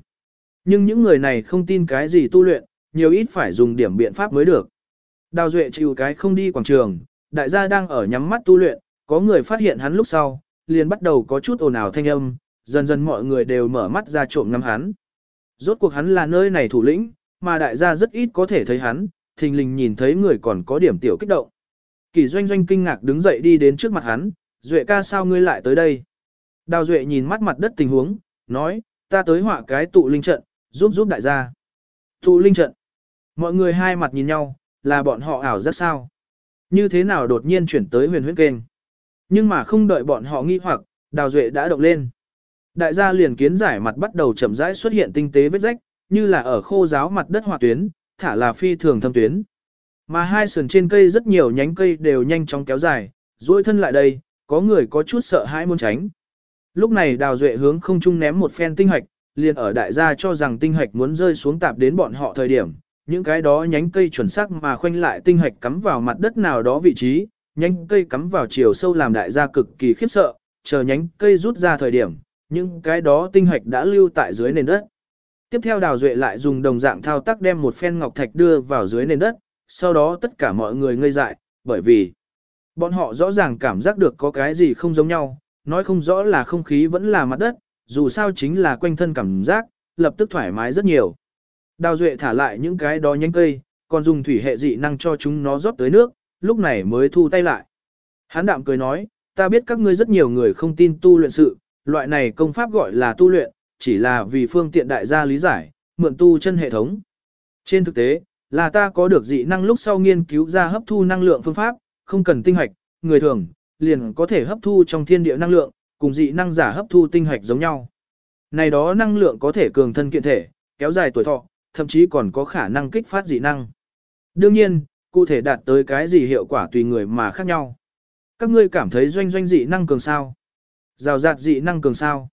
Nhưng những người này không tin cái gì tu luyện, nhiều ít phải dùng điểm biện pháp mới được. Đào Duệ chịu cái không đi quảng trường, đại gia đang ở nhắm mắt tu luyện, có người phát hiện hắn lúc sau, liền bắt đầu có chút ồn ào thanh âm, dần dần mọi người đều mở mắt ra trộm ngắm hắn. Rốt cuộc hắn là nơi này thủ lĩnh, mà đại gia rất ít có thể thấy hắn, thình lình nhìn thấy người còn có điểm tiểu kích động. Kỳ doanh doanh kinh ngạc đứng dậy đi đến trước mặt hắn, Duệ ca sao ngươi lại tới đây? Đào Duệ nhìn mắt mặt đất tình huống, nói, ta tới họa cái tụ linh trận, giúp giúp đại gia. Tụ linh trận. Mọi người hai mặt nhìn nhau, là bọn họ ảo rất sao. Như thế nào đột nhiên chuyển tới huyền huyết kênh. Nhưng mà không đợi bọn họ nghi hoặc, Đào Duệ đã động lên. Đại gia liền kiến giải mặt bắt đầu chậm rãi xuất hiện tinh tế vết rách, như là ở khô giáo mặt đất hoạt tuyến, thả là phi thường thâm tuyến. Mà hai sườn trên cây rất nhiều nhánh cây đều nhanh chóng kéo dài, duỗi thân lại đây, có người có chút sợ hãi muốn tránh. Lúc này Đào Duệ hướng không trung ném một phen tinh hạch, liền ở đại gia cho rằng tinh hạch muốn rơi xuống tạp đến bọn họ thời điểm, những cái đó nhánh cây chuẩn xác mà khoanh lại tinh hạch cắm vào mặt đất nào đó vị trí, nhánh cây cắm vào chiều sâu làm đại gia cực kỳ khiếp sợ, chờ nhánh cây rút ra thời điểm, những cái đó tinh hạch đã lưu tại dưới nền đất. Tiếp theo Đào Duệ lại dùng đồng dạng thao tác đem một phen ngọc thạch đưa vào dưới nền đất, sau đó tất cả mọi người ngây dại, bởi vì bọn họ rõ ràng cảm giác được có cái gì không giống nhau, nói không rõ là không khí vẫn là mặt đất, dù sao chính là quanh thân cảm giác, lập tức thoải mái rất nhiều. Đào Duệ thả lại những cái đó nhánh cây, còn dùng thủy hệ dị năng cho chúng nó rót tới nước, lúc này mới thu tay lại. Hán đạm cười nói, ta biết các ngươi rất nhiều người không tin tu luyện sự, loại này công pháp gọi là tu luyện, chỉ là vì phương tiện đại gia lý giải, mượn tu chân hệ thống. Trên thực tế, là ta có được dị năng lúc sau nghiên cứu ra hấp thu năng lượng phương pháp, không cần tinh hạch, người thường, liền có thể hấp thu trong thiên địa năng lượng, cùng dị năng giả hấp thu tinh hạch giống nhau. Này đó năng lượng có thể cường thân kiện thể, kéo dài tuổi thọ, thậm chí còn có khả năng kích phát dị năng. Đương nhiên, cụ thể đạt tới cái gì hiệu quả tùy người mà khác nhau. Các ngươi cảm thấy doanh doanh dị năng cường sao? Rào rạt dị năng cường sao?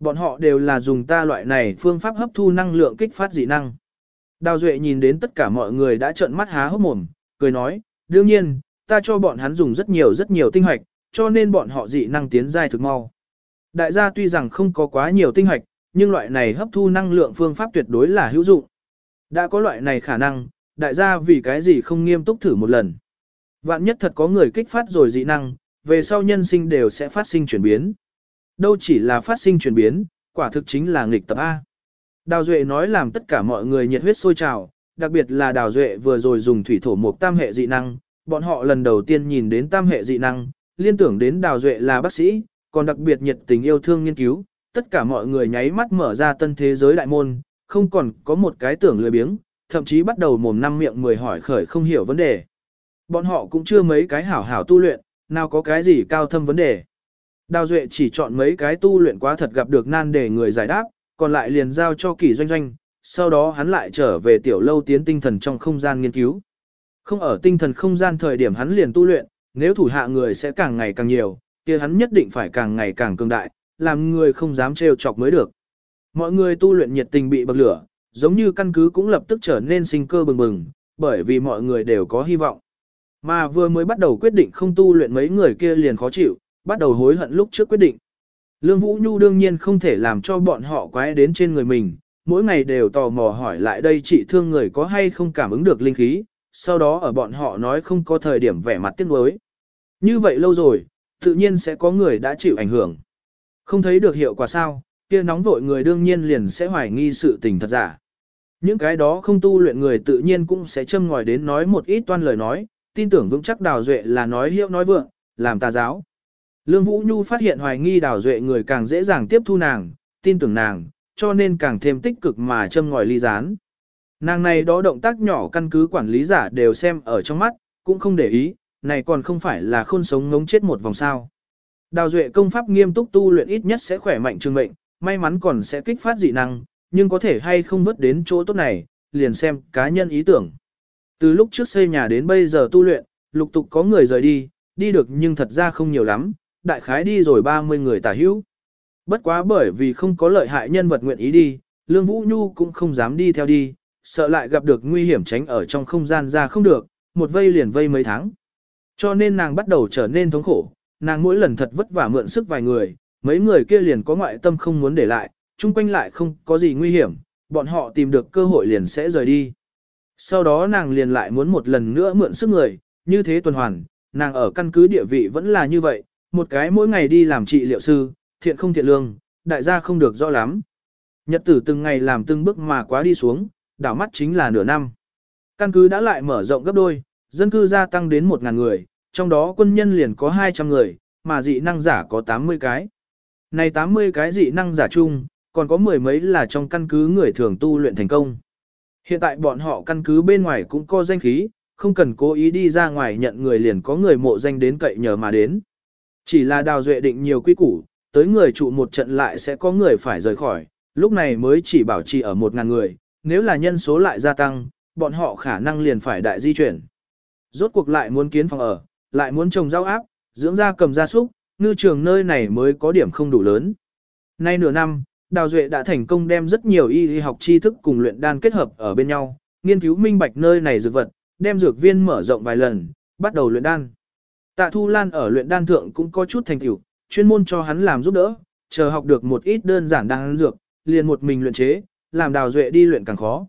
Bọn họ đều là dùng ta loại này phương pháp hấp thu năng lượng kích phát dị năng. Đào Duệ nhìn đến tất cả mọi người đã trợn mắt há hốc mồm, cười nói, đương nhiên, ta cho bọn hắn dùng rất nhiều rất nhiều tinh hoạch, cho nên bọn họ dị năng tiến giai thực mau. Đại gia tuy rằng không có quá nhiều tinh hoạch, nhưng loại này hấp thu năng lượng phương pháp tuyệt đối là hữu dụng. Đã có loại này khả năng, đại gia vì cái gì không nghiêm túc thử một lần. Vạn nhất thật có người kích phát rồi dị năng, về sau nhân sinh đều sẽ phát sinh chuyển biến. Đâu chỉ là phát sinh chuyển biến, quả thực chính là nghịch tập A. Đào Duệ nói làm tất cả mọi người nhiệt huyết sôi trào, đặc biệt là Đào Duệ vừa rồi dùng thủy thổ một tam hệ dị năng, bọn họ lần đầu tiên nhìn đến tam hệ dị năng, liên tưởng đến Đào Duệ là bác sĩ, còn đặc biệt nhiệt tình yêu thương nghiên cứu, tất cả mọi người nháy mắt mở ra tân thế giới đại môn, không còn có một cái tưởng lười biếng, thậm chí bắt đầu mồm năm miệng mười hỏi khởi không hiểu vấn đề. Bọn họ cũng chưa mấy cái hảo hảo tu luyện, nào có cái gì cao thâm vấn đề. Đào Duệ chỉ chọn mấy cái tu luyện quá thật gặp được nan để người giải đáp, còn lại liền giao cho kỳ doanh doanh, sau đó hắn lại trở về tiểu lâu tiến tinh thần trong không gian nghiên cứu. Không ở tinh thần không gian thời điểm hắn liền tu luyện, nếu thủ hạ người sẽ càng ngày càng nhiều, kia hắn nhất định phải càng ngày càng cường đại, làm người không dám trêu chọc mới được. Mọi người tu luyện nhiệt tình bị bậc lửa, giống như căn cứ cũng lập tức trở nên sinh cơ bừng bừng, bởi vì mọi người đều có hy vọng. Mà vừa mới bắt đầu quyết định không tu luyện mấy người kia liền khó chịu, bắt đầu hối hận lúc trước quyết định. Lương Vũ Nhu đương nhiên không thể làm cho bọn họ quái đến trên người mình, mỗi ngày đều tò mò hỏi lại đây chị thương người có hay không cảm ứng được linh khí, sau đó ở bọn họ nói không có thời điểm vẻ mặt tiếc nuối. Như vậy lâu rồi, tự nhiên sẽ có người đã chịu ảnh hưởng. Không thấy được hiệu quả sao, kia nóng vội người đương nhiên liền sẽ hoài nghi sự tình thật giả. Những cái đó không tu luyện người tự nhiên cũng sẽ châm ngòi đến nói một ít toan lời nói, tin tưởng vững chắc đào duệ là nói hiệu nói vượng, làm tà giáo. Lương Vũ Nhu phát hiện hoài nghi đào duệ người càng dễ dàng tiếp thu nàng, tin tưởng nàng, cho nên càng thêm tích cực mà châm ngòi ly gián. Nàng này đó động tác nhỏ căn cứ quản lý giả đều xem ở trong mắt, cũng không để ý, này còn không phải là khôn sống ngống chết một vòng sao. Đào duệ công pháp nghiêm túc tu luyện ít nhất sẽ khỏe mạnh trường mệnh, may mắn còn sẽ kích phát dị năng, nhưng có thể hay không vớt đến chỗ tốt này, liền xem cá nhân ý tưởng. Từ lúc trước xây nhà đến bây giờ tu luyện, lục tục có người rời đi, đi được nhưng thật ra không nhiều lắm, đại khái đi rồi 30 người tả hữu. Bất quá bởi vì không có lợi hại nhân vật nguyện ý đi, Lương Vũ Nhu cũng không dám đi theo đi, sợ lại gặp được nguy hiểm tránh ở trong không gian ra không được, một vây liền vây mấy tháng. Cho nên nàng bắt đầu trở nên thống khổ, nàng mỗi lần thật vất vả mượn sức vài người, mấy người kia liền có ngoại tâm không muốn để lại, chung quanh lại không có gì nguy hiểm, bọn họ tìm được cơ hội liền sẽ rời đi. Sau đó nàng liền lại muốn một lần nữa mượn sức người, như thế tuần hoàn, nàng ở căn cứ địa vị vẫn là như vậy, một cái mỗi ngày đi làm trị liệu sư, thiện không thiện lương, đại gia không được rõ lắm. Nhật tử từng ngày làm từng bước mà quá đi xuống, đảo mắt chính là nửa năm. Căn cứ đã lại mở rộng gấp đôi, dân cư gia tăng đến 1.000 người, trong đó quân nhân liền có 200 người, mà dị năng giả có 80 cái. Này 80 cái dị năng giả chung, còn có mười mấy là trong căn cứ người thường tu luyện thành công. Hiện tại bọn họ căn cứ bên ngoài cũng có danh khí, không cần cố ý đi ra ngoài nhận người liền có người mộ danh đến cậy nhờ mà đến. Chỉ là đào duệ định nhiều quy củ, tới người trụ một trận lại sẽ có người phải rời khỏi, lúc này mới chỉ bảo trì ở một ngàn người, nếu là nhân số lại gia tăng, bọn họ khả năng liền phải đại di chuyển. Rốt cuộc lại muốn kiến phòng ở, lại muốn trồng rau áp, dưỡng gia cầm gia súc, ngư trường nơi này mới có điểm không đủ lớn. Nay nửa năm, Đào Duệ đã thành công đem rất nhiều y y học tri thức cùng luyện đan kết hợp ở bên nhau, nghiên cứu minh bạch nơi này dược vật, đem dược viên mở rộng vài lần, bắt đầu luyện đan. Tạ Thu Lan ở luyện đan thượng cũng có chút thành tựu, chuyên môn cho hắn làm giúp đỡ, chờ học được một ít đơn giản đan dược, liền một mình luyện chế, làm Đào Duệ đi luyện càng khó.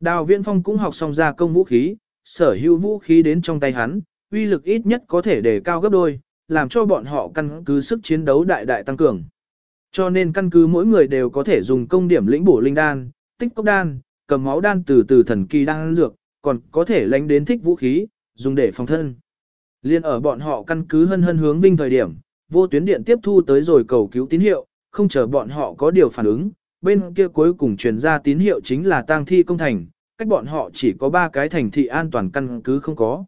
Đào Viễn Phong cũng học xong ra công vũ khí, sở hữu vũ khí đến trong tay hắn, uy lực ít nhất có thể đề cao gấp đôi, làm cho bọn họ căn cứ sức chiến đấu đại đại tăng cường. Cho nên căn cứ mỗi người đều có thể dùng công điểm lĩnh bổ linh đan, tích cốc đan, cầm máu đan từ từ thần kỳ đan dược, còn có thể lánh đến thích vũ khí, dùng để phòng thân. Liên ở bọn họ căn cứ hân hân hướng vinh thời điểm, vô tuyến điện tiếp thu tới rồi cầu cứu tín hiệu, không chờ bọn họ có điều phản ứng, bên kia cuối cùng truyền ra tín hiệu chính là tang thi công thành, cách bọn họ chỉ có ba cái thành thị an toàn căn cứ không có.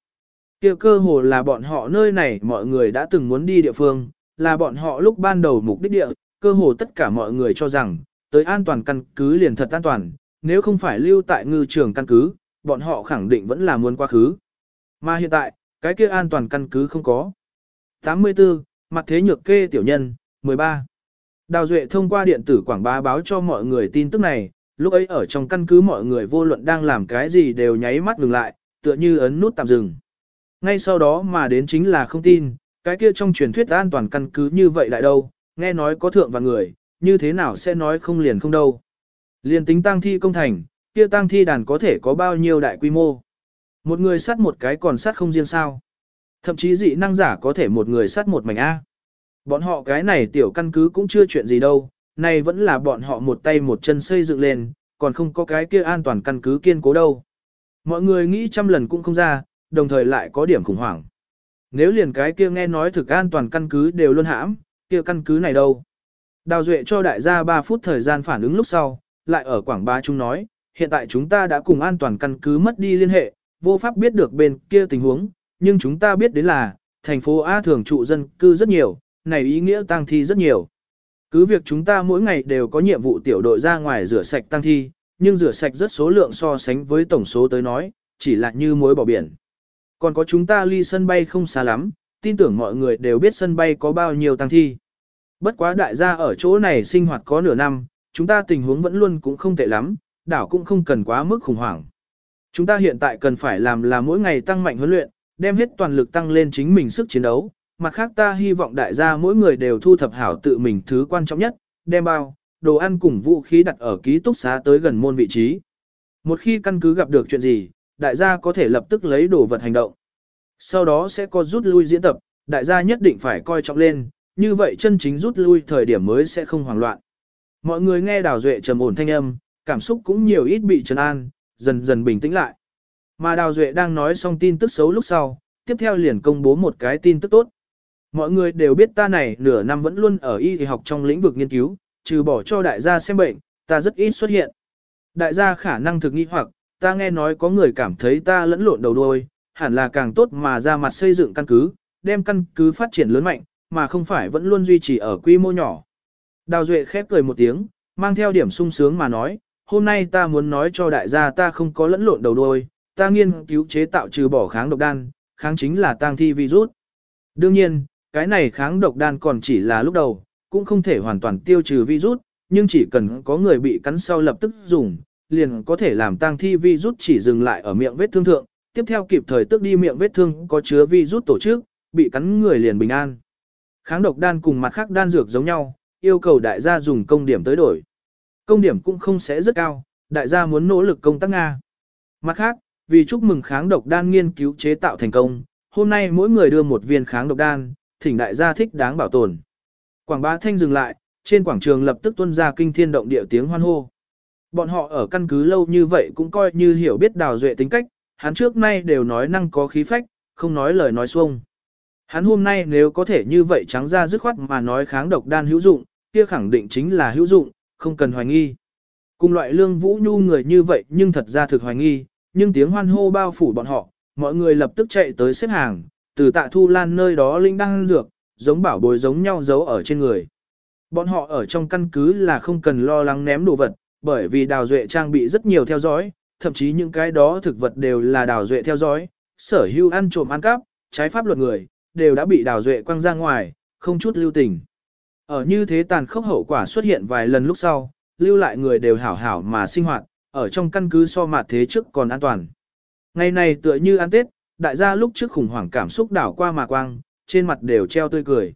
Kia cơ hồ là bọn họ nơi này mọi người đã từng muốn đi địa phương, là bọn họ lúc ban đầu mục đích địa, cơ hồ tất cả mọi người cho rằng, tới an toàn căn cứ liền thật an toàn, nếu không phải lưu tại ngư trường căn cứ, bọn họ khẳng định vẫn là muốn quá khứ. Mà hiện tại, cái kia an toàn căn cứ không có. 84. Mặt thế nhược kê tiểu nhân, 13. Đào Duệ thông qua điện tử quảng bá báo cho mọi người tin tức này, lúc ấy ở trong căn cứ mọi người vô luận đang làm cái gì đều nháy mắt ngừng lại, tựa như ấn nút tạm dừng. Ngay sau đó mà đến chính là không tin, cái kia trong truyền thuyết an toàn căn cứ như vậy lại đâu, nghe nói có thượng và người, như thế nào sẽ nói không liền không đâu. Liền tính tăng thi công thành, kia tăng thi đàn có thể có bao nhiêu đại quy mô. Một người sát một cái còn sát không riêng sao. Thậm chí dị năng giả có thể một người sát một mảnh A. Bọn họ cái này tiểu căn cứ cũng chưa chuyện gì đâu, này vẫn là bọn họ một tay một chân xây dựng lên, còn không có cái kia an toàn căn cứ kiên cố đâu. Mọi người nghĩ trăm lần cũng không ra, đồng thời lại có điểm khủng hoảng. Nếu liền cái kia nghe nói thực an toàn căn cứ đều luôn hãm, kia căn cứ này đâu. Đào Duệ cho đại gia 3 phút thời gian phản ứng lúc sau, lại ở Quảng Bá chúng nói, hiện tại chúng ta đã cùng an toàn căn cứ mất đi liên hệ, vô pháp biết được bên kia tình huống, nhưng chúng ta biết đến là, thành phố A thường trụ dân cư rất nhiều, này ý nghĩa tăng thi rất nhiều. Cứ việc chúng ta mỗi ngày đều có nhiệm vụ tiểu đội ra ngoài rửa sạch tăng thi, nhưng rửa sạch rất số lượng so sánh với tổng số tới nói, chỉ là như muối bỏ biển. Còn có chúng ta ly sân bay không xa lắm, tin tưởng mọi người đều biết sân bay có bao nhiêu tăng thi. Bất quá đại gia ở chỗ này sinh hoạt có nửa năm, chúng ta tình huống vẫn luôn cũng không tệ lắm, đảo cũng không cần quá mức khủng hoảng. Chúng ta hiện tại cần phải làm là mỗi ngày tăng mạnh huấn luyện, đem hết toàn lực tăng lên chính mình sức chiến đấu. Mặt khác ta hy vọng đại gia mỗi người đều thu thập hảo tự mình thứ quan trọng nhất, đem bao, đồ ăn cùng vũ khí đặt ở ký túc xá tới gần môn vị trí. Một khi căn cứ gặp được chuyện gì, đại gia có thể lập tức lấy đồ vật hành động. Sau đó sẽ có rút lui diễn tập, đại gia nhất định phải coi trọng lên, như vậy chân chính rút lui thời điểm mới sẽ không hoảng loạn. Mọi người nghe Đào Duệ trầm ổn thanh âm, cảm xúc cũng nhiều ít bị trấn an, dần dần bình tĩnh lại. Mà Đào Duệ đang nói xong tin tức xấu lúc sau, tiếp theo liền công bố một cái tin tức tốt. Mọi người đều biết ta này nửa năm vẫn luôn ở y học trong lĩnh vực nghiên cứu, trừ bỏ cho đại gia xem bệnh, ta rất ít xuất hiện. Đại gia khả năng thực nghi hoặc, ta nghe nói có người cảm thấy ta lẫn lộn đầu đuôi, hẳn là càng tốt mà ra mặt xây dựng căn cứ, đem căn cứ phát triển lớn mạnh, mà không phải vẫn luôn duy trì ở quy mô nhỏ. Đào Duệ khép cười một tiếng, mang theo điểm sung sướng mà nói, hôm nay ta muốn nói cho đại gia ta không có lẫn lộn đầu đuôi, ta nghiên cứu chế tạo trừ bỏ kháng độc đan, kháng chính là tang thi virus. Đương nhiên, cái này kháng độc đan còn chỉ là lúc đầu, cũng không thể hoàn toàn tiêu trừ virus, nhưng chỉ cần có người bị cắn sau lập tức dùng, liền có thể làm tang thi virus chỉ dừng lại ở miệng vết thương thượng, tiếp theo kịp thời tức đi miệng vết thương có chứa vi rút tổ chức, bị cắn người liền bình an. Kháng độc đan cùng mặt khác đan dược giống nhau, yêu cầu đại gia dùng công điểm tới đổi. Công điểm cũng không sẽ rất cao, đại gia muốn nỗ lực công tác Nga. Mặt khác, vì chúc mừng kháng độc đan nghiên cứu chế tạo thành công, hôm nay mỗi người đưa một viên kháng độc đan, thỉnh đại gia thích đáng bảo tồn. Quảng bá thanh dừng lại, trên quảng trường lập tức tuân ra kinh thiên động địa tiếng hoan hô. Bọn họ ở căn cứ lâu như vậy cũng coi như hiểu biết đào duệ tính cách, hắn trước nay đều nói năng có khí phách, không nói lời nói xuông. Hắn hôm nay nếu có thể như vậy trắng ra dứt khoát mà nói kháng độc đan hữu dụng, kia khẳng định chính là hữu dụng, không cần hoài nghi. Cùng loại lương vũ nhu người như vậy nhưng thật ra thực hoài nghi, nhưng tiếng hoan hô bao phủ bọn họ, mọi người lập tức chạy tới xếp hàng, từ tạ thu lan nơi đó linh đăng dược, giống bảo bối giống nhau giấu ở trên người. Bọn họ ở trong căn cứ là không cần lo lắng ném đồ vật, bởi vì đào duệ trang bị rất nhiều theo dõi, thậm chí những cái đó thực vật đều là đào duệ theo dõi, sở hữu ăn trộm ăn cắp, trái pháp luật người, đều đã bị đào duệ quăng ra ngoài, không chút lưu tình. Ở như thế tàn khốc hậu quả xuất hiện vài lần lúc sau, lưu lại người đều hảo hảo mà sinh hoạt, ở trong căn cứ so mặt thế trước còn an toàn. Ngày này tựa như ăn Tết, đại gia lúc trước khủng hoảng cảm xúc đảo qua mà quang, trên mặt đều treo tươi cười.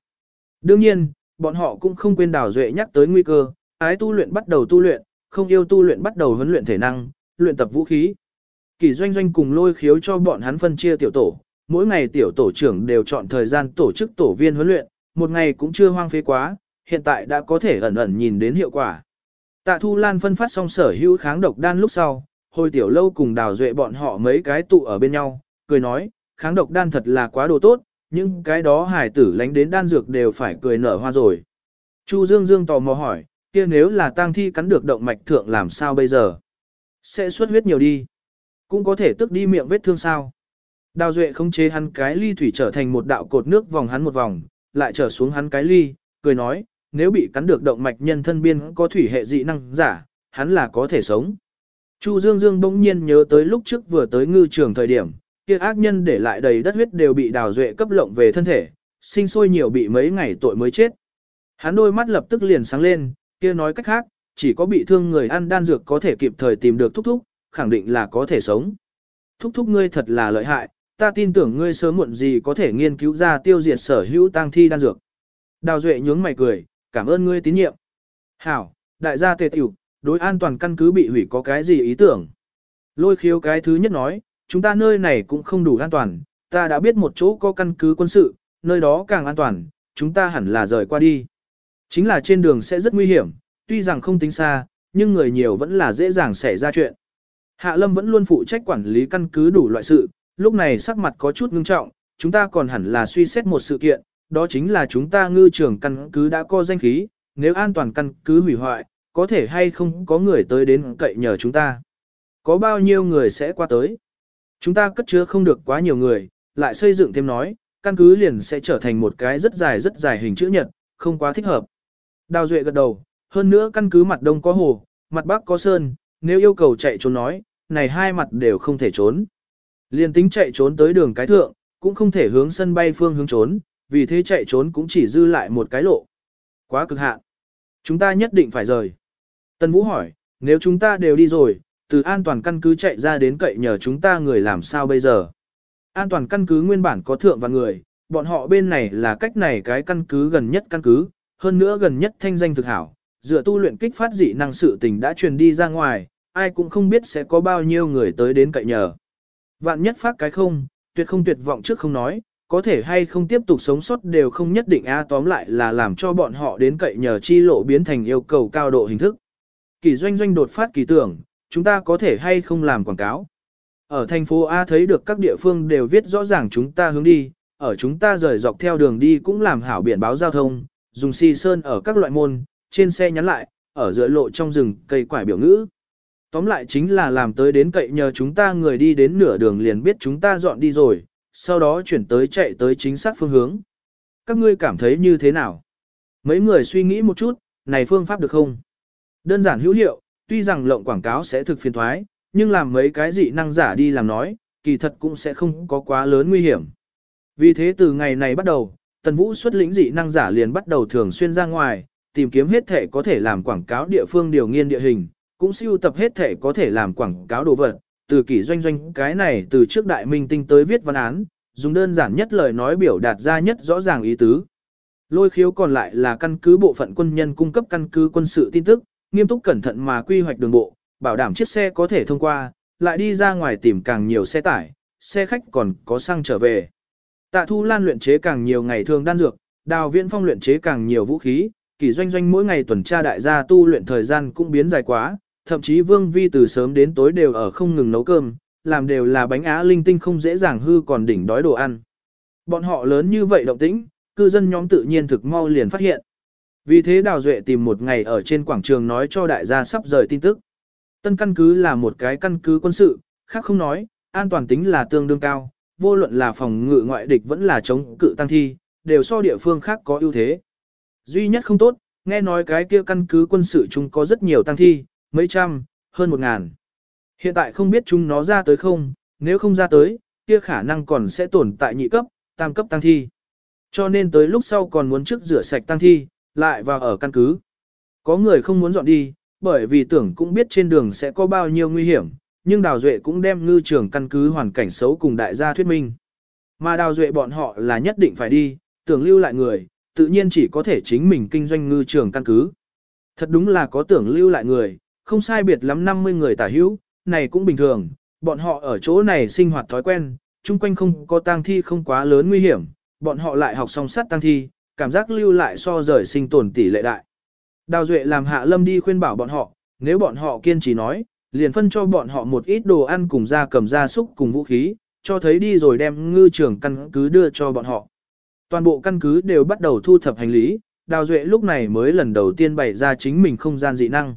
Đương nhiên, bọn họ cũng không quên đào duệ nhắc tới nguy cơ, ái tu luyện bắt đầu tu luyện, không yêu tu luyện bắt đầu huấn luyện thể năng, luyện tập vũ khí. Kỳ doanh doanh cùng lôi khiếu cho bọn hắn phân chia tiểu tổ, mỗi ngày tiểu tổ trưởng đều chọn thời gian tổ chức tổ viên huấn luyện, một ngày cũng chưa hoang phế quá, hiện tại đã có thể ẩn ẩn nhìn đến hiệu quả. Tạ Thu Lan phân phát xong sở hữu kháng độc đan lúc sau, hồi tiểu lâu cùng đào duệ bọn họ mấy cái tụ ở bên nhau, cười nói, kháng độc đan thật là quá đồ tốt, nhưng cái đó hải tử lánh đến đan dược đều phải cười nở hoa rồi. Chu Dương Dương tò mò hỏi, kia nếu là tang thi cắn được động mạch thượng làm sao bây giờ? Sẽ xuất huyết nhiều đi. Cũng có thể tức đi miệng vết thương sao. Đào Duệ không chế hắn cái ly thủy trở thành một đạo cột nước vòng hắn một vòng, lại trở xuống hắn cái ly, cười nói, nếu bị cắn được động mạch nhân thân biên có thủy hệ dị năng giả, hắn là có thể sống. Chu Dương Dương bỗng nhiên nhớ tới lúc trước vừa tới ngư trường thời điểm, kia ác nhân để lại đầy đất huyết đều bị đào duệ cấp lộng về thân thể, sinh sôi nhiều bị mấy ngày tội mới chết. Hắn đôi mắt lập tức liền sáng lên, kia nói cách khác, chỉ có bị thương người ăn đan dược có thể kịp thời tìm được thúc thúc, khẳng định là có thể sống. Thúc thúc ngươi thật là lợi hại, ta tin tưởng ngươi sớm muộn gì có thể nghiên cứu ra tiêu diệt sở hữu tăng thi đan dược. Đào Duệ nhướng mày cười, cảm ơn ngươi tín nhiệm. Hảo, đại gia tề tiểu, đối an toàn căn cứ bị hủy có cái gì ý tưởng. Lôi khiếu cái thứ nhất nói, chúng ta nơi này cũng không đủ an toàn, ta đã biết một chỗ có căn cứ quân sự, nơi đó càng an toàn, chúng ta hẳn là rời qua đi. Chính là trên đường sẽ rất nguy hiểm, tuy rằng không tính xa, nhưng người nhiều vẫn là dễ dàng xảy ra chuyện. Hạ Lâm vẫn luôn phụ trách quản lý căn cứ đủ loại sự, lúc này sắc mặt có chút ngưng trọng, chúng ta còn hẳn là suy xét một sự kiện, đó chính là chúng ta ngư trường căn cứ đã có danh khí, nếu an toàn căn cứ hủy hoại, có thể hay không có người tới đến cậy nhờ chúng ta. Có bao nhiêu người sẽ qua tới. Chúng ta cất chứa không được quá nhiều người, lại xây dựng thêm nói, căn cứ liền sẽ trở thành một cái rất dài rất dài hình chữ nhật, không quá thích hợp. Đào Duệ gật đầu, hơn nữa căn cứ mặt đông có hồ, mặt bắc có sơn, nếu yêu cầu chạy trốn nói, này hai mặt đều không thể trốn. Liên tính chạy trốn tới đường cái thượng, cũng không thể hướng sân bay phương hướng trốn, vì thế chạy trốn cũng chỉ dư lại một cái lộ. Quá cực hạn. Chúng ta nhất định phải rời. Tân Vũ hỏi, nếu chúng ta đều đi rồi, từ an toàn căn cứ chạy ra đến cậy nhờ chúng ta người làm sao bây giờ? An toàn căn cứ nguyên bản có thượng và người, bọn họ bên này là cách này cái căn cứ gần nhất căn cứ, hơn nữa gần nhất thanh danh thực hảo, dựa tu luyện kích phát dị năng sự tình đã truyền đi ra ngoài, ai cũng không biết sẽ có bao nhiêu người tới đến cậy nhờ. Vạn nhất phát cái không, tuyệt không tuyệt vọng trước không nói, có thể hay không tiếp tục sống sót đều không nhất định a tóm lại là làm cho bọn họ đến cậy nhờ chi lộ biến thành yêu cầu cao độ hình thức. Kỳ doanh doanh đột phát kỳ tưởng, chúng ta có thể hay không làm quảng cáo. Ở thành phố A thấy được các địa phương đều viết rõ ràng chúng ta hướng đi, ở chúng ta rời dọc theo đường đi cũng làm hảo biển báo giao thông, dùng xi sơn ở các loại môn, trên xe nhắn lại, ở giữa lộ trong rừng cây quải biểu ngữ. Tóm lại chính là làm tới đến cậy nhờ chúng ta người đi đến nửa đường liền biết chúng ta dọn đi rồi, sau đó chuyển tới chạy tới chính xác phương hướng. Các ngươi cảm thấy như thế nào? Mấy người suy nghĩ một chút, này phương pháp được không? Đơn giản hữu hiệu, tuy rằng lộng quảng cáo sẽ thực phiền thoái, nhưng làm mấy cái dị năng giả đi làm nói, kỳ thật cũng sẽ không có quá lớn nguy hiểm. Vì thế từ ngày này bắt đầu, Tần Vũ xuất lĩnh dị năng giả liền bắt đầu thường xuyên ra ngoài, tìm kiếm hết thể có thể làm quảng cáo địa phương điều nghiên địa hình, cũng siêu tập hết thể có thể làm quảng cáo đồ vật, từ kỷ doanh doanh cái này từ trước đại minh tinh tới viết văn án, dùng đơn giản nhất lời nói biểu đạt ra nhất rõ ràng ý tứ. Lôi khiếu còn lại là căn cứ bộ phận quân nhân cung cấp căn cứ quân sự tin tức, nghiêm túc cẩn thận mà quy hoạch đường bộ, bảo đảm chiếc xe có thể thông qua, lại đi ra ngoài tìm càng nhiều xe tải, xe khách còn có xăng trở về. Tạ Thu Lan luyện chế càng nhiều ngày thường đan dược, Đào Viễn Phong luyện chế càng nhiều vũ khí, Kỷ Doanh Doanh mỗi ngày tuần tra đại gia tu luyện thời gian cũng biến dài quá, thậm chí Vương Vi từ sớm đến tối đều ở không ngừng nấu cơm, làm đều là bánh á linh tinh không dễ dàng hư còn đỉnh đói đồ ăn. Bọn họ lớn như vậy động tĩnh, cư dân nhóm tự nhiên thực mau liền phát hiện. Vì thế Đào Duệ tìm một ngày ở trên quảng trường nói cho đại gia sắp rời tin tức. Tân căn cứ là một cái căn cứ quân sự, khác không nói, an toàn tính là tương đương cao, vô luận là phòng ngự ngoại địch vẫn là chống cự tăng thi, đều so địa phương khác có ưu thế. Duy nhất không tốt, nghe nói cái kia căn cứ quân sự chúng có rất nhiều tăng thi, mấy trăm, hơn một ngàn. Hiện tại không biết chúng nó ra tới không, nếu không ra tới, kia khả năng còn sẽ tồn tại nhị cấp, tam cấp tăng thi. Cho nên tới lúc sau còn muốn trước rửa sạch tăng thi, lại vào ở căn cứ. Có người không muốn dọn đi, bởi vì tưởng cũng biết trên đường sẽ có bao nhiêu nguy hiểm, nhưng Đào Duệ cũng đem ngư trường căn cứ hoàn cảnh xấu cùng đại gia thuyết minh. Mà Đào Duệ bọn họ là nhất định phải đi, tưởng lưu lại người, tự nhiên chỉ có thể chính mình kinh doanh ngư trường căn cứ. Thật đúng là có tưởng lưu lại người, không sai biệt lắm 50 người tả hữu, này cũng bình thường, bọn họ ở chỗ này sinh hoạt thói quen, chung quanh không có tang thi không quá lớn nguy hiểm, bọn họ lại học song sát tang thi, cảm giác lưu lại so rời sinh tồn tỷ lệ đại. Đào Duệ làm Hạ Lâm đi khuyên bảo bọn họ, nếu bọn họ kiên trì nói, liền phân cho bọn họ một ít đồ ăn cùng da cầm da súc cùng vũ khí, cho thấy đi rồi đem ngư trường căn cứ đưa cho bọn họ. Toàn bộ căn cứ đều bắt đầu thu thập hành lý, Đào Duệ lúc này mới lần đầu tiên bày ra chính mình không gian dị năng.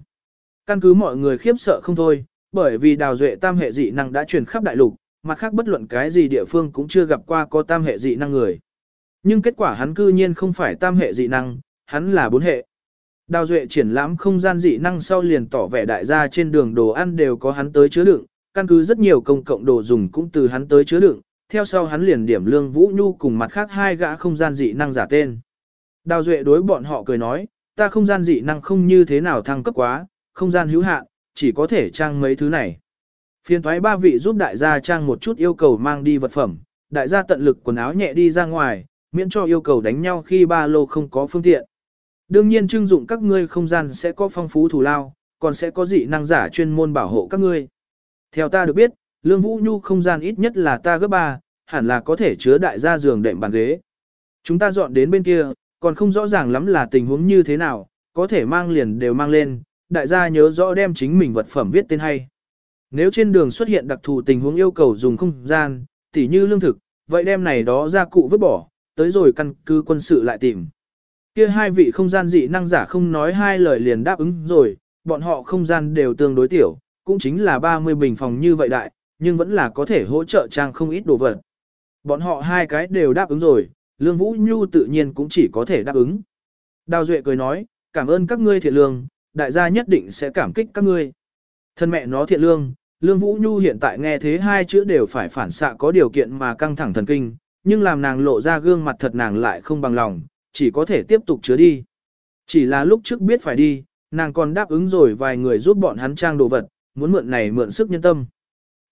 Căn cứ mọi người khiếp sợ không thôi, bởi vì Đào Duệ tam hệ dị năng đã truyền khắp đại lục, mặt khác bất luận cái gì địa phương cũng chưa gặp qua có tam hệ dị năng người. Nhưng kết quả hắn cư nhiên không phải tam hệ dị năng, hắn là bốn hệ. Đào Duệ triển lãm không gian dị năng sau liền tỏ vẻ đại gia trên đường đồ ăn đều có hắn tới chứa đựng, căn cứ rất nhiều công cộng đồ dùng cũng từ hắn tới chứa đựng, theo sau hắn liền điểm lương Vũ Nhu cùng mặt khác hai gã không gian dị năng giả tên. Đào Duệ đối bọn họ cười nói, ta không gian dị năng không như thế nào thăng cấp quá, không gian hữu hạn, chỉ có thể trang mấy thứ này. Phiên thoái ba vị giúp đại gia trang một chút yêu cầu mang đi vật phẩm, đại gia tận lực quần áo nhẹ đi ra ngoài, miễn cho yêu cầu đánh nhau khi ba lô không có phương tiện. Đương nhiên trưng dụng các ngươi không gian sẽ có phong phú thù lao, còn sẽ có dị năng giả chuyên môn bảo hộ các ngươi. Theo ta được biết, lương vũ nhu không gian ít nhất là ta gấp ba, hẳn là có thể chứa đại gia giường đệm bàn ghế. Chúng ta dọn đến bên kia, còn không rõ ràng lắm là tình huống như thế nào, có thể mang liền đều mang lên, đại gia nhớ rõ đem chính mình vật phẩm viết tên hay. Nếu trên đường xuất hiện đặc thù tình huống yêu cầu dùng không gian, tỉ như lương thực, vậy đem này đó ra cụ vứt bỏ, tới rồi căn cứ quân sự lại tìm. Kia hai vị không gian dị năng giả không nói hai lời liền đáp ứng rồi, bọn họ không gian đều tương đối tiểu, cũng chính là 30 bình phòng như vậy đại, nhưng vẫn là có thể hỗ trợ trang không ít đồ vật. Bọn họ hai cái đều đáp ứng rồi, Lương Vũ Nhu tự nhiên cũng chỉ có thể đáp ứng. Đào Duệ cười nói, cảm ơn các ngươi thiện lương, đại gia nhất định sẽ cảm kích các ngươi. Thân mẹ nó thiện lương, Lương Vũ Nhu hiện tại nghe thế hai chữ đều phải phản xạ có điều kiện mà căng thẳng thần kinh, nhưng làm nàng lộ ra gương mặt thật nàng lại không bằng lòng, chỉ có thể tiếp tục chứa đi. Chỉ là lúc trước biết phải đi, nàng còn đáp ứng rồi vài người giúp bọn hắn trang đồ vật, muốn mượn này mượn sức nhân tâm.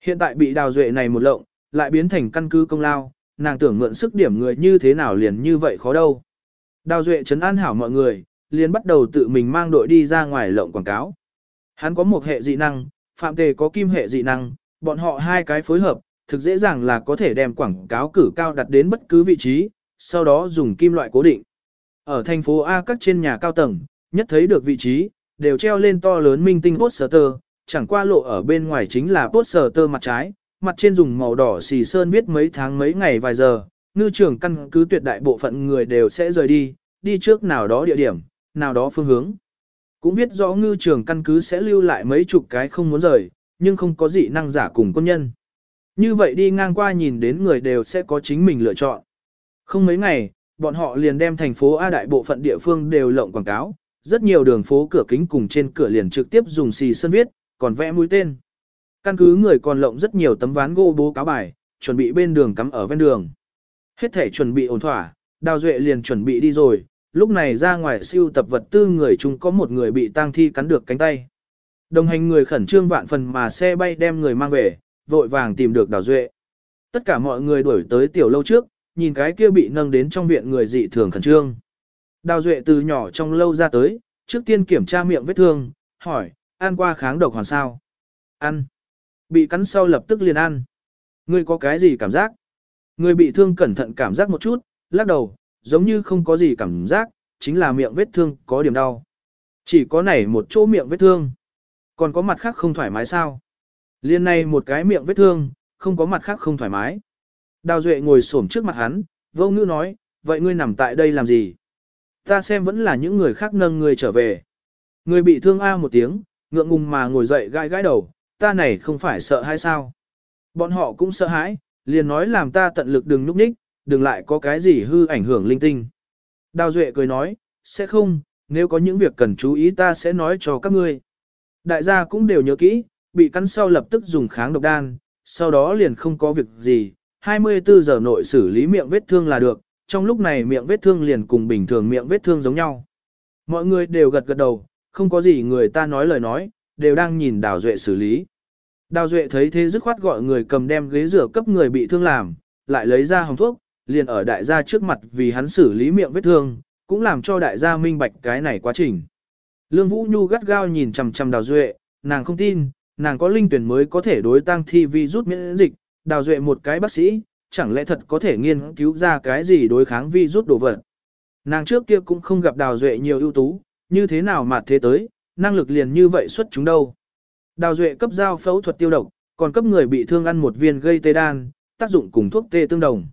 Hiện tại bị đào duệ này một lộng, lại biến thành căn cứ công lao, nàng tưởng mượn sức điểm người như thế nào liền như vậy khó đâu. Đào duệ chấn an hảo mọi người, liền bắt đầu tự mình mang đội đi ra ngoài lộng quảng cáo. Hắn có một hệ dị năng, Phạm Tề có kim hệ dị năng, bọn họ hai cái phối hợp, thực dễ dàng là có thể đem quảng cáo cử cao đặt đến bất cứ vị trí, sau đó dùng kim loại cố định. Ở thành phố A các trên nhà cao tầng, nhất thấy được vị trí, đều treo lên to lớn minh tinh poster, chẳng qua lộ ở bên ngoài chính là poster mặt trái, mặt trên dùng màu đỏ xì sơn viết mấy tháng mấy ngày vài giờ, ngư trường căn cứ tuyệt đại bộ phận người đều sẽ rời đi, đi trước nào đó địa điểm, nào đó phương hướng. Cũng biết rõ ngư trường căn cứ sẽ lưu lại mấy chục cái không muốn rời, nhưng không có dị năng giả cùng quân nhân. Như vậy đi ngang qua nhìn đến người đều sẽ có chính mình lựa chọn. Không mấy ngày, bọn họ liền đem thành phố A đại bộ phận địa phương đều lộng quảng cáo, rất nhiều đường phố cửa kính cùng trên cửa liền trực tiếp dùng xì sơn viết, còn vẽ mũi tên. Căn cứ người còn lộng rất nhiều tấm ván gỗ bố cáo bài, chuẩn bị bên đường cắm ở ven đường. Hết thể chuẩn bị ổn thỏa, Đào Duệ liền chuẩn bị đi rồi, lúc này ra ngoài siêu tập vật tư người chúng có một người bị tang thi cắn được cánh tay. Đồng hành người khẩn trương vạn phần mà xe bay đem người mang về, vội vàng tìm được Đào Duệ. Tất cả mọi người đuổi tới tiểu lâu trước, nhìn cái kia bị nâng đến trong viện người dị thường khẩn trương. Đào Duệ từ nhỏ trong lâu ra tới, trước tiên kiểm tra miệng vết thương, hỏi, ăn qua kháng độc hoàn sao? Ăn. Bị cắn sau lập tức liền ăn. Ngươi có cái gì cảm giác? Ngươi bị thương cẩn thận cảm giác một chút, lắc đầu, giống như không có gì cảm giác, chính là miệng vết thương có điểm đau. Chỉ có nảy một chỗ miệng vết thương. Còn có mặt khác không thoải mái sao? Liên này một cái miệng vết thương, không có mặt khác không thoải mái. Đào Duệ ngồi xổm trước mặt hắn, vô ngữ nói, vậy ngươi nằm tại đây làm gì? Ta xem vẫn là những người khác nâng người trở về. Ngươi bị thương a một tiếng, ngượng ngùng mà ngồi dậy gãi gãi đầu, ta này không phải sợ hay sao? Bọn họ cũng sợ hãi, liền nói làm ta tận lực đừng núp ních, đừng lại có cái gì hư ảnh hưởng linh tinh. Đào Duệ cười nói, sẽ không, nếu có những việc cần chú ý ta sẽ nói cho các ngươi. Đại gia cũng đều nhớ kỹ, bị cắn sau lập tức dùng kháng độc đan, sau đó liền không có việc gì, 24 giờ nội xử lý miệng vết thương là được, trong lúc này miệng vết thương liền cùng bình thường miệng vết thương giống nhau. Mọi người đều gật gật đầu, không có gì người ta nói lời nói, đều đang nhìn Đào Duệ xử lý. Đào Duệ thấy thế dứt khoát gọi người cầm đem ghế rửa cấp người bị thương làm, lại lấy ra hồng thuốc, liền ở đại gia trước mặt vì hắn xử lý miệng vết thương, cũng làm cho đại gia minh bạch cái này quá trình. Lương Vũ Nhu gắt gao nhìn chằm chằm Đào Duệ, nàng không tin, nàng có linh tuyển mới có thể đối tăng thi vi rút miễn dịch, Đào Duệ một cái bác sĩ, chẳng lẽ thật có thể nghiên cứu ra cái gì đối kháng vi rút đồ vật. Nàng trước kia cũng không gặp Đào Duệ nhiều ưu tú, như thế nào mà thế tới, năng lực liền như vậy xuất chúng đâu. Đào Duệ cấp giao phẫu thuật tiêu độc, còn cấp người bị thương ăn một viên gây tê đan, tác dụng cùng thuốc tê tương đồng.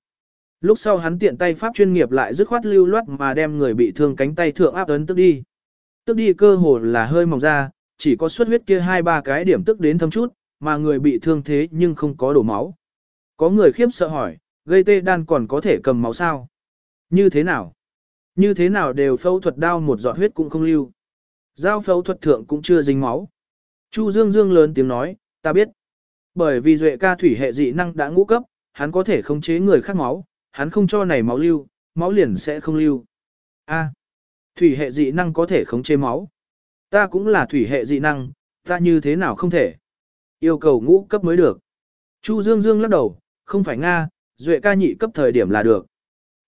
Lúc sau hắn tiện tay pháp chuyên nghiệp lại dứt khoát lưu loát mà đem người bị thương cánh tay thượng áp ấn tức đi. Tức đi cơ hồ là hơi mỏng ra, chỉ có xuất huyết kia hai ba cái điểm tức đến thâm chút, mà người bị thương thế nhưng không có đổ máu. Có người khiếp sợ hỏi, gây tê đan còn có thể cầm máu sao? Như thế nào? Như thế nào đều phẫu thuật đau một giọt huyết cũng không lưu. Giao phẫu thuật thượng cũng chưa dính máu. Chu Dương Dương lớn tiếng nói, ta biết. Bởi vì duệ ca thủy hệ dị năng đã ngũ cấp, hắn có thể khống chế người khác máu, hắn không cho này máu lưu, máu liền sẽ không lưu. A, thủy hệ dị năng có thể khống chế máu. Ta cũng là thủy hệ dị năng, ta như thế nào không thể. Yêu cầu ngũ cấp mới được. Chu Dương Dương lắc đầu, không phải Nga, duệ ca nhị cấp thời điểm là được.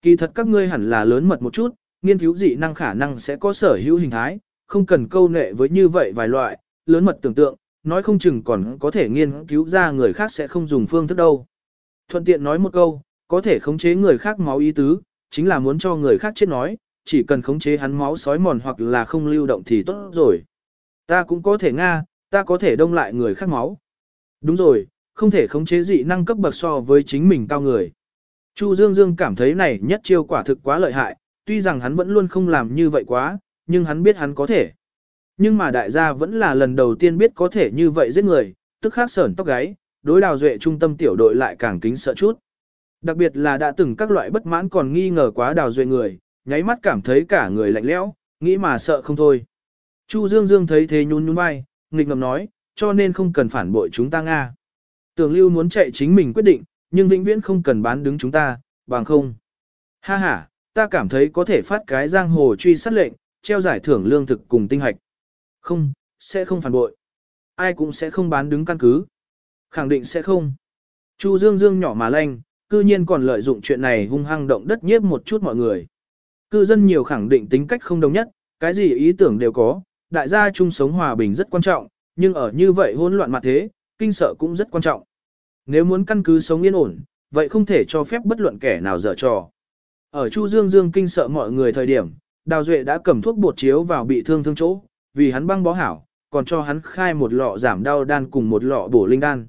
Kỳ thật các ngươi hẳn là lớn mật một chút, nghiên cứu dị năng khả năng sẽ có sở hữu hình thái, không cần câu nệ với như vậy vài loại, lớn mật tưởng tượng, nói không chừng còn có thể nghiên cứu ra người khác sẽ không dùng phương thức đâu. Thuận tiện nói một câu, có thể khống chế người khác máu ý tứ, chính là muốn cho người khác chết nói, chỉ cần khống chế hắn máu sói mòn hoặc là không lưu động thì tốt rồi. Ta cũng có thể Nga, ta có thể đông lại người khác máu. Đúng rồi, không thể khống chế dị năng cấp bậc so với chính mình cao người. Chu Dương Dương cảm thấy này nhất chiêu quả thực quá lợi hại, tuy rằng hắn vẫn luôn không làm như vậy quá, nhưng hắn biết hắn có thể. Nhưng mà đại gia vẫn là lần đầu tiên biết có thể như vậy giết người, tức khắc sởn tóc gáy, đối đào duệ trung tâm tiểu đội lại càng kính sợ chút. Đặc biệt là đã từng các loại bất mãn còn nghi ngờ quá đào duệ người, nháy mắt cảm thấy cả người lạnh lẽo, nghĩ mà sợ không thôi. Chu Dương Dương thấy thế nhún nhún vai, nghịch ngầm nói, cho nên không cần phản bội chúng ta Nga. Tưởng lưu muốn chạy chính mình quyết định, nhưng vĩnh viễn không cần bán đứng chúng ta, bằng không. Ha ha, ta cảm thấy có thể phát cái giang hồ truy sát lệnh, treo giải thưởng lương thực cùng tinh hạch. Không, sẽ không phản bội. Ai cũng sẽ không bán đứng căn cứ. Khẳng định sẽ không. Chu Dương Dương nhỏ mà lanh, cư nhiên còn lợi dụng chuyện này hung hăng động đất nhiếp một chút mọi người. Cư dân nhiều khẳng định tính cách không đồng nhất, cái gì ý tưởng đều có, đại gia chung sống hòa bình rất quan trọng, nhưng ở như vậy hỗn loạn mặt thế, kinh sợ cũng rất quan trọng. Nếu muốn căn cứ sống yên ổn, vậy không thể cho phép bất luận kẻ nào dở trò. Ở Chu Dương Dương kinh sợ mọi người thời điểm, Đào Duệ đã cầm thuốc bột chiếu vào bị thương thương chỗ, vì hắn băng bó hảo, còn cho hắn khai một lọ giảm đau đan cùng một lọ bổ linh đan.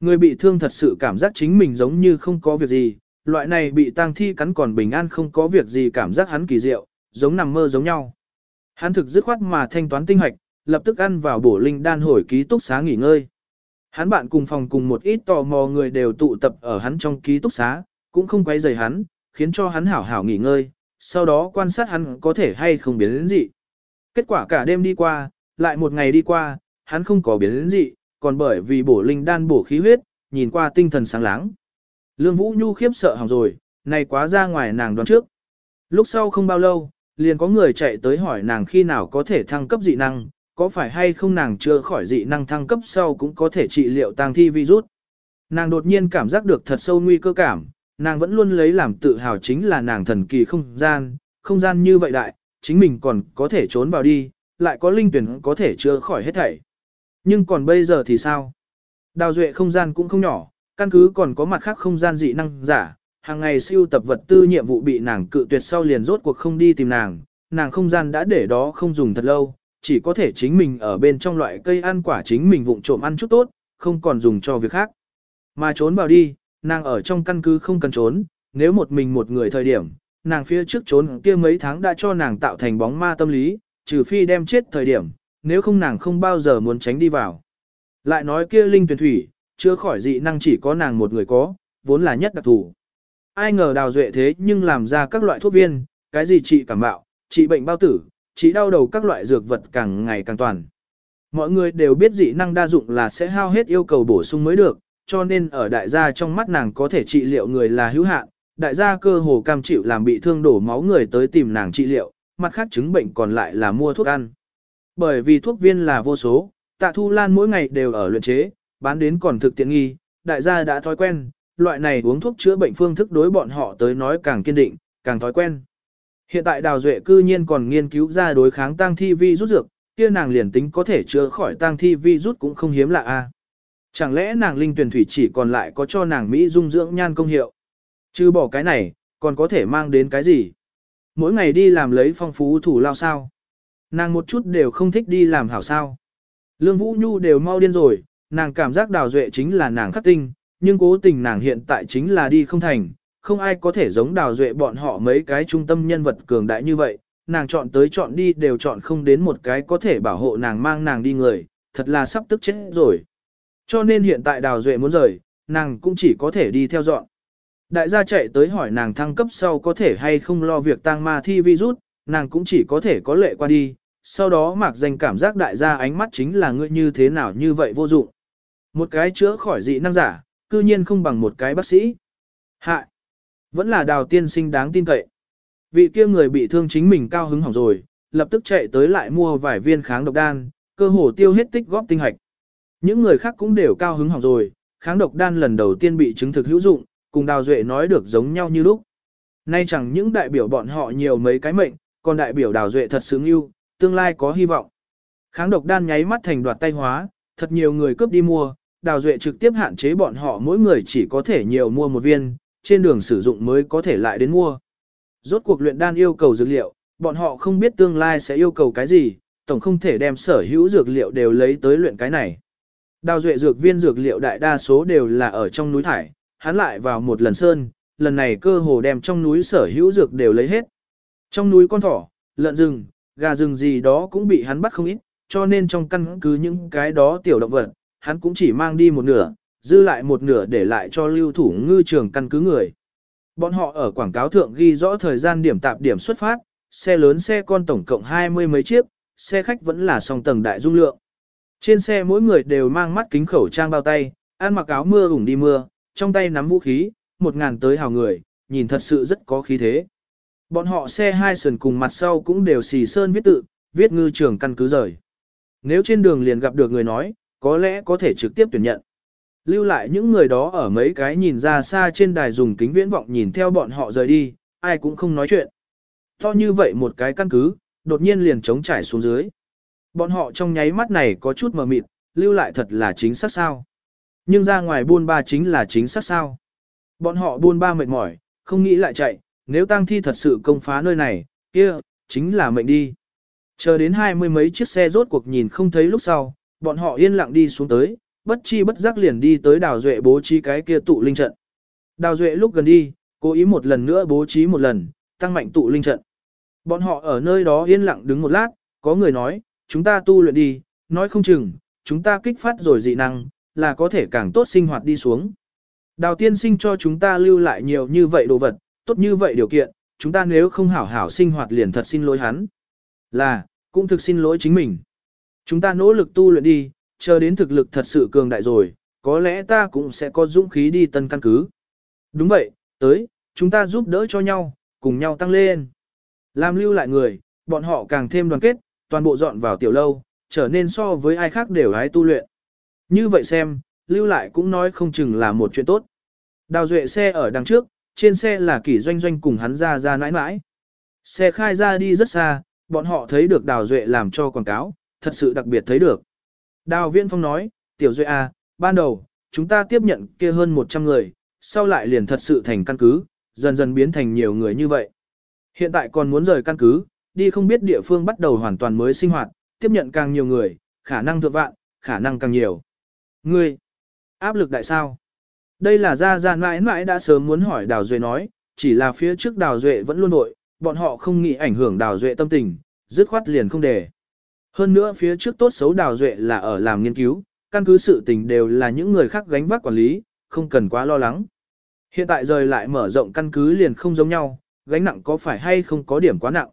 Người bị thương thật sự cảm giác chính mình giống như không có việc gì, loại này bị tang thi cắn còn bình an không có việc gì cảm giác hắn kỳ diệu, giống nằm mơ giống nhau. Hắn thực dứt khoát mà thanh toán tinh hoạch, lập tức ăn vào bổ linh đan hồi ký túc xá nghỉ ngơi. Hắn bạn cùng phòng cùng một ít tò mò người đều tụ tập ở hắn trong ký túc xá, cũng không quấy rầy hắn, khiến cho hắn hảo hảo nghỉ ngơi, sau đó quan sát hắn có thể hay không biến đến gì. Kết quả cả đêm đi qua, lại một ngày đi qua, hắn không có biến đến gì, còn bởi vì bổ linh đan bổ khí huyết, nhìn qua tinh thần sáng láng. Lương Vũ Nhu khiếp sợ hỏng rồi, này quá ra ngoài nàng đoán trước. Lúc sau không bao lâu, liền có người chạy tới hỏi nàng khi nào có thể thăng cấp dị năng, có phải hay không nàng chưa khỏi dị năng thăng cấp sau cũng có thể trị liệu tang thi virus. Nàng đột nhiên cảm giác được thật sâu nguy cơ cảm, nàng vẫn luôn lấy làm tự hào chính là nàng thần kỳ không gian, không gian như vậy đại, chính mình còn có thể trốn vào đi, lại có linh tuyển có thể chữa khỏi hết thảy. Nhưng còn bây giờ thì sao? Đào duệ không gian cũng không nhỏ, căn cứ còn có mặt khác không gian dị năng giả, hàng ngày siêu tập vật tư nhiệm vụ bị nàng cự tuyệt sau liền rốt cuộc không đi tìm nàng, nàng không gian đã để đó không dùng thật lâu, chỉ có thể chính mình ở bên trong loại cây ăn quả chính mình vụng trộm ăn chút tốt, không còn dùng cho việc khác. Mà trốn vào đi, nàng ở trong căn cứ không cần trốn, nếu một mình một người thời điểm, nàng phía trước trốn kia mấy tháng đã cho nàng tạo thành bóng ma tâm lý, trừ phi đem chết thời điểm, nếu không nàng không bao giờ muốn tránh đi vào. Lại nói kia linh tuyển thủy, chưa khỏi dị năng chỉ có nàng một người có, vốn là nhất đặc thù. Ai ngờ đào duệ thế nhưng làm ra các loại thuốc viên, cái gì trị cảm bạo, trị bệnh bao tử, chỉ đau đầu các loại dược vật càng ngày càng toàn. Mọi người đều biết dị năng đa dụng là sẽ hao hết yêu cầu bổ sung mới được, cho nên ở đại gia trong mắt nàng có thể trị liệu người là hữu hạn, đại gia cơ hồ cam chịu làm bị thương đổ máu người tới tìm nàng trị liệu, mặt khác chứng bệnh còn lại là mua thuốc ăn. Bởi vì thuốc viên là vô số, tạ thu lan mỗi ngày đều ở luyện chế, bán đến còn thực tiện nghi, đại gia đã thói quen, loại này uống thuốc chữa bệnh phương thức đối bọn họ tới nói càng kiên định, càng thói quen. Hiện tại Đào Duệ cư nhiên còn nghiên cứu ra đối kháng tăng thi vi rút dược, kia nàng liền tính có thể chữa khỏi tăng thi vi rút cũng không hiếm lạ a. Chẳng lẽ nàng linh tuyển thủy chỉ còn lại có cho nàng Mỹ dung dưỡng nhan công hiệu? Chứ bỏ cái này, còn có thể mang đến cái gì? Mỗi ngày đi làm lấy phong phú thủ lao sao? Nàng một chút đều không thích đi làm hảo sao. Lương Vũ Nhu đều mau điên rồi, nàng cảm giác đào duệ chính là nàng khắc tinh, nhưng cố tình nàng hiện tại chính là đi không thành, không ai có thể giống đào duệ bọn họ mấy cái trung tâm nhân vật cường đại như vậy, nàng chọn tới chọn đi đều chọn không đến một cái có thể bảo hộ nàng mang nàng đi người, thật là sắp tức chết rồi. Cho nên hiện tại đào duệ muốn rời, nàng cũng chỉ có thể đi theo dọn. Đại gia chạy tới hỏi nàng thăng cấp sau có thể hay không lo việc tang ma thi virus, nàng cũng chỉ có thể có lệ qua đi, sau đó mạc danh cảm giác đại gia ánh mắt chính là ngươi như thế nào như vậy vô dụng. Một cái chữa khỏi dị năng giả, cư nhiên không bằng một cái bác sĩ. Hạ, vẫn là đào tiên sinh đáng tin cậy. Vị kia người bị thương chính mình cao hứng hỏng rồi, lập tức chạy tới lại mua vài viên kháng độc đan, cơ hồ tiêu hết tích góp tinh hạch. Những người khác cũng đều cao hứng hỏng rồi, kháng độc đan lần đầu tiên bị chứng thực hữu dụng, cùng Đào Duệ nói được giống nhau như lúc. Nay chẳng những đại biểu bọn họ nhiều mấy cái mệnh, còn đại biểu Đào Duệ thật sướng ưu, tương lai có hy vọng. Kháng độc đan nháy mắt thành đoạt tay hóa, thật nhiều người cướp đi mua, Đào Duệ trực tiếp hạn chế bọn họ mỗi người chỉ có thể nhiều mua một viên, trên đường sử dụng mới có thể lại đến mua. Rốt cuộc luyện đan yêu cầu dược liệu, bọn họ không biết tương lai sẽ yêu cầu cái gì, tổng không thể đem sở hữu dược liệu đều lấy tới luyện cái này. Đào Duệ dược viên dược liệu đại đa số đều là ở trong núi thải, hắn lại vào một lần sơn, lần này cơ hồ đem trong núi sở hữu dược đều lấy hết. Trong núi con thỏ, lợn rừng, gà rừng gì đó cũng bị hắn bắt không ít, cho nên trong căn cứ những cái đó tiểu động vật, hắn cũng chỉ mang đi một nửa, dư lại một nửa để lại cho lưu thủ ngư trường căn cứ người. Bọn họ ở quảng cáo thượng ghi rõ thời gian điểm tạp điểm xuất phát, xe lớn xe con tổng cộng hai mươi mấy chiếc, xe khách vẫn là song tầng đại dung lượng. Trên xe mỗi người đều mang mắt kính khẩu trang bao tay, ăn mặc áo mưa ủng đi mưa, trong tay nắm vũ khí, một ngàn tới hào người, nhìn thật sự rất có khí thế. Bọn họ xe hai sườn cùng mặt sau cũng đều xì sơn viết tự, viết ngư trường căn cứ rời. Nếu trên đường liền gặp được người nói, có lẽ có thể trực tiếp tuyển nhận. Lưu lại những người đó ở mấy cái nhìn ra xa trên đài dùng kính viễn vọng nhìn theo bọn họ rời đi, ai cũng không nói chuyện. To như vậy một cái căn cứ, đột nhiên liền trống trải xuống dưới. Bọn họ trong nháy mắt này có chút mờ mịt, lưu lại thật là chính xác sao. Nhưng ra ngoài buôn ba chính là chính xác sao. Bọn họ buôn ba mệt mỏi, không nghĩ lại chạy, nếu tang thi thật sự công phá nơi này, kia, chính là mệnh đi. Chờ đến hai mươi mấy chiếc xe rốt cuộc nhìn không thấy lúc sau, bọn họ yên lặng đi xuống tới, bất chi bất giác liền đi tới đào duệ bố trí cái kia tụ linh trận. Đào duệ lúc gần đi, cố ý một lần nữa bố trí một lần, tăng mạnh tụ linh trận. Bọn họ ở nơi đó yên lặng đứng một lát, có người nói, chúng ta tu luyện đi, nói không chừng, chúng ta kích phát rồi dị năng, là có thể càng tốt sinh hoạt đi xuống. Đào tiên sinh cho chúng ta lưu lại nhiều như vậy đồ vật, tốt như vậy điều kiện, chúng ta nếu không hảo hảo sinh hoạt liền thật xin lỗi hắn. Là, cũng thực xin lỗi chính mình. Chúng ta nỗ lực tu luyện đi, chờ đến thực lực thật sự cường đại rồi, có lẽ ta cũng sẽ có dũng khí đi tân căn cứ. Đúng vậy, tới, chúng ta giúp đỡ cho nhau, cùng nhau tăng lên. Làm lưu lại người, bọn họ càng thêm đoàn kết, toàn bộ dọn vào tiểu lâu, trở nên so với ai khác đều hái tu luyện. Như vậy xem, lưu lại cũng nói không chừng là một chuyện tốt. Đào duệ xe ở đằng trước, trên xe là kỷ doanh doanh cùng hắn ra ra nãi nãi. Xe khai ra đi rất xa, bọn họ thấy được đào duệ làm cho quảng cáo, thật sự đặc biệt thấy được. Đào Viễn Phong nói, tiểu duệ à, ban đầu, chúng ta tiếp nhận kia hơn 100 người, sau lại liền thật sự thành căn cứ, dần dần biến thành nhiều người như vậy. Hiện tại còn muốn rời căn cứ, đi không biết địa phương bắt đầu hoàn toàn mới sinh hoạt, tiếp nhận càng nhiều người, khả năng thượng vạn, khả năng càng nhiều. Ngươi, áp lực đại sao? Đây là ra ra mãi mãi đã sớm muốn hỏi Đào Duệ nói, chỉ là phía trước Đào Duệ vẫn luôn nội, bọn họ không nghĩ ảnh hưởng Đào Duệ tâm tình, dứt khoát liền không để. Hơn nữa phía trước tốt xấu Đào Duệ là ở làm nghiên cứu, căn cứ sự tình đều là những người khác gánh vác quản lý, không cần quá lo lắng. Hiện tại rời lại mở rộng căn cứ liền không giống nhau, gánh nặng có phải hay không có điểm quá nặng.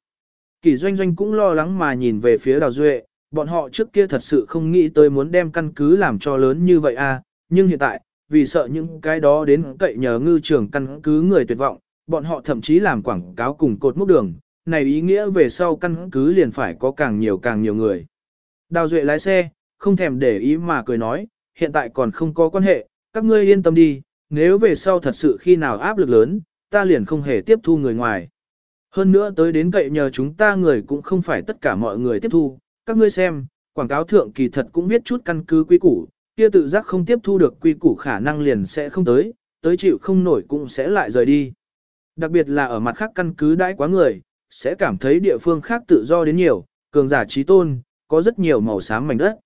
Kỳ doanh doanh cũng lo lắng mà nhìn về phía Đào Duệ, bọn họ trước kia thật sự không nghĩ tới muốn đem căn cứ làm cho lớn như vậy à, nhưng hiện tại, vì sợ những cái đó đến cậy nhờ ngư trường căn cứ người tuyệt vọng, bọn họ thậm chí làm quảng cáo cùng cột mốc đường, này ý nghĩa về sau căn cứ liền phải có càng nhiều càng nhiều người. Đào Duệ lái xe, không thèm để ý mà cười nói, hiện tại còn không có quan hệ, các ngươi yên tâm đi, nếu về sau thật sự khi nào áp lực lớn, ta liền không hề tiếp thu người ngoài. Hơn nữa tới đến cậy nhờ chúng ta người cũng không phải tất cả mọi người tiếp thu, các ngươi xem, quảng cáo thượng kỳ thật cũng viết chút căn cứ quy củ, kia tự giác không tiếp thu được quy củ khả năng liền sẽ không tới, tới chịu không nổi cũng sẽ lại rời đi. Đặc biệt là ở mặt khác căn cứ đãi quá người, sẽ cảm thấy địa phương khác tự do đến nhiều, cường giả trí tôn, có rất nhiều màu xám mảnh đất.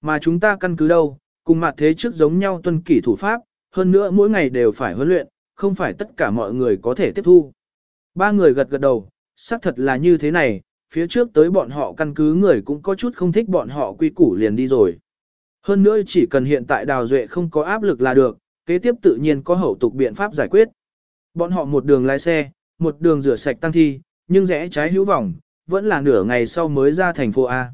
Mà chúng ta căn cứ đâu, cùng mặt thế trước giống nhau tuân kỷ thủ pháp, hơn nữa mỗi ngày đều phải huấn luyện, không phải tất cả mọi người có thể tiếp thu. Ba người gật gật đầu, xác thật là như thế này, phía trước tới bọn họ căn cứ người cũng có chút không thích bọn họ quy củ liền đi rồi. Hơn nữa chỉ cần hiện tại đào duệ không có áp lực là được, kế tiếp tự nhiên có hậu tục biện pháp giải quyết. Bọn họ một đường lái xe, một đường rửa sạch tăng thi, nhưng rẽ trái hữu vòng, vẫn là nửa ngày sau mới ra thành phố A.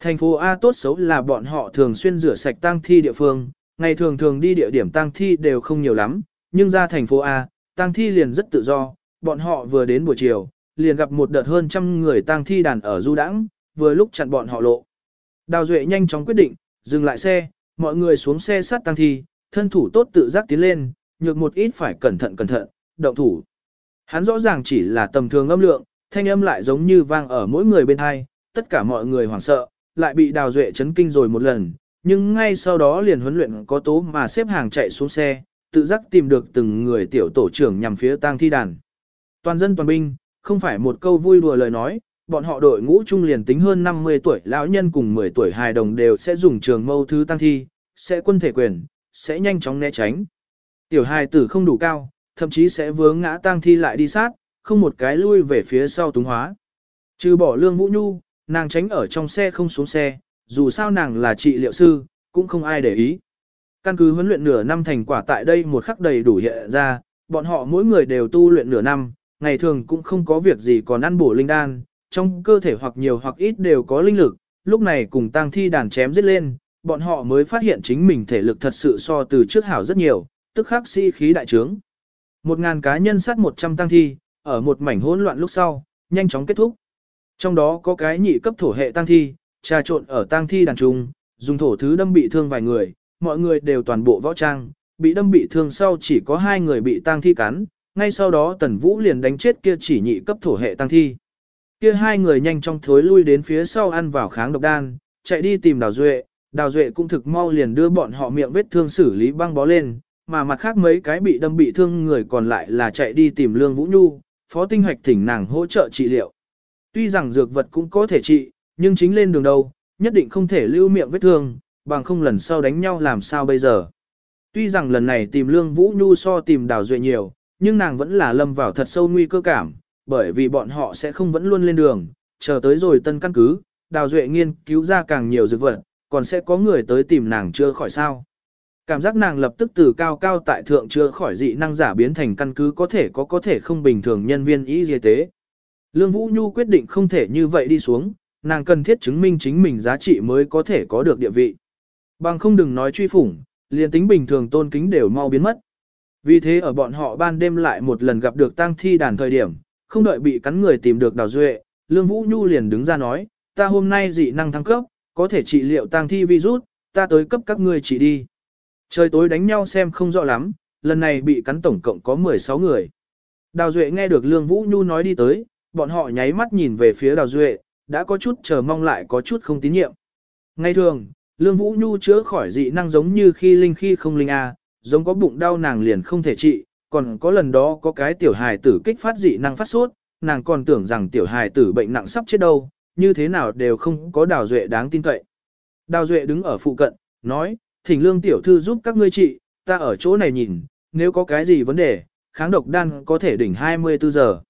Thành phố A tốt xấu là bọn họ thường xuyên rửa sạch tang thi địa phương, ngày thường thường đi địa điểm tang thi đều không nhiều lắm, nhưng ra thành phố A, tang thi liền rất tự do, bọn họ vừa đến buổi chiều, liền gặp một đợt hơn trăm người tang thi đàn ở du đãng, vừa lúc chặn bọn họ lộ. Đào Duệ nhanh chóng quyết định, dừng lại xe, mọi người xuống xe sát tang thi, thân thủ tốt tự giác tiến lên, nhược một ít phải cẩn thận cẩn thận, động thủ. Hắn rõ ràng chỉ là tầm thường âm lượng, thanh âm lại giống như vang ở mỗi người bên hai, tất cả mọi người hoảng sợ, lại bị đào duệ chấn kinh rồi một lần, nhưng ngay sau đó liền huấn luyện có tố mà xếp hàng chạy xuống xe, tự giác tìm được từng người tiểu tổ trưởng nhằm phía tang thi đàn. Toàn dân toàn binh, không phải một câu vui đùa lời nói, bọn họ đội ngũ trung liền tính hơn 50 tuổi lão nhân cùng 10 tuổi hài đồng đều sẽ dùng trường mâu thứ tăng thi, sẽ quân thể quyền, sẽ nhanh chóng né tránh. Tiểu hài tử không đủ cao, thậm chí sẽ vướng ngã tang thi lại đi sát, không một cái lui về phía sau túng hóa. Trừ bỏ lương vũ nhu, nàng tránh ở trong xe không xuống xe, dù sao nàng là trị liệu sư, cũng không ai để ý. Căn cứ huấn luyện nửa năm thành quả tại đây một khắc đầy đủ hiện ra, bọn họ mỗi người đều tu luyện nửa năm, ngày thường cũng không có việc gì còn ăn bổ linh đan, trong cơ thể hoặc nhiều hoặc ít đều có linh lực, lúc này cùng tang thi đàn chém giết lên, bọn họ mới phát hiện chính mình thể lực thật sự so từ trước hảo rất nhiều, tức khắc sĩ si khí đại trướng. Một ngàn cá nhân sát một trăm tang thi, ở một mảnh hỗn loạn lúc sau, nhanh chóng kết thúc. Trong đó có cái nhị cấp thổ hệ tang thi, trà trộn ở tang thi đàn trung, dùng thổ thứ đâm bị thương vài người, mọi người đều toàn bộ võ trang, bị đâm bị thương sau chỉ có hai người bị tang thi cắn, ngay sau đó Tần Vũ liền đánh chết kia chỉ nhị cấp thổ hệ tang thi. Kia hai người nhanh chóng thối lui đến phía sau ăn vào kháng độc đan, chạy đi tìm Đào Duệ, Đào Duệ cũng thực mau liền đưa bọn họ miệng vết thương xử lý băng bó lên, mà mặt khác mấy cái bị đâm bị thương người còn lại là chạy đi tìm Lương Vũ Nhu, Phó Tinh Hoạch thỉnh nàng hỗ trợ trị liệu. Tuy rằng dược vật cũng có thể trị, nhưng chính lên đường đâu, nhất định không thể lưu miệng vết thương, bằng không lần sau đánh nhau làm sao bây giờ. Tuy rằng lần này tìm Lương Vũ Nhu so tìm Đào Duệ nhiều, nhưng nàng vẫn là lâm vào thật sâu nguy cơ cảm, bởi vì bọn họ sẽ không vẫn luôn lên đường, chờ tới rồi tân căn cứ, Đào Duệ nghiên cứu ra càng nhiều dược vật, còn sẽ có người tới tìm nàng chưa khỏi sao. Cảm giác nàng lập tức từ cao cao tại thượng chưa khỏi dị năng giả biến thành căn cứ có thể có có thể không bình thường nhân viên y y tế. Lương Vũ Nhu quyết định không thể như vậy đi xuống, nàng cần thiết chứng minh chính mình giá trị mới có thể có được địa vị. Bằng không đừng nói truy phủng, liền tính bình thường tôn kính đều mau biến mất. Vì thế ở bọn họ ban đêm lại một lần gặp được tang thi đàn thời điểm, không đợi bị cắn người tìm được đào duệ, Lương Vũ Nhu liền đứng ra nói, ta hôm nay dị năng thăng cấp, có thể trị liệu tang thi virus, ta tới cấp các ngươi trị đi. Trời tối đánh nhau xem không rõ lắm, lần này bị cắn tổng cộng có 16 người. Đào Duệ nghe được Lương Vũ Nhu nói đi tới, bọn họ nháy mắt nhìn về phía Đào Duệ, đã có chút chờ mong lại có chút không tín nhiệm. Ngay thường, Lương Vũ Nhu chữa khỏi dị năng giống như khi linh khi không linh a, giống có bụng đau nàng liền không thể trị, còn có lần đó có cái tiểu hài tử kích phát dị năng phát sốt, nàng còn tưởng rằng tiểu hài tử bệnh nặng sắp chết đâu, như thế nào đều không có Đào Duệ đáng tin cậy. Đào Duệ đứng ở phụ cận, nói, thỉnh lương tiểu thư giúp các ngươi trị, ta ở chỗ này nhìn, nếu có cái gì vấn đề, kháng độc đan có thể đỉnh 24 giờ.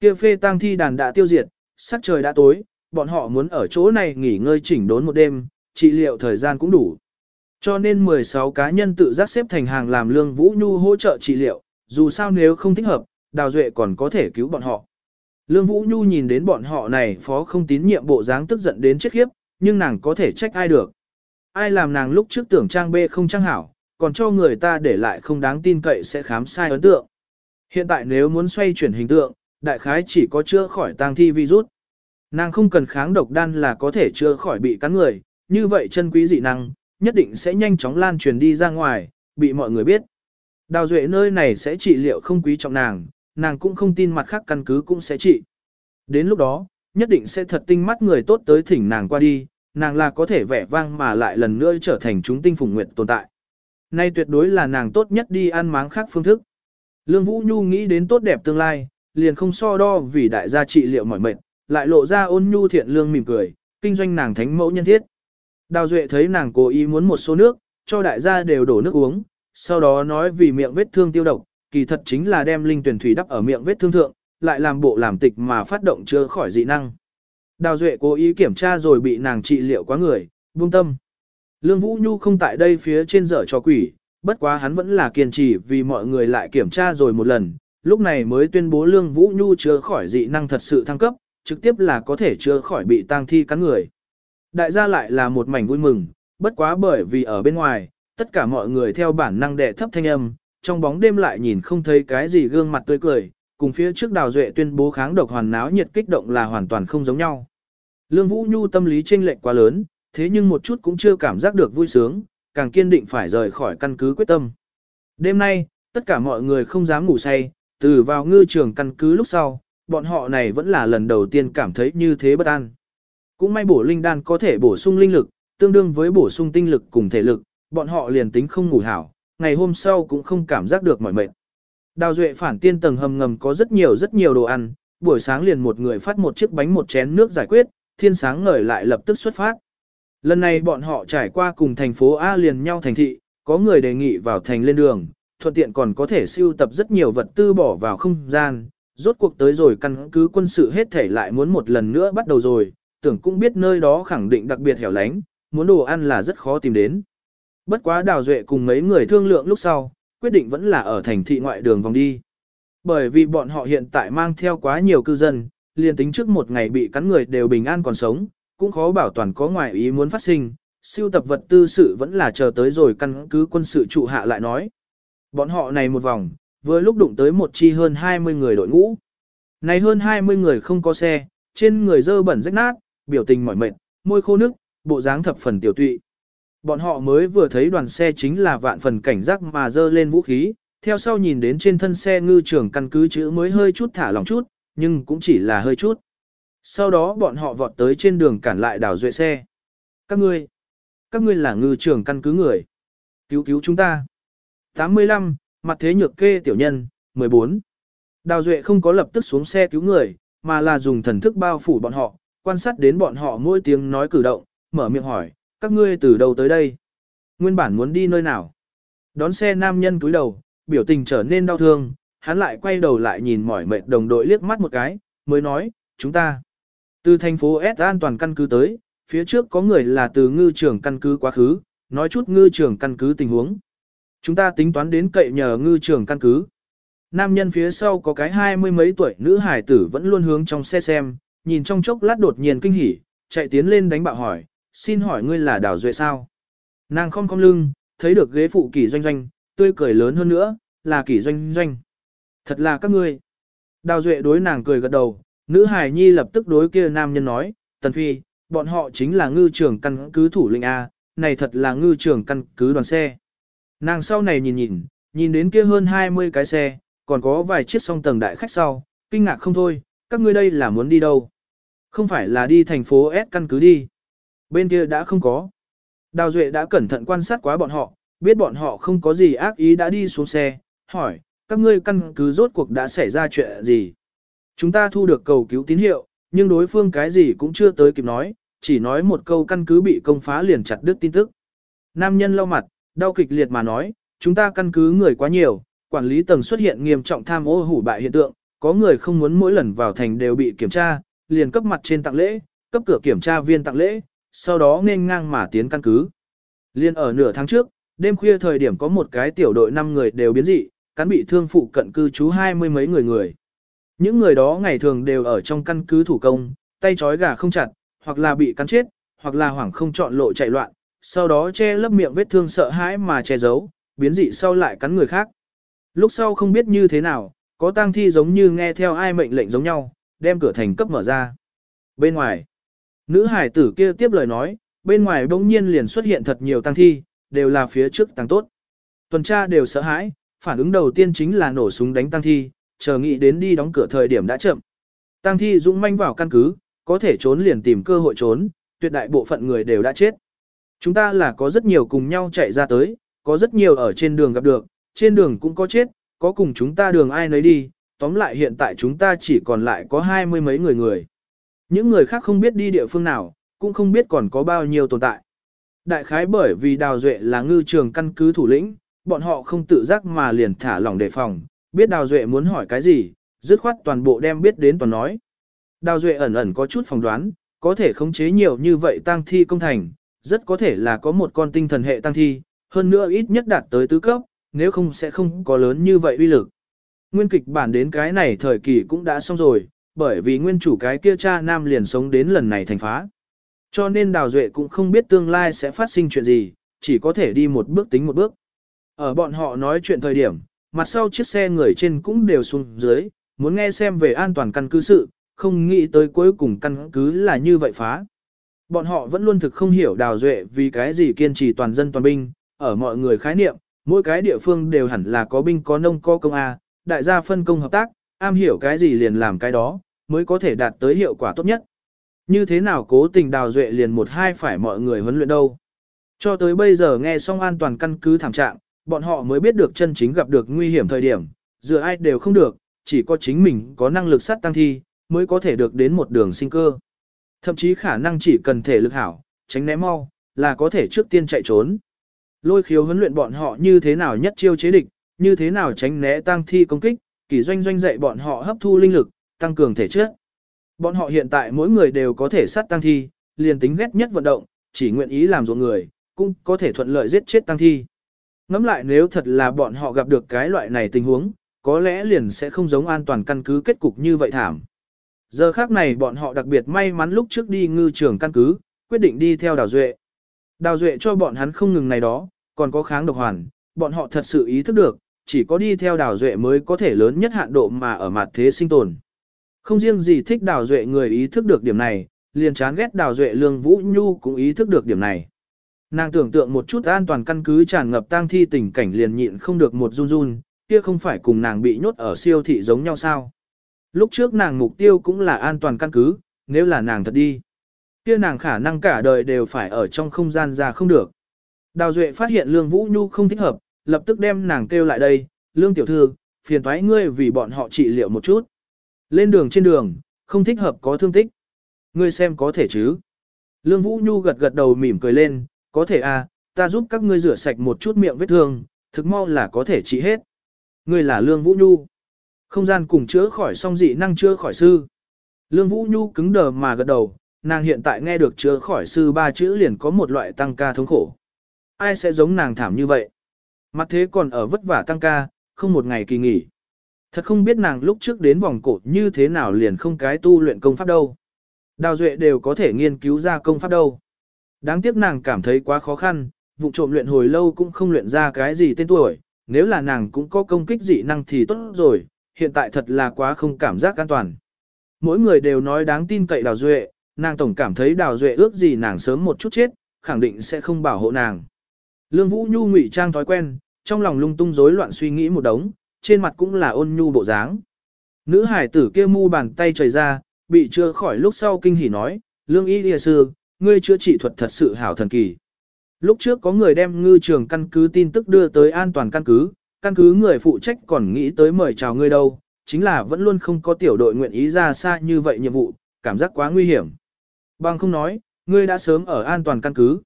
Kia phê tang thi đàn đã tiêu diệt, sắc trời đã tối, bọn họ muốn ở chỗ này nghỉ ngơi chỉnh đốn một đêm, trị liệu thời gian cũng đủ. Cho nên 16 cá nhân tự giác xếp thành hàng làm lương Vũ Nhu hỗ trợ trị liệu, dù sao nếu không thích hợp, Đào Duệ còn có thể cứu bọn họ. Lương Vũ Nhu nhìn đến bọn họ này phó không tín nhiệm bộ dáng tức giận đến chết khiếp, nhưng nàng có thể trách ai được. Ai làm nàng lúc trước tưởng trang bê không trang hảo, còn cho người ta để lại không đáng tin cậy sẽ khám sai ấn tượng. Hiện tại nếu muốn xoay chuyển hình tượng, đại khái chỉ có chữa khỏi tang thi virus. Nàng không cần kháng độc đan là có thể chữa khỏi bị cắn người, như vậy chân quý dị năng, nhất định sẽ nhanh chóng lan truyền đi ra ngoài, bị mọi người biết. Đào duệ nơi này sẽ trị liệu không quý trọng nàng, nàng cũng không tin mặt khác căn cứ cũng sẽ trị. Đến lúc đó, nhất định sẽ thật tinh mắt người tốt tới thỉnh nàng qua đi, nàng là có thể vẻ vang mà lại lần nữa trở thành chúng tinh phùng nguyện tồn tại. Nay tuyệt đối là nàng tốt nhất đi ăn máng khác phương thức. Lương Vũ Nhu nghĩ đến tốt đẹp tương lai, liền không so đo vì đại gia trị liệu mỏi mệt, lại lộ ra ôn nhu thiện lương mỉm cười, kinh doanh nàng thánh mẫu nhân thiết. Đào Duệ thấy nàng cố ý muốn một số nước, cho đại gia đều đổ nước uống, sau đó nói vì miệng vết thương tiêu độc, kỳ thật chính là đem linh tuyển thủy đắp ở miệng vết thương thượng, lại làm bộ làm tịch mà phát động chữa khỏi dị năng. Đào Duệ cố ý kiểm tra rồi bị nàng trị liệu quá người, buông tâm. Lương Vũ Nhu không tại đây phía trên dở cho quỷ, bất quá hắn vẫn là kiên trì vì mọi người lại kiểm tra rồi một lần, lúc này mới tuyên bố Lương Vũ Nhu chữa khỏi dị năng thật sự thăng cấp, trực tiếp là có thể chữa khỏi bị tang thi cắn người. Đại gia lại là một mảnh vui mừng, bất quá bởi vì ở bên ngoài, tất cả mọi người theo bản năng đệ thấp thanh âm, trong bóng đêm lại nhìn không thấy cái gì gương mặt tươi cười, cùng phía trước Đào Duệ tuyên bố kháng độc hoàn náo nhiệt kích động là hoàn toàn không giống nhau. Lương Vũ Nhu tâm lý chênh lệch quá lớn, thế nhưng một chút cũng chưa cảm giác được vui sướng, càng kiên định phải rời khỏi căn cứ quyết tâm. Đêm nay, tất cả mọi người không dám ngủ say, từ vào ngư trường căn cứ lúc sau, bọn họ này vẫn là lần đầu tiên cảm thấy như thế bất an. Cũng may bổ linh đan có thể bổ sung linh lực, tương đương với bổ sung tinh lực cùng thể lực, bọn họ liền tính không ngủ hảo, ngày hôm sau cũng không cảm giác được mỏi mệt. Đào Duệ phản tiên tầng hầm ngầm có rất nhiều rất nhiều đồ ăn, buổi sáng liền một người phát một chiếc bánh một chén nước giải quyết, thiên sáng ngời lại lập tức xuất phát. Lần này bọn họ trải qua cùng thành phố A liền nhau thành thị, có người đề nghị vào thành lên đường, thuận tiện còn có thể siêu tập rất nhiều vật tư bỏ vào không gian, rốt cuộc tới rồi căn cứ quân sự hết thể lại muốn một lần nữa bắt đầu rồi, tưởng cũng biết nơi đó khẳng định đặc biệt hẻo lánh, muốn đồ ăn là rất khó tìm đến. Bất quá Đào Duệ cùng mấy người thương lượng lúc sau, quyết định vẫn là ở thành thị ngoại đường vòng đi. Bởi vì bọn họ hiện tại mang theo quá nhiều cư dân, liền tính trước một ngày bị cắn người đều bình an còn sống, cũng khó bảo toàn có ngoại ý muốn phát sinh, siêu tập vật tư sự vẫn là chờ tới rồi căn cứ quân sự trụ hạ lại nói. Bọn họ này một vòng, vừa lúc đụng tới một chi hơn 20 người đội ngũ. Này hơn 20 người không có xe, trên người dơ bẩn rách nát, biểu tình mỏi mệt, môi khô nước, bộ dáng thập phần tiểu tụy. Bọn họ mới vừa thấy đoàn xe chính là vạn phần cảnh giác mà dơ lên vũ khí, theo sau nhìn đến trên thân xe ngư trưởng căn cứ chữ mới hơi chút thả lỏng chút, nhưng cũng chỉ là hơi chút. Sau đó bọn họ vọt tới trên đường cản lại đảo duệ xe. Các ngươi, các ngươi là ngư trưởng căn cứ người. Cứu cứu chúng ta. 85, mặt thế nhược kê tiểu nhân, 14. Đào Duệ không có lập tức xuống xe cứu người, mà là dùng thần thức bao phủ bọn họ, quan sát đến bọn họ mỗi tiếng nói cử động, mở miệng hỏi, các ngươi từ đâu tới đây? Nguyên bản muốn đi nơi nào? Đón xe nam nhân túi đầu, biểu tình trở nên đau thương, hắn lại quay đầu lại nhìn mỏi mệt đồng đội liếc mắt một cái, mới nói, chúng ta. Từ thành phố S an toàn căn cứ tới, phía trước có người là từ ngư trường căn cứ quá khứ, nói chút ngư trường căn cứ tình huống. Chúng ta tính toán đến cậy nhờ ngư trường căn cứ. Nam nhân phía sau có cái hai mươi mấy tuổi nữ hải tử vẫn luôn hướng trong xe xem, nhìn trong chốc lát đột nhiên kinh hỉ, chạy tiến lên đánh bạo hỏi, xin hỏi ngươi là đào duệ sao? Nàng không cong lưng, thấy được ghế phụ kỷ doanh doanh, tươi cười lớn hơn nữa, là kỷ doanh doanh. Thật là các ngươi. Đào duệ đối nàng cười gật đầu, nữ hải nhi lập tức đối kia nam nhân nói, tần phi, bọn họ chính là ngư trưởng căn cứ thủ lĩnh A, này thật là ngư trưởng căn cứ đoàn xe. Nàng sau này nhìn nhìn, nhìn đến kia hơn 20 cái xe, còn có vài chiếc song tầng đại khách sau, kinh ngạc không thôi, các ngươi đây là muốn đi đâu? Không phải là đi thành phố S căn cứ đi. Bên kia đã không có. Đào Duệ đã cẩn thận quan sát quá bọn họ, biết bọn họ không có gì ác ý đã đi xuống xe, hỏi, các ngươi căn cứ rốt cuộc đã xảy ra chuyện gì? Chúng ta thu được cầu cứu tín hiệu, nhưng đối phương cái gì cũng chưa tới kịp nói, chỉ nói một câu căn cứ bị công phá liền chặt đứt tin tức. Nam nhân lau mặt, đau kịch liệt mà nói, chúng ta căn cứ người quá nhiều, quản lý tầng xuất hiện nghiêm trọng tham ô hủ bại hiện tượng, có người không muốn mỗi lần vào thành đều bị kiểm tra, liền cấp mặt trên tặng lễ, cấp cửa kiểm tra viên tặng lễ, sau đó nên ngang mà tiến căn cứ. Liên ở nửa tháng trước, đêm khuya thời điểm có một cái tiểu đội 5 người đều biến dị, cắn bị thương phụ cận cư trú hai mươi mấy người người. Những người đó ngày thường đều ở trong căn cứ thủ công, tay trói gà không chặt, hoặc là bị cắn chết, hoặc là hoảng không chọn lộ chạy loạn, sau đó che lấp miệng vết thương sợ hãi mà che giấu, biến dị sau lại cắn người khác. Lúc sau không biết như thế nào, Có tang thi giống như nghe theo ai mệnh lệnh giống nhau, đem cửa thành cấp mở ra. Bên ngoài, nữ hải tử kia tiếp lời nói, bên ngoài bỗng nhiên liền xuất hiện thật nhiều tăng thi, đều là phía trước tăng tốt. Tuần tra đều sợ hãi, phản ứng đầu tiên chính là nổ súng đánh tăng thi, chờ nghĩ đến đi đóng cửa thời điểm đã chậm. tăng thi dũng manh vào căn cứ, có thể trốn liền tìm cơ hội trốn, tuyệt đại bộ phận người đều đã chết. Chúng ta là có rất nhiều cùng nhau chạy ra tới, có rất nhiều ở trên đường gặp được, trên đường cũng có chết, có cùng chúng ta đường ai nấy đi, tóm lại hiện tại chúng ta chỉ còn lại có hai mươi mấy người người. Những người khác không biết đi địa phương nào, cũng không biết còn có bao nhiêu tồn tại. Đại khái bởi vì Đào Duệ là ngư trường căn cứ thủ lĩnh, bọn họ không tự giác mà liền thả lỏng đề phòng, biết Đào Duệ muốn hỏi cái gì, dứt khoát toàn bộ đem biết đến toàn nói. Đào Duệ ẩn ẩn có chút phỏng đoán, có thể khống chế nhiều như vậy tăng thi công thành, rất có thể là có một con tinh thần hệ tăng thi, hơn nữa ít nhất đạt tới tứ cấp, nếu không sẽ không có lớn như vậy uy lực. Nguyên kịch bản đến cái này thời kỳ cũng đã xong rồi, bởi vì nguyên chủ cái kia cha nam liền sống đến lần này thành phá. Cho nên Đào Duệ cũng không biết tương lai sẽ phát sinh chuyện gì, chỉ có thể đi một bước tính một bước. Ở bọn họ nói chuyện thời điểm, mặt sau chiếc xe người trên cũng đều xuống dưới, muốn nghe xem về an toàn căn cứ sự, không nghĩ tới cuối cùng căn cứ là như vậy phá. Bọn họ vẫn luôn thực không hiểu Đào Duệ vì cái gì kiên trì toàn dân toàn binh, ở mọi người khái niệm, mỗi cái địa phương đều hẳn là có binh có nông có công A, đại gia phân công hợp tác, am hiểu cái gì liền làm cái đó, mới có thể đạt tới hiệu quả tốt nhất. Như thế nào cố tình đào duệ liền một hai phải mọi người huấn luyện đâu. Cho tới bây giờ nghe xong an toàn căn cứ thảm trạng, bọn họ mới biết được chân chính gặp được nguy hiểm thời điểm, dựa ai đều không được, chỉ có chính mình có năng lực sát tăng thi, mới có thể được đến một đường sinh cơ. Thậm chí khả năng chỉ cần thể lực hảo, tránh né mau, là có thể trước tiên chạy trốn. Lôi khiếu huấn luyện bọn họ như thế nào nhất chiêu chế địch, như thế nào tránh né tăng thi công kích, kỳ doanh doanh dạy bọn họ hấp thu linh lực, tăng cường thể chất. Bọn họ hiện tại mỗi người đều có thể sát tăng thi, liền tính ghét nhất vận động, chỉ nguyện ý làm ruộng người, cũng có thể thuận lợi giết chết tăng thi. Ngắm lại nếu thật là bọn họ gặp được cái loại này tình huống, có lẽ liền sẽ không giống an toàn căn cứ kết cục như vậy thảm. Giờ khác này bọn họ đặc biệt may mắn lúc trước đi ngư trường căn cứ, quyết định đi theo Đào Duệ. Đào Duệ cho bọn hắn không ngừng này đó, còn có kháng độc hoàn, bọn họ thật sự ý thức được, chỉ có đi theo Đào Duệ mới có thể lớn nhất hạn độ mà ở mặt thế sinh tồn. Không riêng gì thích Đào Duệ người ý thức được điểm này, liền chán ghét Đào Duệ Lương Vũ Nhu cũng ý thức được điểm này. Nàng tưởng tượng một chút an toàn căn cứ tràn ngập tang thi tình cảnh liền nhịn không được một run run, kia không phải cùng nàng bị nhốt ở siêu thị giống nhau sao. Lúc trước nàng mục tiêu cũng là an toàn căn cứ, nếu là nàng thật đi. Kia nàng khả năng cả đời đều phải ở trong không gian ra không được. Đào Duệ phát hiện Lương Vũ Nhu không thích hợp, lập tức đem nàng kêu lại đây, Lương Tiểu Thư, phiền thoái ngươi vì bọn họ trị liệu một chút. Lên đường trên đường, không thích hợp có thương tích. Ngươi xem có thể chứ. Lương Vũ Nhu gật gật đầu mỉm cười lên, có thể à, ta giúp các ngươi rửa sạch một chút miệng vết thương, thực mau là có thể trị hết. Ngươi là Lương Vũ Nhu. Không gian cùng chữa khỏi song dị năng chữa khỏi sư. Lương Vũ Nhu cứng đờ mà gật đầu, nàng hiện tại nghe được chữa khỏi sư ba chữ liền có một loại tăng ca thống khổ. Ai sẽ giống nàng thảm như vậy? Mặt thế còn ở vất vả tăng ca, không một ngày kỳ nghỉ. Thật không biết nàng lúc trước đến vòng cổ như thế nào liền không cái tu luyện công pháp đâu. Đào Duệ đều có thể nghiên cứu ra công pháp đâu. Đáng tiếc nàng cảm thấy quá khó khăn, vụ trộm luyện hồi lâu cũng không luyện ra cái gì tên tuổi, nếu là nàng cũng có công kích dị năng thì tốt rồi, hiện tại thật là quá không cảm giác an toàn. Mỗi người đều nói đáng tin cậy Đào Duệ, nàng tổng cảm thấy Đào Duệ ước gì nàng sớm một chút chết, khẳng định sẽ không bảo hộ nàng. Lương Vũ Nhu ngụy trang thói quen, trong lòng lung tung rối loạn suy nghĩ một đống, trên mặt cũng là ôn nhu bộ dáng. Nữ hải tử kia mu bàn tay trời ra, bị chưa khỏi lúc sau kinh hỉ nói, Lương Y Lìa Sư, ngươi chữa trị thuật thật sự hảo thần kỳ. Lúc trước có người đem ngư trường căn cứ tin tức đưa tới an toàn căn cứ, căn cứ người phụ trách còn nghĩ tới mời chào ngươi đâu, chính là vẫn luôn không có tiểu đội nguyện ý ra xa như vậy nhiệm vụ, cảm giác quá nguy hiểm. Bằng không nói, ngươi đã sớm ở an toàn căn cứ.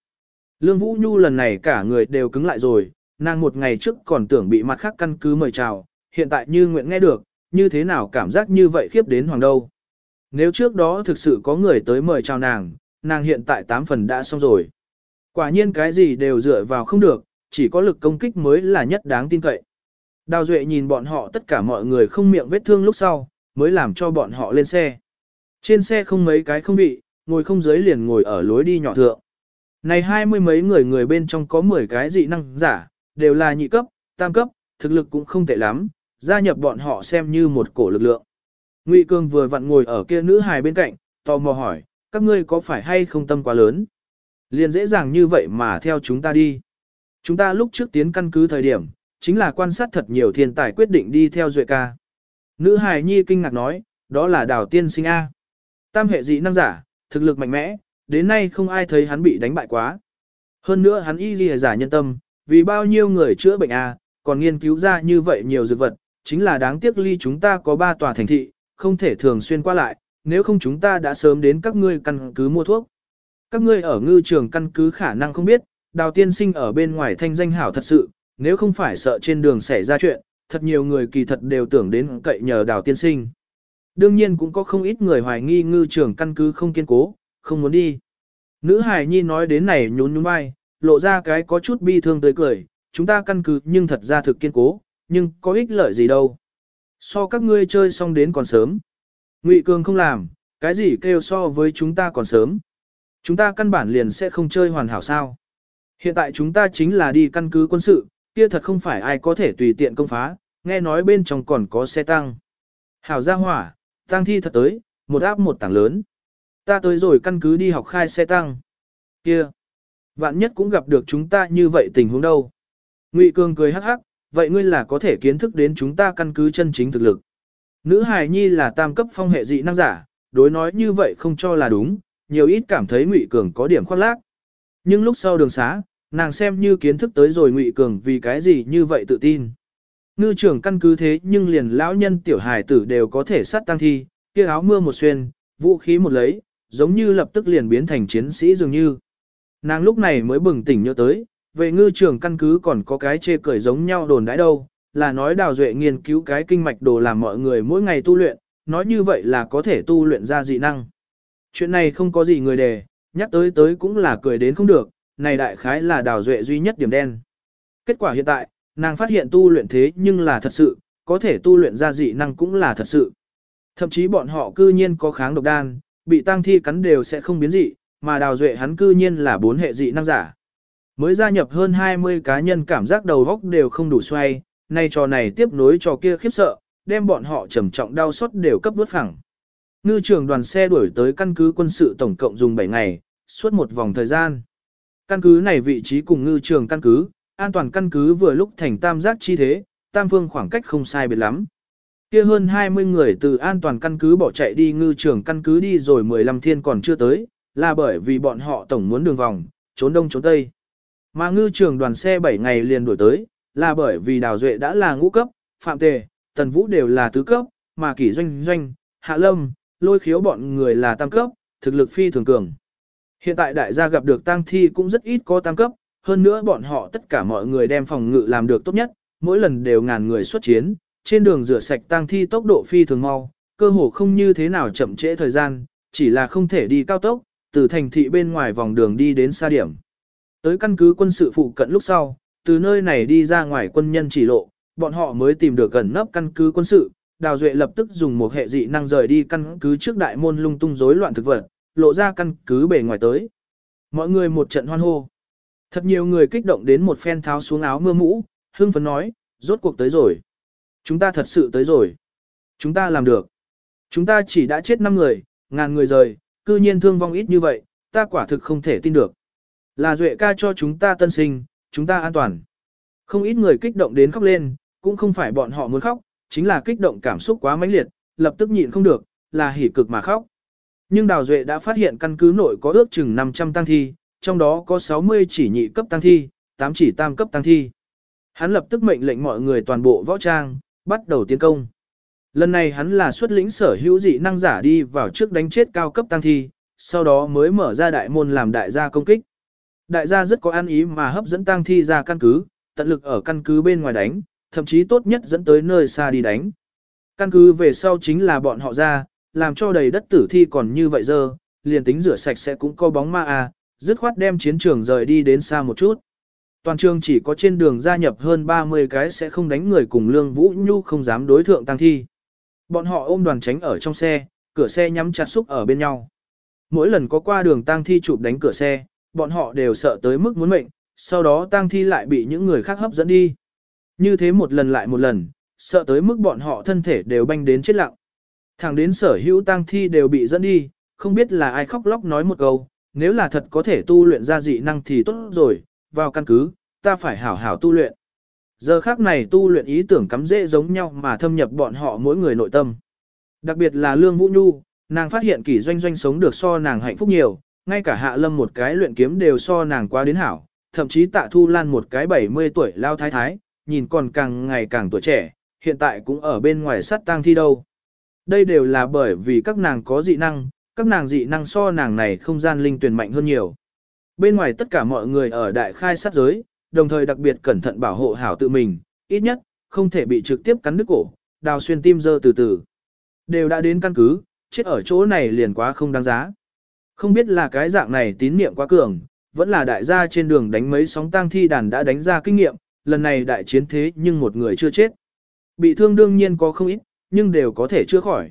Lương Vũ Nhu lần này cả người đều cứng lại rồi, nàng một ngày trước còn tưởng bị mặt khác căn cứ mời chào, hiện tại như nguyện nghe được, như thế nào cảm giác như vậy khiếp đến hoàng đâu. Nếu trước đó thực sự có người tới mời chào nàng, nàng hiện tại tám phần đã xong rồi. Quả nhiên cái gì đều dựa vào không được, chỉ có lực công kích mới là nhất đáng tin cậy. Đào Duệ nhìn bọn họ tất cả mọi người không miệng vết thương lúc sau, mới làm cho bọn họ lên xe. Trên xe không mấy cái không vị, ngồi không dưới liền ngồi ở lối đi nhỏ thượng. Này hai mươi mấy người người bên trong có 10 cái dị năng giả, đều là nhị cấp, tam cấp, thực lực cũng không tệ lắm, gia nhập bọn họ xem như một cổ lực lượng. Ngụy Cương vừa vặn ngồi ở kia nữ hài bên cạnh, tò mò hỏi, các ngươi có phải hay không tâm quá lớn? Liền dễ dàng như vậy mà theo chúng ta đi. Chúng ta lúc trước tiến căn cứ thời điểm, chính là quan sát thật nhiều thiên tài quyết định đi theo Duệ ca. Nữ hài nhi kinh ngạc nói, đó là đào tiên sinh A. Tam hệ dị năng giả, thực lực mạnh mẽ, đến nay không ai thấy hắn bị đánh bại quá. Hơn nữa hắn y ghi giả nhân tâm, vì bao nhiêu người chữa bệnh A, còn nghiên cứu ra như vậy nhiều dược vật, chính là đáng tiếc ly chúng ta có ba tòa thành thị, không thể thường xuyên qua lại, nếu không chúng ta đã sớm đến các ngươi căn cứ mua thuốc. Các ngươi ở ngư trường căn cứ khả năng không biết, đào tiên sinh ở bên ngoài thanh danh hảo thật sự, nếu không phải sợ trên đường xảy ra chuyện, thật nhiều người kỳ thật đều tưởng đến cậy nhờ đào tiên sinh. Đương nhiên cũng có không ít người hoài nghi ngư trường căn cứ không kiên cố, không muốn đi. Nữ hài nhi nói đến này nhún nhún vai, lộ ra cái có chút bi thương tới cười, chúng ta căn cứ nhưng thật ra thực kiên cố, nhưng có ích lợi gì đâu. So các ngươi chơi xong đến còn sớm. Ngụy Cường không làm, cái gì kêu so với chúng ta còn sớm. Chúng ta căn bản liền sẽ không chơi hoàn hảo sao. Hiện tại chúng ta chính là đi căn cứ quân sự, kia thật không phải ai có thể tùy tiện công phá, nghe nói bên trong còn có xe tăng. Hảo gia hỏa, tăng thi thật tới, một áp một tảng lớn. Ta tới rồi căn cứ đi học khai xe tăng. Kia, vạn nhất cũng gặp được chúng ta như vậy tình huống đâu. Ngụy Cường cười hắc hắc, vậy ngươi là có thể kiến thức đến chúng ta căn cứ chân chính thực lực. Nữ hài nhi là tam cấp phong hệ dị năng giả, đối nói như vậy không cho là đúng, nhiều ít cảm thấy Ngụy Cường có điểm khoác lác. Nhưng lúc sau đường xá, nàng xem như kiến thức tới rồi Ngụy Cường vì cái gì như vậy tự tin. Ngư trưởng căn cứ thế nhưng liền lão nhân tiểu hài tử đều có thể sát tăng thi, kia áo mưa một xuyên, vũ khí một lấy, giống như lập tức liền biến thành chiến sĩ dường như. Nàng lúc này mới bừng tỉnh nhớ tới, về ngư trường căn cứ còn có cái chê cười giống nhau đồn đãi đâu, là nói đào duệ nghiên cứu cái kinh mạch đồ làm mọi người mỗi ngày tu luyện, nói như vậy là có thể tu luyện ra dị năng. Chuyện này không có gì người đề, nhắc tới tới cũng là cười đến không được, này đại khái là đào duệ duy nhất điểm đen. Kết quả hiện tại, nàng phát hiện tu luyện thế nhưng là thật sự, có thể tu luyện ra dị năng cũng là thật sự. Thậm chí bọn họ cư nhiên có kháng độc đan, bị tăng thi cắn đều sẽ không biến dị, mà đào duệ hắn cư nhiên là bốn hệ dị năng giả. Mới gia nhập hơn 20 cá nhân cảm giác đầu góc đều không đủ xoay, nay trò này tiếp nối trò kia khiếp sợ, đem bọn họ trầm trọng đau xót đều cấp bước phẳng. Ngư trường đoàn xe đuổi tới căn cứ quân sự tổng cộng dùng 7 ngày, suốt một vòng thời gian. Căn cứ này vị trí cùng ngư trường căn cứ, an toàn căn cứ vừa lúc thành tam giác chi thế, tam phương khoảng cách không sai biệt lắm. Kia hơn 20 người từ an toàn căn cứ bỏ chạy đi ngư trường căn cứ đi rồi 15 thiên còn chưa tới, là bởi vì bọn họ tổng muốn đường vòng, trốn đông trốn tây. Mà ngư trường đoàn xe 7 ngày liền đuổi tới, là bởi vì Đào Duệ đã là ngũ cấp, Phạm Tề, Tần Vũ đều là tứ cấp, mà Kỷ Doanh Doanh, Hạ Lâm, lôi khiếu bọn người là tam cấp, thực lực phi thường cường. Hiện tại đại gia gặp được tang thi cũng rất ít có tam cấp, hơn nữa bọn họ tất cả mọi người đem phòng ngự làm được tốt nhất, mỗi lần đều ngàn người xuất chiến, trên đường rửa sạch tang thi tốc độ phi thường mau, cơ hồ không như thế nào chậm trễ thời gian, chỉ là không thể đi cao tốc, từ thành thị bên ngoài vòng đường đi đến xa điểm. Tới căn cứ quân sự phụ cận lúc sau, từ nơi này đi ra ngoài quân nhân chỉ lộ, bọn họ mới tìm được gần nấp căn cứ quân sự. Đào Duệ lập tức dùng một hệ dị năng rời đi căn cứ trước đại môn lung tung rối loạn thực vật, lộ ra căn cứ bề ngoài tới. Mọi người một trận hoan hô. Thật nhiều người kích động đến một phen tháo xuống áo mưa mũ, hưng phấn nói, rốt cuộc tới rồi. Chúng ta thật sự tới rồi. Chúng ta làm được. Chúng ta chỉ đã chết 5 người, ngàn người rời, cư nhiên thương vong ít như vậy, ta quả thực không thể tin được. Là Duệ ca cho chúng ta tân sinh, chúng ta an toàn. Không ít người kích động đến khóc lên, cũng không phải bọn họ muốn khóc, chính là kích động cảm xúc quá mãnh liệt, lập tức nhịn không được, là hỉ cực mà khóc. Nhưng Đào Duệ đã phát hiện căn cứ nội có ước chừng 500 tăng thi, trong đó có 60 chỉ nhị cấp tăng thi, 8 chỉ tam cấp tăng thi. Hắn lập tức mệnh lệnh mọi người toàn bộ võ trang, bắt đầu tiến công. Lần này hắn là xuất lĩnh sở hữu dị năng giả đi vào trước đánh chết cao cấp tăng thi, sau đó mới mở ra đại môn làm đại gia công kích. Đại gia rất có an ý mà hấp dẫn tăng thi ra căn cứ, tận lực ở căn cứ bên ngoài đánh, thậm chí tốt nhất dẫn tới nơi xa đi đánh. Căn cứ về sau chính là bọn họ ra, làm cho đầy đất tử thi còn như vậy giờ, liền tính rửa sạch sẽ cũng có bóng ma à, dứt khoát đem chiến trường rời đi đến xa một chút. Toàn trường chỉ có trên đường gia nhập hơn 30 cái sẽ không đánh người cùng Lương Vũ Nhu không dám đối thượng tăng thi. Bọn họ ôm đoàn tránh ở trong xe, cửa xe nhắm chặt xúc ở bên nhau. Mỗi lần có qua đường tang thi chụp đánh cửa xe, bọn họ đều sợ tới mức muốn mệnh, sau đó tang thi lại bị những người khác hấp dẫn đi. Như thế một lần lại một lần, sợ tới mức bọn họ thân thể đều banh đến chết lặng. Thẳng đến sở hữu tang thi đều bị dẫn đi, không biết là ai khóc lóc nói một câu, nếu là thật có thể tu luyện ra dị năng thì tốt rồi, vào căn cứ, ta phải hảo hảo tu luyện. Giờ khác này tu luyện ý tưởng cắm dễ giống nhau mà thâm nhập bọn họ mỗi người nội tâm. Đặc biệt là Lương Vũ Nhu, nàng phát hiện kỷ doanh doanh sống được so nàng hạnh phúc nhiều, ngay cả hạ lâm một cái luyện kiếm đều so nàng quá đến hảo, thậm chí tạ thu lan một cái 70 tuổi lao thái thái, nhìn còn càng ngày càng tuổi trẻ, hiện tại cũng ở bên ngoài sắt tang thi đâu. Đây đều là bởi vì các nàng có dị năng, các nàng dị năng so nàng này không gian linh tuyển mạnh hơn nhiều. Bên ngoài tất cả mọi người ở đại khai sát giới, đồng thời đặc biệt cẩn thận bảo hộ hảo tự mình, ít nhất, không thể bị trực tiếp cắn đứt cổ, đào xuyên tim dơ từ từ. Đều đã đến căn cứ, chết ở chỗ này liền quá không đáng giá. Không biết là cái dạng này tín niệm quá cường, vẫn là đại gia trên đường đánh mấy sóng tang thi đàn đã đánh ra kinh nghiệm, lần này đại chiến thế nhưng một người chưa chết. Bị thương đương nhiên có không ít, nhưng đều có thể chữa khỏi.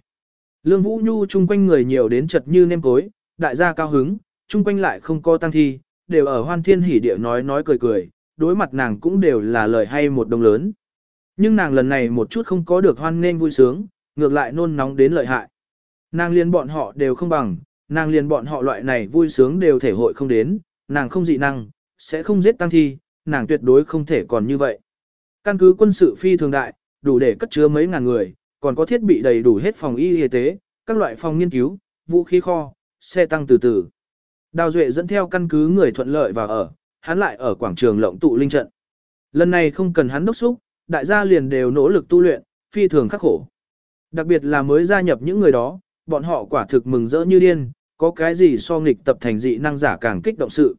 Lương Vũ Nhu chung quanh người nhiều đến chật như nêm cối, đại gia cao hứng, chung quanh lại không có tăng thi, đều ở hoan thiên hỉ địa nói nói cười cười, đối mặt nàng cũng đều là lời hay một đồng lớn. Nhưng nàng lần này một chút không có được hoan nên vui sướng, ngược lại nôn nóng đến lợi hại. Nàng liền bọn họ đều không bằng, nàng liền bọn họ loại này vui sướng đều thể hội không đến, nàng không dị năng, sẽ không giết tăng thi, nàng tuyệt đối không thể còn như vậy. Căn cứ quân sự phi thường đại, đủ để cất chứa mấy ngàn người, còn có thiết bị đầy đủ hết phòng y y tế, các loại phòng nghiên cứu, vũ khí kho, xe tăng từ từ. Đào Duệ dẫn theo căn cứ người thuận lợi vào ở, hắn lại ở quảng trường lộng tụ linh trận. Lần này không cần hắn đốc xúc, đại gia liền đều nỗ lực tu luyện, phi thường khắc khổ. Đặc biệt là mới gia nhập những người đó, bọn họ quả thực mừng rỡ như điên, có cái gì so nghịch tập thành dị năng giả càng kích động sự.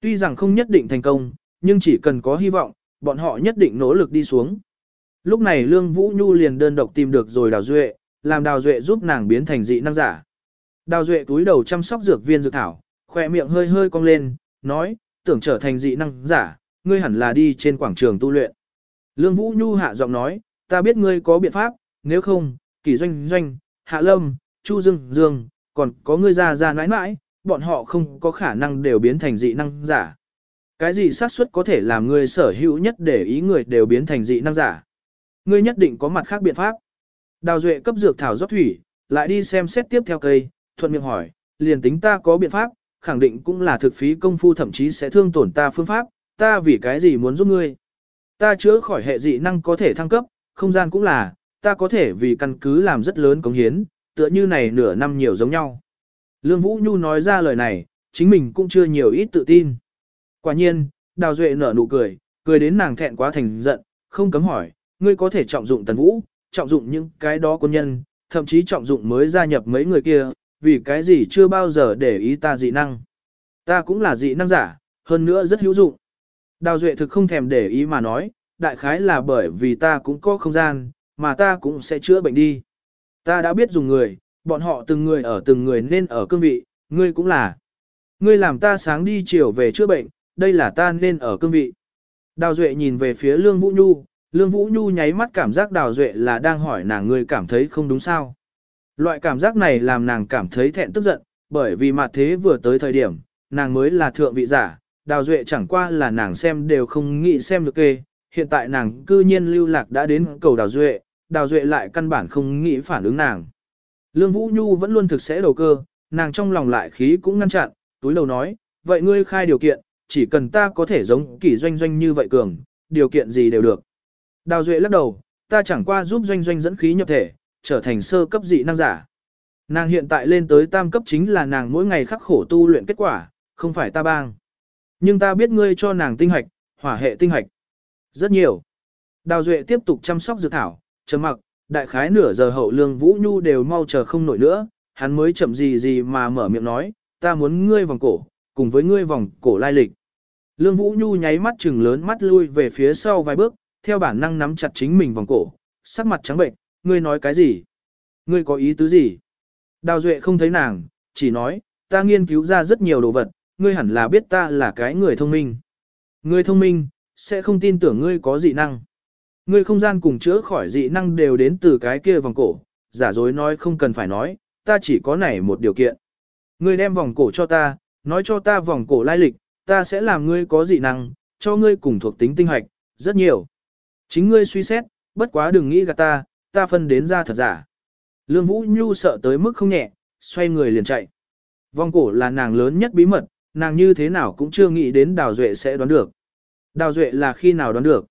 Tuy rằng không nhất định thành công, nhưng chỉ cần có hy vọng, bọn họ nhất định nỗ lực đi xuống. Lúc này Lương Vũ Nhu liền đơn độc tìm được rồi Đào Duệ, làm Đào Duệ giúp nàng biến thành dị năng giả. Đào Duệ túi đầu chăm sóc dược viên dược thảo, khỏe miệng hơi hơi cong lên, nói, tưởng trở thành dị năng giả, ngươi hẳn là đi trên quảng trường tu luyện. Lương Vũ Nhu hạ giọng nói, ta biết ngươi có biện pháp, nếu không, kỳ doanh doanh, hạ lâm, chu dương dương, còn có ngươi già già nãi nãi, bọn họ không có khả năng đều biến thành dị năng giả. Cái gì xác suất có thể làm ngươi sở hữu nhất để ý người đều biến thành dị năng giả? Ngươi nhất định có mặt khác biện pháp. Đào Duệ cấp dược thảo rót thủy, lại đi xem xét tiếp theo cây, thuận miệng hỏi, liền tính ta có biện pháp, khẳng định cũng là thực phí công phu thậm chí sẽ thương tổn ta phương pháp, ta vì cái gì muốn giúp ngươi. Ta chữa khỏi hệ dị năng có thể thăng cấp, không gian cũng là, ta có thể vì căn cứ làm rất lớn cống hiến, tựa như này nửa năm nhiều giống nhau. Lương Vũ Nhu nói ra lời này, chính mình cũng chưa nhiều ít tự tin. Quả nhiên, Đào Duệ nở nụ cười, cười đến nàng thẹn quá thành giận, không cấm hỏi, ngươi có thể trọng dụng Tần Vũ, trọng dụng những cái đó quân nhân, thậm chí trọng dụng mới gia nhập mấy người kia, vì cái gì chưa bao giờ để ý ta dị năng. Ta cũng là dị năng giả, hơn nữa rất hữu dụng. Đào Duệ thực không thèm để ý mà nói, đại khái là bởi vì ta cũng có không gian, mà ta cũng sẽ chữa bệnh đi. Ta đã biết dùng người, bọn họ từng người ở từng người nên ở cương vị, ngươi cũng là. Ngươi làm ta sáng đi chiều về chữa bệnh, đây là ta nên ở cương vị. Đào Duệ nhìn về phía Lương Vũ Nhu, Lương Vũ Nhu nháy mắt cảm giác Đào Duệ là đang hỏi nàng ngươi cảm thấy không đúng sao. Loại cảm giác này làm nàng cảm thấy thẹn tức giận, bởi vì mặt thế vừa tới thời điểm, nàng mới là thượng vị giả, Đào Duệ chẳng qua là nàng xem đều không nghĩ xem được kê, hiện tại nàng cư nhiên lưu lạc đã đến cầu Đào Duệ, Đào Duệ lại căn bản không nghĩ phản ứng nàng. Lương Vũ Nhu vẫn luôn thực sẽ đầu cơ, nàng trong lòng lại khí cũng ngăn chặn, túi đầu nói, vậy ngươi khai điều kiện, chỉ cần ta có thể giống kỷ doanh doanh như vậy cường, điều kiện gì đều được. Đào Duệ lắc đầu, ta chẳng qua giúp doanh doanh dẫn khí nhập thể, trở thành sơ cấp dị năng giả. Nàng hiện tại lên tới tam cấp chính là nàng mỗi ngày khắc khổ tu luyện kết quả, không phải ta bang. Nhưng ta biết ngươi cho nàng tinh hoạch, hỏa hệ tinh hoạch. Rất nhiều. Đào Duệ tiếp tục chăm sóc dược thảo, chấm mặc, đại khái nửa giờ hậu lương Vũ Nhu đều mau chờ không nổi nữa, hắn mới chậm gì gì mà mở miệng nói, ta muốn ngươi vòng cổ, cùng với ngươi vòng cổ lai lịch. Lương Vũ Nhu nháy mắt trừng lớn mắt lui về phía sau vài bước, theo bản năng nắm chặt chính mình vòng cổ, sắc mặt trắng bệnh, ngươi nói cái gì? Ngươi có ý tứ gì? Đào Duệ không thấy nàng, chỉ nói, ta nghiên cứu ra rất nhiều đồ vật, ngươi hẳn là biết ta là cái người thông minh. Ngươi thông minh, sẽ không tin tưởng ngươi có dị năng. Ngươi không gian cùng chữa khỏi dị năng đều đến từ cái kia vòng cổ, giả dối nói không cần phải nói, ta chỉ có này một điều kiện. Ngươi đem vòng cổ cho ta, nói cho ta vòng cổ lai lịch, ta sẽ làm ngươi có dị năng, cho ngươi cùng thuộc tính tinh hoạch, rất nhiều. Chính ngươi suy xét, bất quá đừng nghĩ gạt ta, ta phân đến ra thật giả. Lương Vũ Nhu sợ tới mức không nhẹ, xoay người liền chạy. Vòng cổ là nàng lớn nhất bí mật, nàng như thế nào cũng chưa nghĩ đến Đào Duệ sẽ đoán được. Đào Duệ là khi nào đoán được?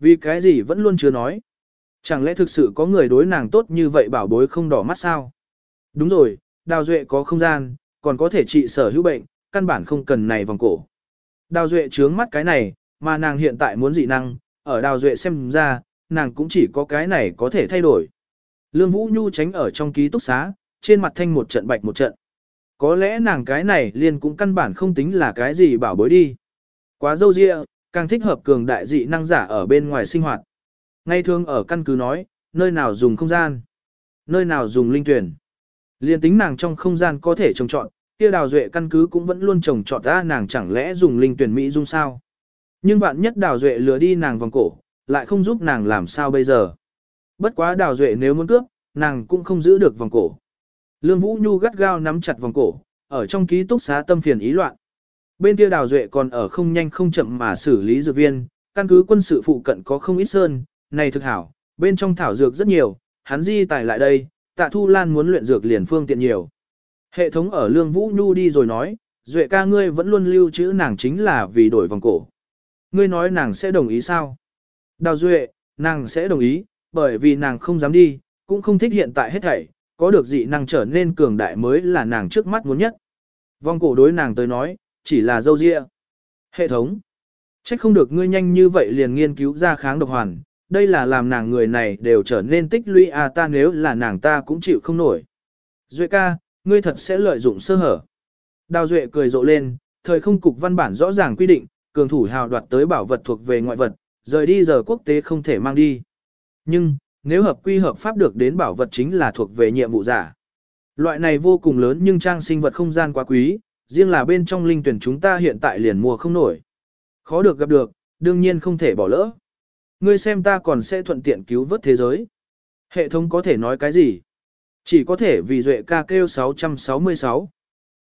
Vì cái gì vẫn luôn chưa nói. Chẳng lẽ thực sự có người đối nàng tốt như vậy bảo bối không đỏ mắt sao? Đúng rồi, Đào Duệ có không gian, còn có thể trị sở hữu bệnh, căn bản không cần này vòng cổ. Đào Duệ trướng mắt cái này, mà nàng hiện tại muốn dị năng, ở Đào Duệ xem ra, nàng cũng chỉ có cái này có thể thay đổi. Lương Vũ Nhu tránh ở trong ký túc xá, trên mặt thanh một trận bạch một trận. Có lẽ nàng cái này liền cũng căn bản không tính là cái gì bảo bối đi. Quá dâu dịa, càng thích hợp cường đại dị năng giả ở bên ngoài sinh hoạt. Ngay thường ở căn cứ nói, nơi nào dùng không gian, nơi nào dùng linh tuyển. Liên tính nàng trong không gian có thể trồng trọt, kia đào duệ căn cứ cũng vẫn luôn trồng trọt ra nàng chẳng lẽ dùng linh tuyển Mỹ dung sao. Nhưng bạn nhất đào duệ lừa đi nàng vòng cổ, lại không giúp nàng làm sao bây giờ. Bất quá đào duệ nếu muốn cướp, nàng cũng không giữ được vòng cổ. Lương Vũ Nhu gắt gao nắm chặt vòng cổ, ở trong ký túc xá tâm phiền ý loạn. Bên kia đào duệ còn ở không nhanh không chậm mà xử lý dược viên, căn cứ quân sự phụ cận có không ít sơn, này thực hảo, bên trong thảo dược rất nhiều, hắn di tài lại đây, tạ thu lan muốn luyện dược liền phương tiện nhiều. Hệ thống ở Lương Vũ Nhu đi rồi nói, duệ ca ngươi vẫn luôn lưu trữ nàng chính là vì đổi vòng cổ. Ngươi nói nàng sẽ đồng ý sao? Đào duệ, nàng sẽ đồng ý, bởi vì nàng không dám đi, cũng không thích hiện tại hết thảy, có được dị năng trở nên cường đại mới là nàng trước mắt muốn nhất. Vong cổ đối nàng tới nói, chỉ là dâu dịa. Hệ thống. Trách không được ngươi nhanh như vậy liền nghiên cứu ra kháng độc hoàn, đây là làm nàng người này đều trở nên tích lũy à ta nếu là nàng ta cũng chịu không nổi. Duệ ca, ngươi thật sẽ lợi dụng sơ hở. Đào Duệ cười rộ lên, thời không cục văn bản rõ ràng quy định, cường thủ hào đoạt tới bảo vật thuộc về ngoại vật, rời đi giờ quốc tế không thể mang đi. Nhưng, nếu hợp quy hợp pháp được đến bảo vật chính là thuộc về nhiệm vụ giả. Loại này vô cùng lớn nhưng trang sinh vật không gian quá quý, riêng là bên trong linh tuyển chúng ta hiện tại liền mua không nổi. Khó được gặp được, đương nhiên không thể bỏ lỡ. Ngươi xem ta còn sẽ thuận tiện cứu vớt thế giới. Hệ thống có thể nói cái gì? Chỉ có thể vì Duệ ca kêu 666.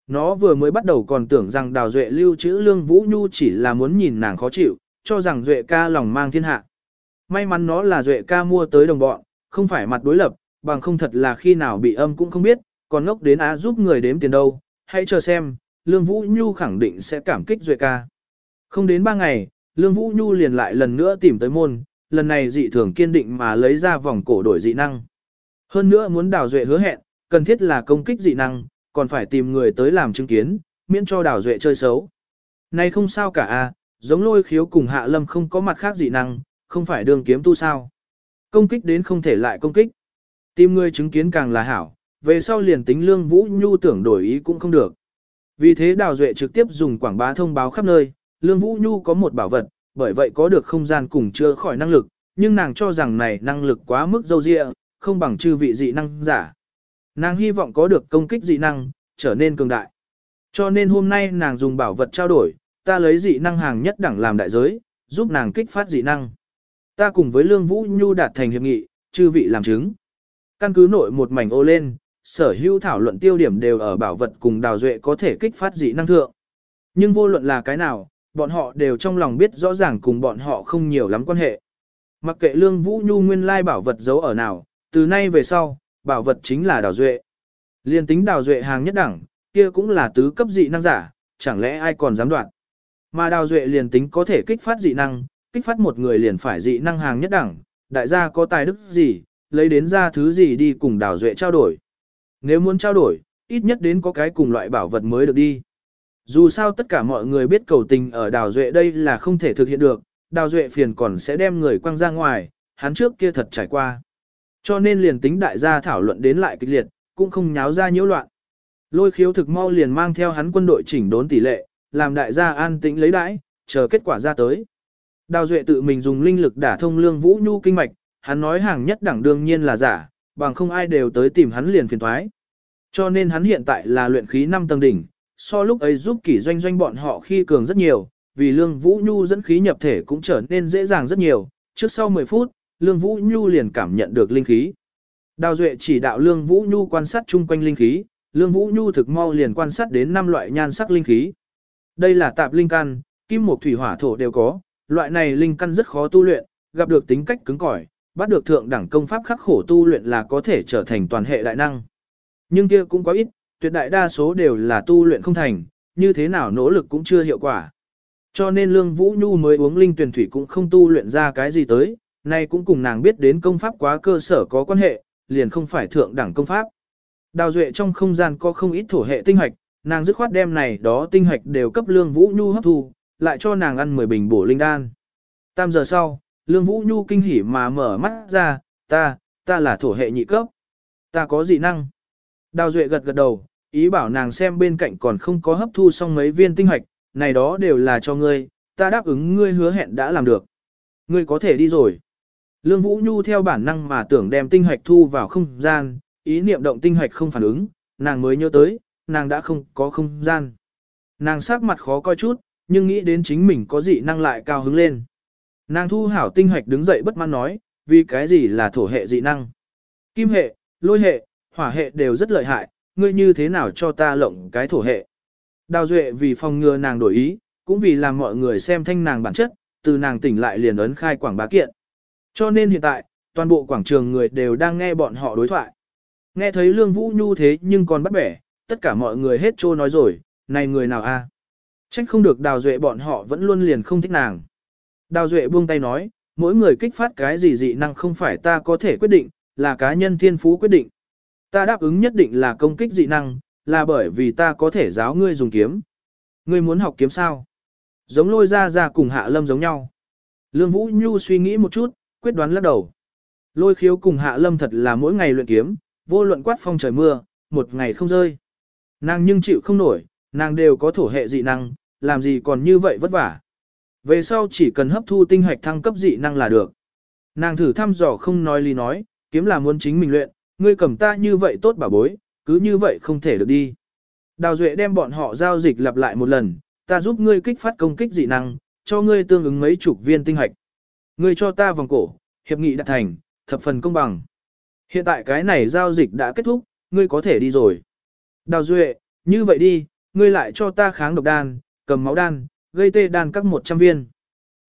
Nó vừa mới bắt đầu còn tưởng rằng đào Duệ lưu trữ lương Vũ Nhu chỉ là muốn nhìn nàng khó chịu, cho rằng Duệ ca lòng mang thiên hạ. May mắn nó là Duệ ca mua tới đồng bọn, không phải mặt đối lập, bằng không thật là khi nào bị âm cũng không biết, còn ngốc đến á giúp người đếm tiền đâu. Hãy chờ xem, Lương Vũ Nhu khẳng định sẽ cảm kích Duệ ca. Không đến ba ngày, Lương Vũ Nhu liền lại lần nữa tìm tới môn, lần này dị thường kiên định mà lấy ra vòng cổ đổi dị năng. Hơn nữa muốn đào duệ hứa hẹn, cần thiết là công kích dị năng, còn phải tìm người tới làm chứng kiến, miễn cho đào duệ chơi xấu. Này không sao cả a, giống lôi khiếu cùng hạ lâm không có mặt khác dị năng, không phải đường kiếm tu sao. Công kích đến không thể lại công kích. Tìm người chứng kiến càng là hảo, về sau liền tính lương vũ nhu tưởng đổi ý cũng không được. Vì thế đào duệ trực tiếp dùng quảng bá thông báo khắp nơi, lương vũ nhu có một bảo vật, bởi vậy có được không gian cùng chưa khỏi năng lực, nhưng nàng cho rằng này năng lực quá mức dâu dịa, không bằng chư vị dị năng giả. Nàng hy vọng có được công kích dị năng, trở nên cường đại. Cho nên hôm nay nàng dùng bảo vật trao đổi, ta lấy dị năng hàng nhất đẳng làm đại giới, giúp nàng kích phát dị năng. Ta cùng với Lương Vũ Nhu đạt thành hiệp nghị, chư vị làm chứng. Căn cứ nội một mảnh ô lên, sở hữu thảo luận tiêu điểm đều ở bảo vật cùng đào duệ có thể kích phát dị năng thượng. Nhưng vô luận là cái nào, bọn họ đều trong lòng biết rõ ràng cùng bọn họ không nhiều lắm quan hệ. Mặc kệ Lương Vũ Nhu nguyên lai bảo vật giấu ở nào, từ nay về sau, bảo vật chính là đào duệ. Liên tính đào duệ hàng nhất đẳng, kia cũng là tứ cấp dị năng giả, chẳng lẽ ai còn dám đoạt. Mà đào duệ liền tính có thể kích phát dị năng, kích phát một người liền phải dị năng hàng nhất đẳng, đại gia có tài đức gì, lấy đến ra thứ gì đi cùng đào duệ trao đổi. Nếu muốn trao đổi, ít nhất đến có cái cùng loại bảo vật mới được đi. Dù sao tất cả mọi người biết cầu tình ở đào duệ đây là không thể thực hiện được, đào duệ phiền còn sẽ đem người quăng ra ngoài, hắn trước kia thật trải qua. Cho nên liền tính đại gia thảo luận đến lại kịch liệt, cũng không nháo ra nhiễu loạn. Lôi khiếu thực mau liền mang theo hắn quân đội chỉnh đốn tỷ lệ, làm đại gia an tĩnh lấy đãi, chờ kết quả ra tới. Đào Duệ tự mình dùng linh lực đả thông lương vũ nhu kinh mạch, hắn nói hàng nhất đẳng đương nhiên là giả, bằng không ai đều tới tìm hắn liền phiền thoái. Cho nên hắn hiện tại là luyện khí 5 tầng đỉnh, so lúc ấy giúp kỷ doanh doanh bọn họ khi cường rất nhiều, vì lương vũ nhu dẫn khí nhập thể cũng trở nên dễ dàng rất nhiều, trước sau 10 phút, Lương Vũ Nhu liền cảm nhận được linh khí. Đào Duệ chỉ đạo Lương Vũ Nhu quan sát chung quanh linh khí, Lương Vũ Nhu thực mau liền quan sát đến 5 loại nhan sắc linh khí. Đây là tạp linh căn, kim mộc thủy hỏa thổ đều có, loại này linh căn rất khó tu luyện, gặp được tính cách cứng cỏi, bắt được thượng đẳng công pháp khắc khổ tu luyện là có thể trở thành toàn hệ đại năng. Nhưng kia cũng có ít, tuyệt đại đa số đều là tu luyện không thành, như thế nào nỗ lực cũng chưa hiệu quả. Cho nên Lương Vũ Nhu mới uống linh tuyển thủy cũng không tu luyện ra cái gì tới, nay cũng cùng nàng biết đến công pháp quá cơ sở có quan hệ, liền không phải thượng đẳng công pháp. Đào duệ trong không gian có không ít thổ hệ tinh hoạch, nàng dứt khoát đem này đó tinh hạch đều cấp Lương Vũ Nhu hấp thu, lại cho nàng ăn 10 bình bổ linh đan. Tam giờ sau, Lương Vũ Nhu kinh hỉ mà mở mắt ra, ta, ta là thổ hệ nhị cấp. Ta có dị năng. Đào Duệ gật gật đầu, ý bảo nàng xem bên cạnh còn không có hấp thu xong mấy viên tinh hạch, này đó đều là cho ngươi, ta đáp ứng ngươi hứa hẹn đã làm được. Ngươi có thể đi rồi. Lương Vũ Nhu theo bản năng mà tưởng đem tinh hạch thu vào không gian, ý niệm động tinh hạch không phản ứng, nàng mới nhớ tới, nàng đã không có không gian. Nàng sắc mặt khó coi chút, nhưng nghĩ đến chính mình có dị năng lại cao hứng lên. Nàng thu hảo tinh hoạch đứng dậy bất mãn nói, vì cái gì là thổ hệ dị năng. Kim hệ, lôi hệ, hỏa hệ đều rất lợi hại, ngươi như thế nào cho ta lộng cái thổ hệ. Đào Duệ vì phòng ngừa nàng đổi ý, cũng vì làm mọi người xem thanh nàng bản chất, từ nàng tỉnh lại liền ấn khai quảng bá kiện. Cho nên hiện tại, toàn bộ quảng trường người đều đang nghe bọn họ đối thoại. Nghe thấy Lương Vũ Nhu thế nhưng còn bắt bẻ, tất cả mọi người hết trô nói rồi, này người nào a? Trách không được Đào Duệ bọn họ vẫn luôn liền không thích nàng. Đào Duệ buông tay nói, mỗi người kích phát cái gì dị năng không phải ta có thể quyết định, là cá nhân thiên phú quyết định. Ta đáp ứng nhất định là công kích dị năng, là bởi vì ta có thể giáo ngươi dùng kiếm. Ngươi muốn học kiếm sao? Giống lôi ra ra cùng hạ lâm giống nhau. Lương Vũ Nhu suy nghĩ một chút, quyết đoán lắc đầu. Lôi khiếu cùng hạ lâm thật là mỗi ngày luyện kiếm, vô luận quát phong trời mưa, một ngày không rơi. Nàng nhưng chịu không nổi, nàng đều có thổ hệ dị năng, làm gì còn như vậy vất vả. Về sau chỉ cần hấp thu tinh hoạch thăng cấp dị năng là được. Nàng thử thăm dò không nói lý nói, kiếm là muốn chính mình luyện, ngươi cầm ta như vậy tốt bảo bối, cứ như vậy không thể được đi. Đào Duệ đem bọn họ giao dịch lặp lại một lần, ta giúp ngươi kích phát công kích dị năng, cho ngươi tương ứng mấy chục viên tinh hoạch. Ngươi cho ta vòng cổ, hiệp nghị đã thành, thập phần công bằng. Hiện tại cái này giao dịch đã kết thúc, ngươi có thể đi rồi. Đào Duệ, như vậy đi, ngươi lại cho ta kháng độc đan, cầm máu đan, gây tê đan các 100 viên.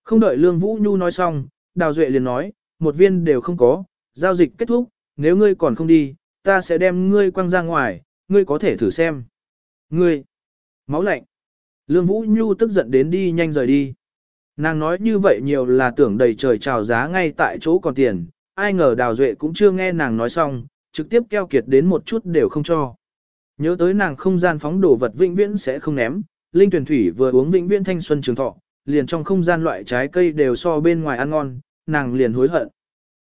Không đợi Lương Vũ Nhu nói xong, Đào Duệ liền nói, một viên đều không có, giao dịch kết thúc, nếu ngươi còn không đi, ta sẽ đem ngươi quăng ra ngoài, ngươi có thể thử xem. Ngươi, máu lạnh. Lương Vũ Nhu tức giận đến đi nhanh rời đi. Nàng nói như vậy nhiều là tưởng đầy trời trào giá ngay tại chỗ còn tiền, ai ngờ Đào Duệ cũng chưa nghe nàng nói xong, trực tiếp keo kiệt đến một chút đều không cho. Nhớ tới nàng không gian phóng đồ vật vĩnh viễn sẽ không ném, linh tuyển thủy vừa uống vĩnh viễn thanh xuân trường thọ, liền trong không gian loại trái cây đều so bên ngoài ăn ngon, nàng liền hối hận.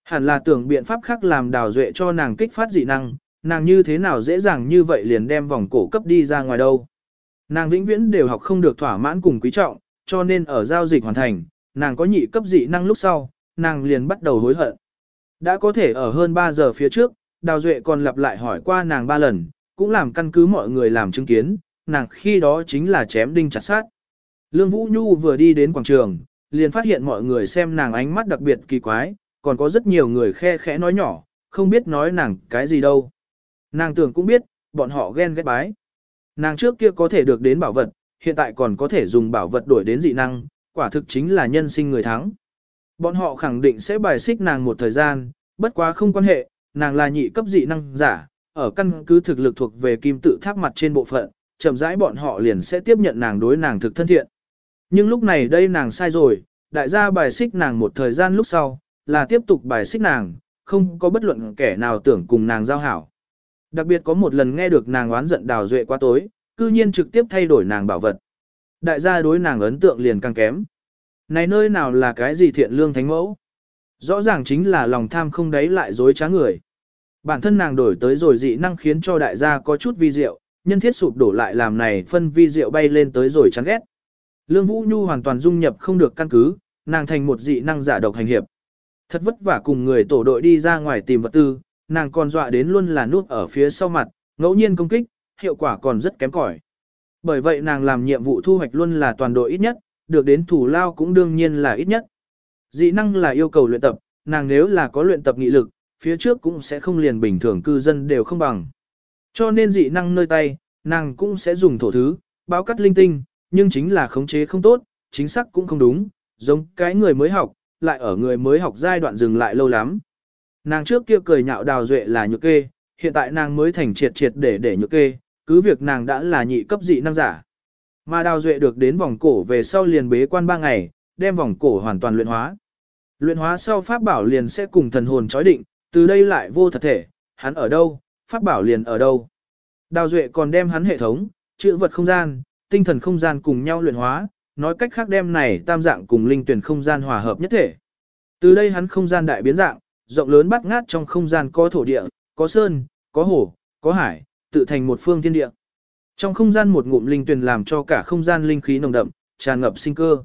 Hẳn là tưởng biện pháp khác làm đào duệ cho nàng kích phát dị năng, nàng như thế nào dễ dàng như vậy liền đem vòng cổ cấp đi ra ngoài đâu. Nàng vĩnh viễn đều học không được thỏa mãn cùng quý trọng, cho nên ở giao dịch hoàn thành, nàng có nhị cấp dị năng lúc sau, nàng liền bắt đầu hối hận. Đã có thể ở hơn 3 giờ phía trước, Đào Duệ còn lặp lại hỏi qua nàng 3 lần, cũng làm căn cứ mọi người làm chứng kiến, nàng khi đó chính là chém đinh chặt sát. Lương Vũ Nhu vừa đi đến quảng trường, liền phát hiện mọi người xem nàng ánh mắt đặc biệt kỳ quái, còn có rất nhiều người khe khẽ nói nhỏ, không biết nói nàng cái gì đâu. Nàng tưởng cũng biết, bọn họ ghen ghét bái. Nàng trước kia có thể được đến bảo vật, hiện tại còn có thể dùng bảo vật đổi đến dị năng, quả thực chính là nhân sinh người thắng. Bọn họ khẳng định sẽ bài xích nàng một thời gian, bất quá không quan hệ, nàng là nhị cấp dị năng giả, ở căn cứ thực lực thuộc về kim tự tháp mặt trên bộ phận, chậm rãi bọn họ liền sẽ tiếp nhận nàng đối nàng thực thân thiện. Nhưng lúc này đây nàng sai rồi, đại gia bài xích nàng một thời gian lúc sau, là tiếp tục bài xích nàng, không có bất luận kẻ nào tưởng cùng nàng giao hảo. Đặc biệt có một lần nghe được nàng oán giận đào duệ quá tối, cư nhiên trực tiếp thay đổi nàng bảo vật. Đại gia đối nàng ấn tượng liền càng kém. Này nơi nào là cái gì thiện lương thánh mẫu? Rõ ràng chính là lòng tham không đáy lại dối trá người. Bản thân nàng đổi tới rồi dị năng khiến cho đại gia có chút vi diệu, nhân thiết sụp đổ lại làm này phân vi diệu bay lên tới rồi chán ghét. Lương Vũ Nhu hoàn toàn dung nhập không được căn cứ, nàng thành một dị năng giả độc hành hiệp. Thật vất vả cùng người tổ đội đi ra ngoài tìm vật tư, nàng còn dọa đến luôn là núp ở phía sau mặt, ngẫu nhiên công kích, hiệu quả còn rất kém cỏi. Bởi vậy nàng làm nhiệm vụ thu hoạch luôn là toàn đội ít nhất, được đến thủ lao cũng đương nhiên là ít nhất. Dị năng là yêu cầu luyện tập, nàng nếu là có luyện tập nghị lực, phía trước cũng sẽ không liền bình thường cư dân đều không bằng. Cho nên dị năng nơi tay, nàng cũng sẽ dùng thổ thứ, báo cắt linh tinh, nhưng chính là khống chế không tốt, chính xác cũng không đúng, giống cái người mới học, lại ở người mới học giai đoạn dừng lại lâu lắm. Nàng trước kia cười nhạo đào duệ là nhược kê, hiện tại nàng mới thành triệt triệt để để nhược kê, cứ việc nàng đã là nhị cấp dị năng giả. Mà đào duệ được đến vòng cổ về sau liền bế quan 3 ngày, đem vòng cổ hoàn toàn luyện hóa. Luyện hóa sau pháp bảo liền sẽ cùng thần hồn chói định, từ đây lại vô thật thể, hắn ở đâu, pháp bảo liền ở đâu. Đào duệ còn đem hắn hệ thống, chữ vật không gian, tinh thần không gian cùng nhau luyện hóa, nói cách khác đem này tam dạng cùng linh tuyển không gian hòa hợp nhất thể. Từ đây hắn không gian đại biến dạng, rộng lớn bắt ngát trong không gian có thổ địa, có sơn, có hồ, có hải, tự thành một phương thiên địa. Trong không gian một ngụm linh tuyển làm cho cả không gian linh khí nồng đậm, tràn ngập sinh cơ.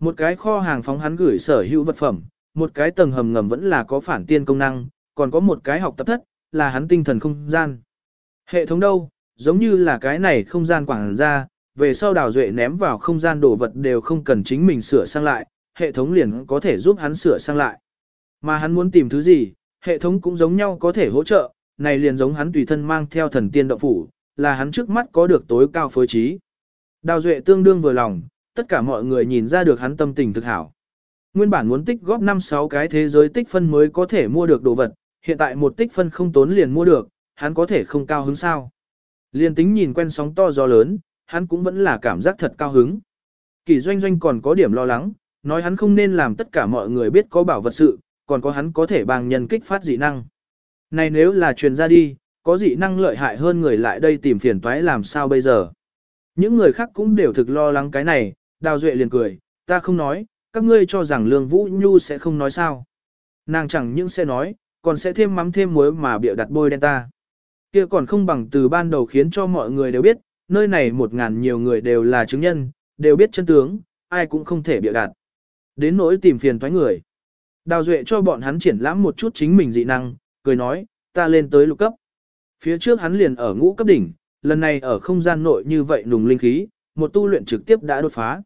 Một cái kho hàng phóng hắn gửi sở hữu vật phẩm, một cái tầng hầm ngầm vẫn là có phản tiên công năng, còn có một cái học tập thất, là hắn tinh thần không gian. Hệ thống đâu, giống như là cái này không gian quảng ra, về sau đào duệ ném vào không gian đồ vật đều không cần chính mình sửa sang lại, hệ thống liền có thể giúp hắn sửa sang lại. Mà hắn muốn tìm thứ gì, hệ thống cũng giống nhau có thể hỗ trợ, này liền giống hắn tùy thân mang theo thần tiên động phủ, là hắn trước mắt có được tối cao phối trí. Đào duệ tương đương vừa lòng, tất cả mọi người nhìn ra được hắn tâm tình thực hảo. Nguyên bản muốn tích góp 5-6 cái thế giới tích phân mới có thể mua được đồ vật, hiện tại một tích phân không tốn liền mua được, hắn có thể không cao hứng sao. Liên tính nhìn quen sóng to gió lớn, hắn cũng vẫn là cảm giác thật cao hứng. Kỳ doanh doanh còn có điểm lo lắng, nói hắn không nên làm tất cả mọi người biết có bảo vật sự, còn có hắn có thể bằng nhân kích phát dị năng. Này nếu là truyền ra đi, có dị năng lợi hại hơn người lại đây tìm phiền toái làm sao bây giờ. Những người khác cũng đều thực lo lắng cái này, Đào Duệ liền cười, ta không nói, các ngươi cho rằng Lương Vũ Nhu sẽ không nói sao. Nàng chẳng những sẽ nói, còn sẽ thêm mắm thêm muối mà bịa đặt bôi đen ta. Kia còn không bằng từ ban đầu khiến cho mọi người đều biết, nơi này một ngàn nhiều người đều là chứng nhân, đều biết chân tướng, ai cũng không thể bịa đặt. Đến nỗi tìm phiền thoái người. Đào Duệ cho bọn hắn triển lãm một chút chính mình dị năng, cười nói, ta lên tới lục cấp. Phía trước hắn liền ở ngũ cấp đỉnh, lần này ở không gian nội như vậy nùng linh khí, một tu luyện trực tiếp đã đột phá.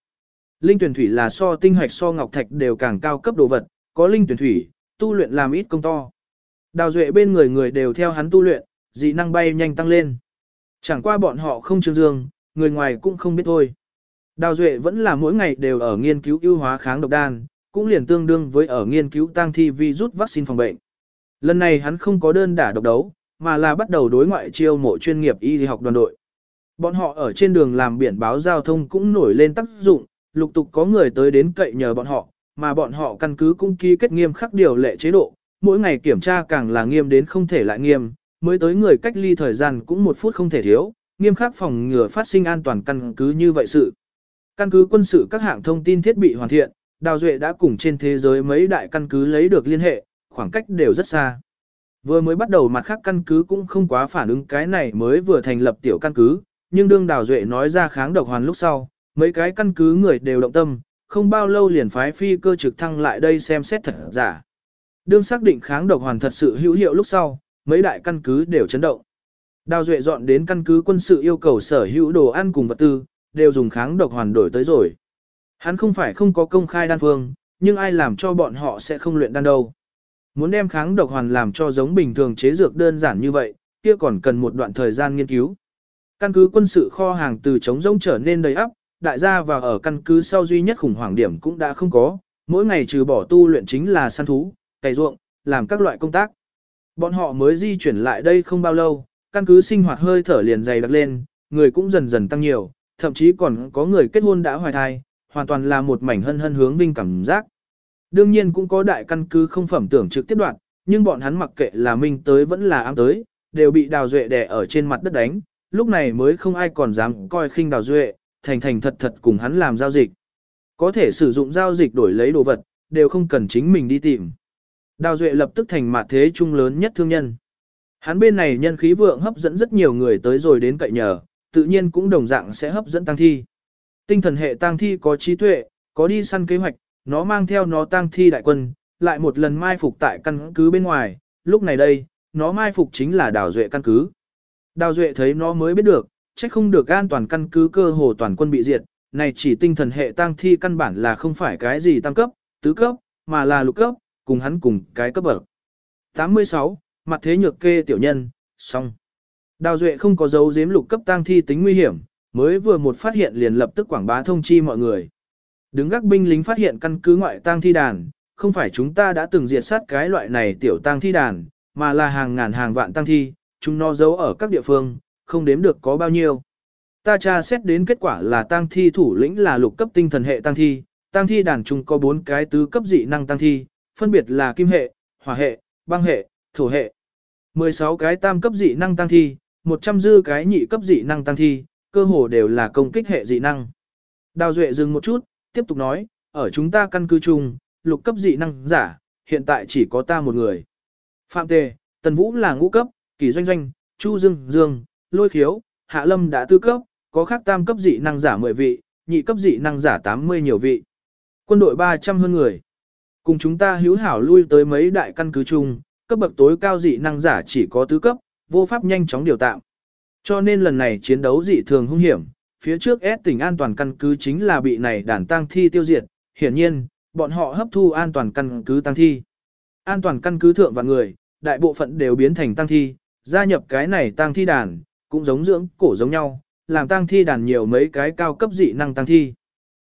Linh tuyển thủy là so tinh hoạch so ngọc thạch đều càng cao cấp đồ vật, có linh tuyển thủy, tu luyện làm ít công to. Đào Duệ bên người người đều theo hắn tu luyện, dị năng bay nhanh tăng lên. Chẳng qua bọn họ không trương dương, người ngoài cũng không biết thôi. Đào Duệ vẫn là mỗi ngày đều ở nghiên cứu ưu hóa kháng độc đan, cũng liền tương đương với ở nghiên cứu tăng thi vi rút vaccine phòng bệnh. Lần này hắn không có đơn đả độc đấu, mà là bắt đầu đối ngoại chiêu mộ chuyên nghiệp y học đoàn đội. Bọn họ ở trên đường làm biển báo giao thông cũng nổi lên tác dụng, lục tục có người tới đến cậy nhờ bọn họ, mà bọn họ căn cứ cũng ký kết nghiêm khắc điều lệ chế độ, mỗi ngày kiểm tra càng là nghiêm đến không thể lại nghiêm, mới tới người cách ly thời gian cũng một phút không thể thiếu, nghiêm khắc phòng ngừa phát sinh an toàn căn cứ như vậy sự. Căn cứ quân sự các hạng thông tin thiết bị hoàn thiện, Đào Duệ đã cùng trên thế giới mấy đại căn cứ lấy được liên hệ, khoảng cách đều rất xa. Vừa mới bắt đầu mặt khác căn cứ cũng không quá phản ứng cái này mới vừa thành lập tiểu căn cứ, nhưng đương Đào Duệ nói ra kháng độc hoàn lúc sau, mấy cái căn cứ người đều động tâm, không bao lâu liền phái phi cơ trực thăng lại đây xem xét thật giả. Đương xác định kháng độc hoàn thật sự hữu hiệu lúc sau, mấy đại căn cứ đều chấn động. Đào Duệ dọn đến căn cứ quân sự yêu cầu sở hữu đồ ăn cùng vật tư, đều dùng kháng độc hoàn đổi tới rồi. Hắn không phải không có công khai đan phương, nhưng ai làm cho bọn họ sẽ không luyện đan đâu. Muốn đem kháng độc hoàn làm cho giống bình thường chế dược đơn giản như vậy, kia còn cần một đoạn thời gian nghiên cứu. Căn cứ quân sự kho hàng từ trống rỗng trở nên đầy ắp, đại gia và ở căn cứ sau duy nhất khủng hoảng điểm cũng đã không có, mỗi ngày trừ bỏ tu luyện chính là săn thú, cày ruộng, làm các loại công tác. Bọn họ mới di chuyển lại đây không bao lâu, căn cứ sinh hoạt hơi thở liền dày đặc lên, người cũng dần dần tăng nhiều, thậm chí còn có người kết hôn đã hoài thai, hoàn toàn là một mảnh hân hân hướng vinh cảm giác. Đương nhiên cũng có đại căn cứ không phẩm tưởng trực tiếp đoạn, nhưng bọn hắn mặc kệ là minh tới vẫn là ám tới, đều bị đào duệ đè ở trên mặt đất đánh, lúc này mới không ai còn dám coi khinh đào duệ, thành thành thật thật cùng hắn làm giao dịch. Có thể sử dụng giao dịch đổi lấy đồ vật, đều không cần chính mình đi tìm. Đào duệ lập tức thành mặt thế trung lớn nhất thương nhân. Hắn bên này nhân khí vượng hấp dẫn rất nhiều người tới rồi đến cậy nhờ, tự nhiên cũng đồng dạng sẽ hấp dẫn tăng thi. Tinh thần hệ tăng thi có trí tuệ, có đi săn kế hoạch, nó mang theo nó tăng thi đại quân, lại một lần mai phục tại căn cứ bên ngoài, lúc này đây, nó mai phục chính là đào duệ căn cứ. Đào duệ thấy nó mới biết được, trách không được an toàn căn cứ cơ hồ toàn quân bị diệt, này chỉ tinh thần hệ tăng thi căn bản là không phải cái gì tăng cấp, tứ cấp, mà là lục cấp, cùng hắn cùng cái cấp bậc. 86. Mặt thế nhược kê tiểu nhân, xong. Đào Duệ không có dấu giếm lục cấp tang thi tính nguy hiểm, mới vừa một phát hiện liền lập tức quảng bá thông chi mọi người. Đứng gác binh lính phát hiện căn cứ ngoại tang thi đàn, không phải chúng ta đã từng diệt sát cái loại này tiểu tang thi đàn, mà là hàng ngàn hàng vạn tang thi, chúng nó giấu ở các địa phương, không đếm được có bao nhiêu. Ta tra xét đến kết quả là tang thi thủ lĩnh là lục cấp tinh thần hệ tang thi, tang thi đàn chung có 4 cái tứ cấp dị năng tang thi, phân biệt là kim hệ, hỏa hệ, băng hệ, thổ hệ. 16 cái tam cấp dị năng tăng thi, 100 dư cái nhị cấp dị năng tăng thi, cơ hồ đều là công kích hệ dị năng. Đào Duệ dừng một chút, tiếp tục nói, ở chúng ta căn cứ chung, lục cấp dị năng giả, hiện tại chỉ có ta một người. Phạm Tề, Tần Vũ là ngũ cấp, Kỳ Doanh Doanh, Chu Dương Dương, Lôi Khiếu, Hạ Lâm đã tư cấp, có khác tam cấp dị năng giả 10 vị, nhị cấp dị năng giả 80 nhiều vị. Quân đội 300 hơn người. Cùng chúng ta hữu hảo lui tới mấy đại căn cứ chung, cấp bậc tối cao dị năng giả chỉ có tứ cấp, vô pháp nhanh chóng điều tạm. Cho nên lần này chiến đấu dị thường hung hiểm, phía trước S tỉnh an toàn căn cứ chính là bị này đàn tang thi tiêu diệt, hiển nhiên, bọn họ hấp thu an toàn căn cứ tăng thi. An toàn căn cứ thượng và người, đại bộ phận đều biến thành tăng thi, gia nhập cái này tăng thi đàn, cũng giống dưỡng cổ giống nhau, làm tăng thi đàn nhiều mấy cái cao cấp dị năng tăng thi.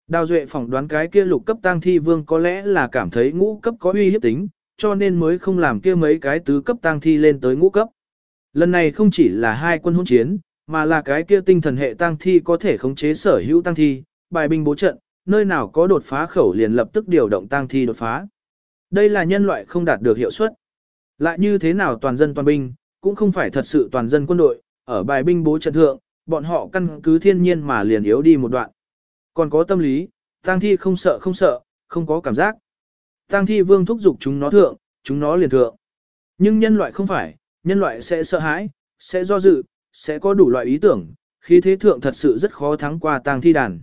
Đào Duệ phỏng đoán cái kia lục cấp tăng thi vương có lẽ là cảm thấy ngũ cấp có uy hiếp tính, cho nên mới không làm kia mấy cái tứ cấp tăng thi lên tới ngũ cấp. Lần này không chỉ là hai quân hỗn chiến, mà là cái kia tinh thần hệ tăng thi có thể khống chế sở hữu tăng thi, bài binh bố trận, nơi nào có đột phá khẩu liền lập tức điều động tăng thi đột phá. Đây là nhân loại không đạt được hiệu suất. Lại như thế nào toàn dân toàn binh, cũng không phải thật sự toàn dân quân đội, ở bài binh bố trận thượng, bọn họ căn cứ thiên nhiên mà liền yếu đi một đoạn. Còn có tâm lý, tang thi không sợ không sợ, không có cảm giác. tang thi vương thúc giục chúng nó thượng, chúng nó liền thượng. Nhưng nhân loại không phải, nhân loại sẽ sợ hãi, sẽ do dự, sẽ có đủ loại ý tưởng, khi thế thượng thật sự rất khó thắng qua tang thi đàn.